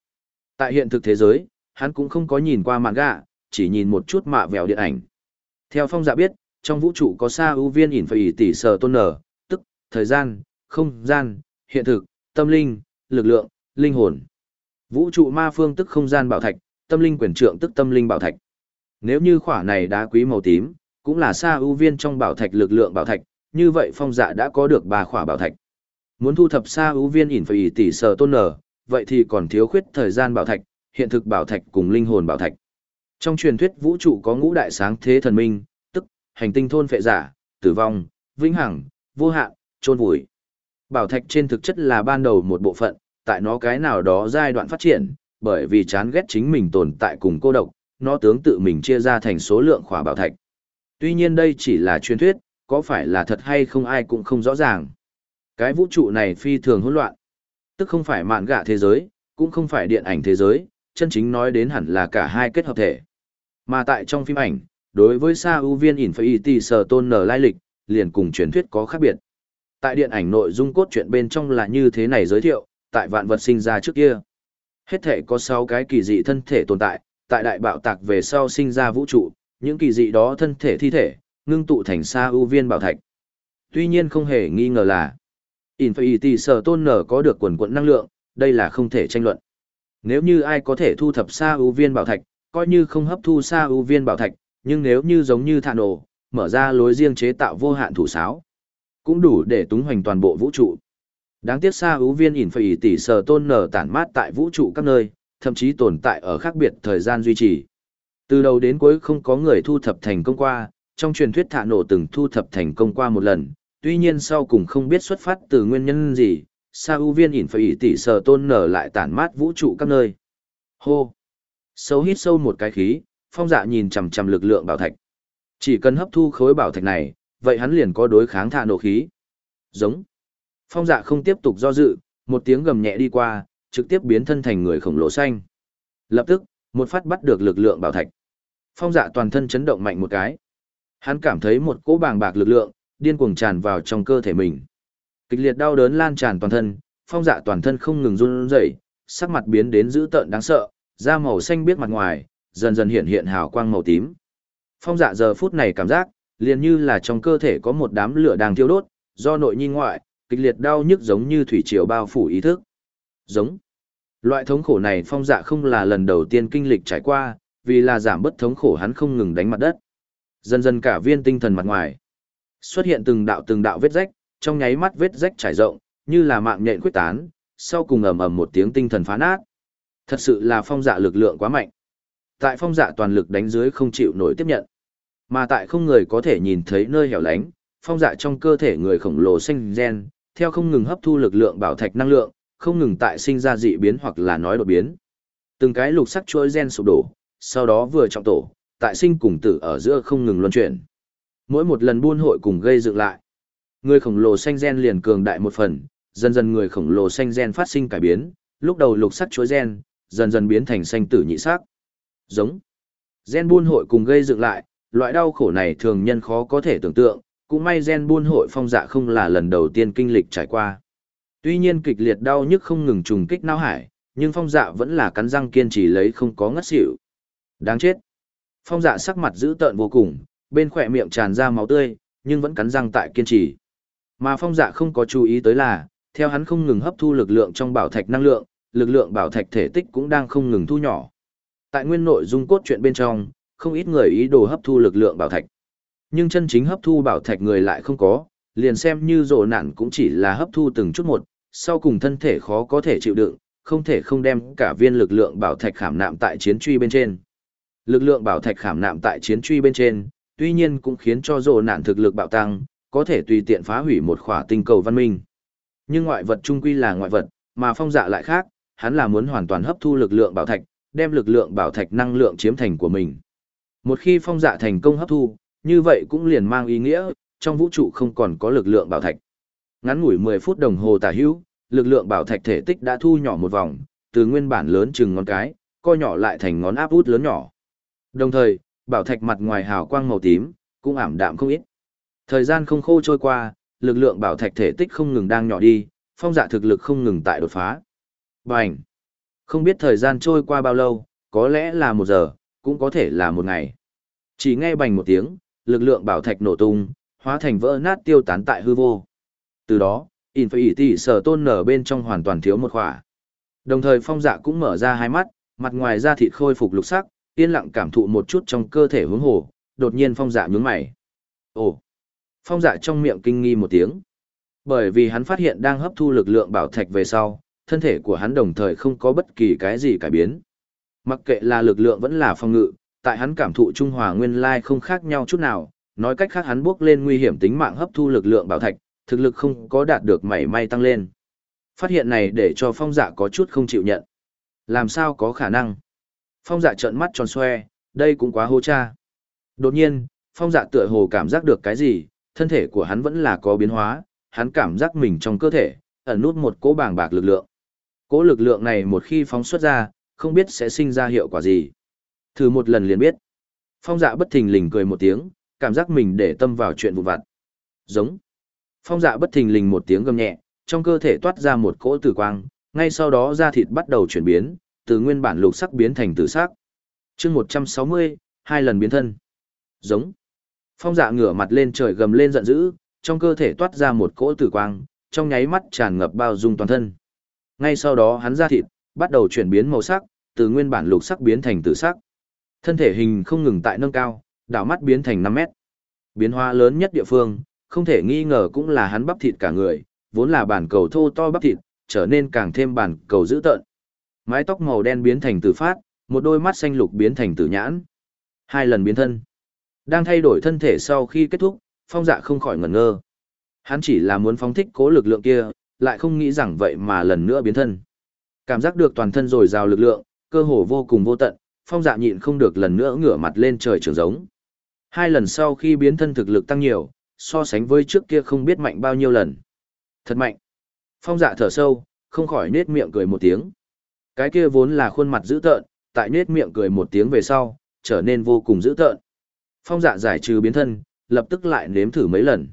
Tại hiện thực thế giới, hắn cũng không có nhìn qua manga, chỉ nhìn một chút mạ vèo điện ảnh. Theo phong dạ biết, trong vũ trụ có xa ưu viên ỉn phải tỉ sở tôn nở, tức, thời gian, không gian, hiện thực, tâm linh, lực lượng, linh hồn. Vũ trụ ma phương tức không gian bảo thạch, tâm linh quyền trượng tức tâm linh bảo thạch. Nếu như khỏa này đá quý màu tím, cũng là sa ưu viên trong bảo thạch lực lượng bảo thạch, như vậy phong dạ đã có được ba khỏa bảo thạch. Muốn thu thập sa ưu viên ỉn phải tỷ sở tôn nở, vậy thì còn thiếu khuyết thời gian bảo thạch, hiện thực bảo thạch cùng linh hồn bảo thạch. Trong truyền thuyết vũ trụ có ngũ đại sáng thế thần minh, hành tinh thôn phệ giả, tử vong, vĩnh hằng, vô hạn, trôn vùi. Bảo thạch trên thực chất là ban đầu một bộ phận, tại nó cái nào đó giai đoạn phát triển, bởi vì chán ghét chính mình tồn tại cùng cô độc, nó tướng tự mình chia ra thành số lượng khỏa bảo thạch. Tuy nhiên đây chỉ là truyền thuyết, có phải là thật hay không ai cũng không rõ ràng. Cái vũ trụ này phi thường hỗn loạn, tức không phải mạn gạ thế giới, cũng không phải điện ảnh thế giới, chân chính nói đến hẳn là cả hai kết hợp thể. Mà tại trong phim ảnh, đối với Sa ưu viên Infinity Sở Tôn nở lai lịch, liền cùng truyền thuyết có khác biệt. Tại điện ảnh nội dung cốt truyện bên trong là như thế này giới thiệu, tại vạn vật sinh ra trước kia. Hết thể có 6 cái kỳ dị thân thể tồn tại, tại đại bạo tạc về sau sinh ra vũ trụ, những kỳ dị đó thân thể thi thể, ngưng tụ thành Sa ưu viên bảo thạch. Tuy nhiên không hề nghi ngờ là Infinity Sở Tôn nở có được quần quận năng lượng, đây là không thể tranh luận. Nếu như ai có thể thu thập Sa ưu viên bảo thạch, coi như không hấp thu Sa ưu viên bảo thạch, nhưng nếu như giống như thạ nổ, mở ra lối riêng chế tạo vô hạn thủ sáo, cũng đủ để túng hoành toàn bộ vũ trụ. Đáng tiếc Sa ưu viên ỉn phải tỷ sờ tôn nở tản mát tại vũ trụ các nơi, thậm chí tồn tại ở khác biệt thời gian duy trì. Từ đầu đến cuối không có người thu thập thành công qua, trong truyền thuyết thạ nổ từng thu thập thành công qua một lần, tuy nhiên sau cùng không biết xuất phát từ nguyên nhân gì, Sa ưu viên ỉn phải tỷ sờ tôn nở lại tản mát vũ trụ các nơi. Hô! Sâu hít sâu một cái khí, phong dạ nhìn chằm chằm lực lượng bảo thạch. Chỉ cần hấp thu khối bảo thạch này, vậy hắn liền có đối kháng thạ nổ khí. Giống. Phong dạ không tiếp tục do dự, một tiếng gầm nhẹ đi qua, trực tiếp biến thân thành người khổng lồ xanh. Lập tức, một phát bắt được lực lượng bảo thạch. Phong dạ toàn thân chấn động mạnh một cái. Hắn cảm thấy một cỗ bàng bạc lực lượng, điên cuồng tràn vào trong cơ thể mình. Kịch liệt đau đớn lan tràn toàn thân, phong dạ toàn thân không ngừng run rẩy, sắc mặt biến đến dữ tợn đáng sợ, da màu xanh biết mặt ngoài, dần dần hiện hiện hào quang màu tím. Phong dạ giờ phút này cảm giác, liền như là trong cơ thể có một đám lửa đang thiêu đốt, do nội nhi ngoại, kịch liệt đau nhức giống như thủy triều bao phủ ý thức. Giống. Loại thống khổ này phong dạ không là lần đầu tiên kinh lịch trải qua, vì là giảm bất thống khổ hắn không ngừng đánh mặt đất. Dần dần cả viên tinh thần mặt ngoài. Xuất hiện từng đạo từng đạo vết rách, trong nháy mắt vết rách trải rộng, như là mạng nhện quyết tán, sau cùng ầm ầm một tiếng tinh thần phá nát. Thật sự là phong dạ lực lượng quá mạnh. Tại phong dạ toàn lực đánh dưới không chịu nổi tiếp nhận. Mà tại không người có thể nhìn thấy nơi hẻo lánh, phong dạ trong cơ thể người khổng lồ sinh gen, theo không ngừng hấp thu lực lượng bảo thạch năng lượng, không ngừng tại sinh ra dị biến hoặc là nói đột biến. Từng cái lục sắc chuỗi gen sụp đổ, sau đó vừa trọng tổ, tại sinh cùng tử ở giữa không ngừng luân chuyển. Mỗi một lần buôn hội cùng gây dựng lại. Người khổng lồ xanh gen liền cường đại một phần, dần dần người khổng lồ xanh gen phát sinh cải biến, lúc đầu lục sắc chuỗi gen, dần dần biến thành xanh tử nhị sắc. Giống. Gen buôn hội cùng gây dựng lại, loại đau khổ này thường nhân khó có thể tưởng tượng, cũng may gen buôn hội phong dạ không là lần đầu tiên kinh lịch trải qua. Tuy nhiên kịch liệt đau nhức không ngừng trùng kích não hải, nhưng phong dạ vẫn là cắn răng kiên trì lấy không có ngất xỉu. Đáng chết. Phong dạ sắc mặt dữ tợn vô cùng, bên khỏe miệng tràn ra máu tươi, nhưng vẫn cắn răng tại kiên trì. Mà phong dạ không có chú ý tới là, theo hắn không ngừng hấp thu lực lượng trong bảo thạch năng lượng, lực lượng bảo thạch thể tích cũng đang không ngừng thu nhỏ. Tại nguyên nội dung cốt truyện bên trong, không ít người ý đồ hấp thu lực lượng bảo thạch. Nhưng chân chính hấp thu bảo thạch người lại không có, liền xem như rộ nạn cũng chỉ là hấp thu từng chút một, sau cùng thân thể khó có thể chịu đựng, không thể không đem cả viên lực lượng bảo thạch khảm nạm tại chiến truy bên trên. Lực lượng bảo thạch khảm nạm tại chiến truy bên trên, tuy nhiên cũng khiến cho rộ nạn thực lực bạo tăng, có thể tùy tiện phá hủy một khỏa tinh cầu văn minh. Nhưng ngoại vật trung quy là ngoại vật, mà phong dạ lại khác, hắn là muốn hoàn toàn hấp thu lực lượng bảo thạch, đem lực lượng bảo thạch năng lượng chiếm thành của mình. Một khi phong dạ thành công hấp thu, như vậy cũng liền mang ý nghĩa, trong vũ trụ không còn có lực lượng bảo thạch. Ngắn ngủi 10 phút đồng hồ tả hữu, lực lượng bảo thạch thể tích đã thu nhỏ một vòng, từ nguyên bản lớn chừng ngón cái, co nhỏ lại thành ngón áp út lớn nhỏ. Đồng thời, bảo thạch mặt ngoài hào quang màu tím, cũng ảm đạm không ít. Thời gian không khô trôi qua, lực lượng bảo thạch thể tích không ngừng đang nhỏ đi, phong dạ thực lực không ngừng tại đột phá. Bành! Không biết thời gian trôi qua bao lâu, có lẽ là một giờ, cũng có thể là một ngày. Chỉ nghe bành một tiếng, lực lượng bảo thạch nổ tung, hóa thành vỡ nát tiêu tán tại hư vô. Từ đó, Infinity sở tôn nở bên trong hoàn toàn thiếu một khỏa. Đồng thời phong dạ cũng mở ra hai mắt, mặt ngoài da thịt khôi phục lục sắc, yên lặng cảm thụ một chút trong cơ thể hướng hồ, đột nhiên phong dạ nhướng mày. Ồ! Phong dạ trong miệng kinh nghi một tiếng. Bởi vì hắn phát hiện đang hấp thu lực lượng bảo thạch về sau, thân thể của hắn đồng thời không có bất kỳ cái gì cải biến. Mặc kệ là lực lượng vẫn là phong ngự, tại hắn cảm thụ Trung Hòa nguyên lai không khác nhau chút nào, nói cách khác hắn bước lên nguy hiểm tính mạng hấp thu lực lượng bảo thạch, thực lực không có đạt được mảy may tăng lên. Phát hiện này để cho phong dạ có chút không chịu nhận. Làm sao có khả năng? Phong dạ trợn mắt tròn xoe, đây cũng quá hô cha. Đột nhiên, phong dạ tựa hồ cảm giác được cái gì, thân thể của hắn vẫn là có biến hóa, hắn cảm giác mình trong cơ thể, ẩn nút một cỗ bàng bạc lực lượng. Cỗ lực lượng này một khi phóng xuất ra, không biết sẽ sinh ra hiệu quả gì. Thử một lần liền biết. Phong dạ bất thình lình cười một tiếng, cảm giác mình để tâm vào chuyện vụ vặt. Giống. Phong dạ bất thình lình một tiếng gầm nhẹ, trong cơ thể toát ra một cỗ tử quang, ngay sau đó da thịt bắt đầu chuyển biến, từ nguyên bản lục sắc biến thành tử sắc. chương 160, hai lần biến thân. Giống. Phong dạ ngửa mặt lên trời gầm lên giận dữ, trong cơ thể toát ra một cỗ tử quang, trong nháy mắt tràn ngập bao dung toàn thân. Ngay sau đó hắn ra thịt, bắt đầu chuyển biến màu sắc, từ nguyên bản lục sắc biến thành tử sắc. Thân thể hình không ngừng tại nâng cao, đảo mắt biến thành 5 mét. Biến hóa lớn nhất địa phương, không thể nghi ngờ cũng là hắn bắp thịt cả người, vốn là bản cầu thô to bắp thịt, trở nên càng thêm bản cầu dữ tợn. Mái tóc màu đen biến thành tử phát, một đôi mắt xanh lục biến thành tử nhãn. Hai lần biến thân. Đang thay đổi thân thể sau khi kết thúc, phong dạ không khỏi ngẩn ngơ. Hắn chỉ là muốn phóng thích cố lực lượng kia, lại không nghĩ rằng vậy mà lần nữa biến thân. Cảm giác được toàn thân rồi rào lực lượng, cơ hồ vô cùng vô tận, phong dạ nhịn không được lần nữa ngửa mặt lên trời trường giống. Hai lần sau khi biến thân thực lực tăng nhiều, so sánh với trước kia không biết mạnh bao nhiêu lần. Thật mạnh. Phong dạ thở sâu, không khỏi nết miệng cười một tiếng. Cái kia vốn là khuôn mặt dữ tợn, tại nết miệng cười một tiếng về sau, trở nên vô cùng dữ tợn. Phong dạ giải trừ biến thân, lập tức lại nếm thử mấy lần.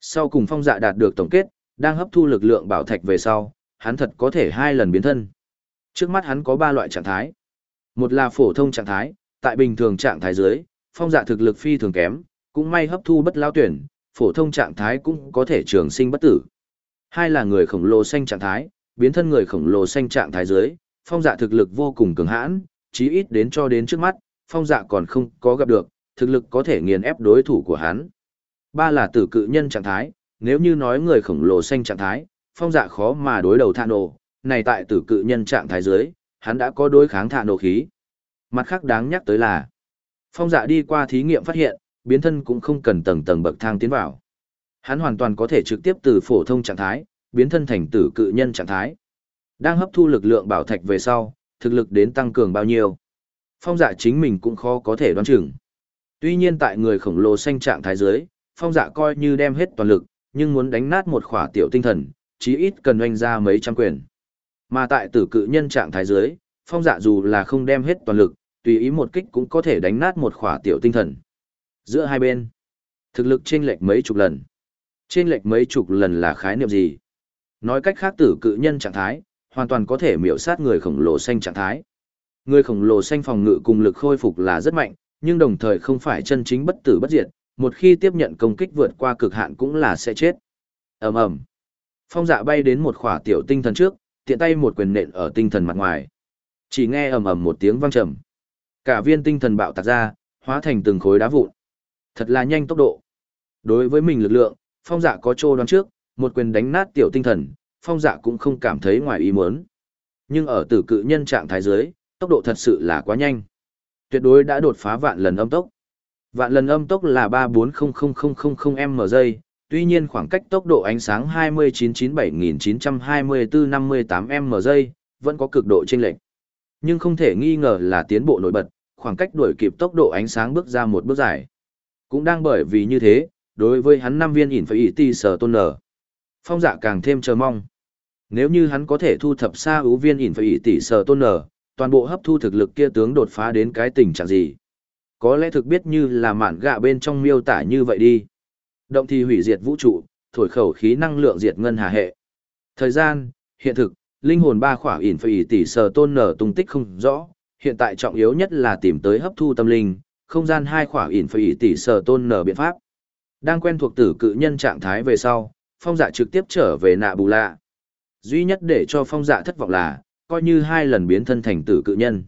Sau cùng phong dạ đạt được tổng kết, đang hấp thu lực lượng bảo thạch về sau, hắn thật có thể hai lần biến thân. Trước mắt hắn có ba loại trạng thái. Một là phổ thông trạng thái, tại bình thường trạng thái dưới, phong dạ thực lực phi thường kém, cũng may hấp thu bất lao tuyển, phổ thông trạng thái cũng có thể trường sinh bất tử. Hai là người khổng lồ xanh trạng thái, biến thân người khổng lồ xanh trạng thái dưới, phong dạ thực lực vô cùng cường hãn, chí ít đến cho đến trước mắt, phong dạ còn không có gặp được, thực lực có thể nghiền ép đối thủ của hắn. Ba là tử cự nhân trạng thái, nếu như nói người khổng lồ xanh trạng thái, phong dạ khó mà đối đầu thạ nổ, này tại tử cự nhân trạng thái dưới, hắn đã có đối kháng thạ nổ khí. Mặt khác đáng nhắc tới là, phong dạ đi qua thí nghiệm phát hiện, biến thân cũng không cần tầng tầng bậc thang tiến vào. Hắn hoàn toàn có thể trực tiếp từ phổ thông trạng thái, biến thân thành tử cự nhân trạng thái. Đang hấp thu lực lượng bảo thạch về sau, thực lực đến tăng cường bao nhiêu. Phong dạ chính mình cũng khó có thể đoán chừng. Tuy nhiên tại người khổng lồ xanh trạng thái dưới, phong dạ coi như đem hết toàn lực, nhưng muốn đánh nát một khỏa tiểu tinh thần, chí ít cần oanh ra mấy trăm quyền. Mà tại tử cự nhân trạng thái dưới, phong dạ dù là không đem hết toàn lực, tùy ý một kích cũng có thể đánh nát một khỏa tiểu tinh thần. Giữa hai bên, thực lực chênh lệch mấy chục lần. Chênh lệch mấy chục lần là khái niệm gì? Nói cách khác tử cự nhân trạng thái, hoàn toàn có thể miểu sát người khổng lồ xanh trạng thái. Người khổng lồ xanh phòng ngự cùng lực khôi phục là rất mạnh, nhưng đồng thời không phải chân chính bất tử bất diệt, một khi tiếp nhận công kích vượt qua cực hạn cũng là sẽ chết. Ầm ầm. Phong Dạ bay đến một khỏa tiểu tinh thần trước, tiện tay một quyền nện ở tinh thần mặt ngoài. Chỉ nghe ầm ầm một tiếng vang trầm. Cả viên tinh thần bạo tạc ra, hóa thành từng khối đá vụn. Thật là nhanh tốc độ. Đối với mình lực lượng, Phong Dạ có trô đoán trước, một quyền đánh nát tiểu tinh thần, Phong Dạ cũng không cảm thấy ngoài ý muốn. Nhưng ở tử cự nhân trạng thái dưới, tốc độ thật sự là quá nhanh tuyệt đối đã đột phá vạn lần âm tốc. Vạn lần âm tốc là 3400000 m giây, tuy nhiên khoảng cách tốc độ ánh sáng 299792458 m giây, vẫn có cực độ chênh lệch. Nhưng không thể nghi ngờ là tiến bộ nổi bật, khoảng cách đuổi kịp tốc độ ánh sáng bước ra một bước dài. Cũng đang bởi vì như thế, đối với hắn năm viên ỉn phải ý ti sở tôn nở. Phong dạ càng thêm chờ mong. Nếu như hắn có thể thu thập xa ưu viên ỉn phải ý tỷ sở tôn nở, toàn bộ hấp thu thực lực kia tướng đột phá đến cái tình trạng gì. Có lẽ thực biết như là mạn gạ bên trong miêu tả như vậy đi. Động thì hủy diệt vũ trụ, thổi khẩu khí năng lượng diệt ngân hà hệ. Thời gian, hiện thực, linh hồn ba khỏa ỉn phải tỷ sở tôn nở tung tích không rõ, hiện tại trọng yếu nhất là tìm tới hấp thu tâm linh, không gian hai khỏa ỉn phải tỷ sở tôn nở biện pháp. Đang quen thuộc tử cự nhân trạng thái về sau, phong dạ trực tiếp trở về nạ bù lạ. Duy nhất để cho phong dạ thất vọng là, coi như hai lần biến thân thành tử cự nhân.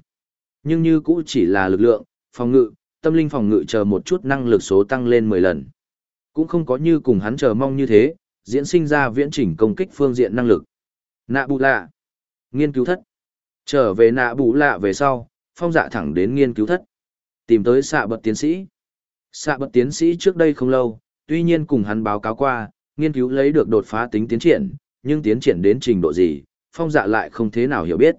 Nhưng như cũ chỉ là lực lượng, phòng ngự, tâm linh phòng ngự chờ một chút năng lực số tăng lên 10 lần. Cũng không có như cùng hắn chờ mong như thế, diễn sinh ra viễn chỉnh công kích phương diện năng lực. Nạ bù lạ. Nghiên cứu thất. Trở về nạ bù lạ về sau, phong dạ thẳng đến nghiên cứu thất. Tìm tới xạ bật tiến sĩ. Xạ bật tiến sĩ trước đây không lâu, tuy nhiên cùng hắn báo cáo qua, nghiên cứu lấy được đột phá tính tiến triển, nhưng tiến triển đến trình độ gì, phong dạ lại không thế nào hiểu biết.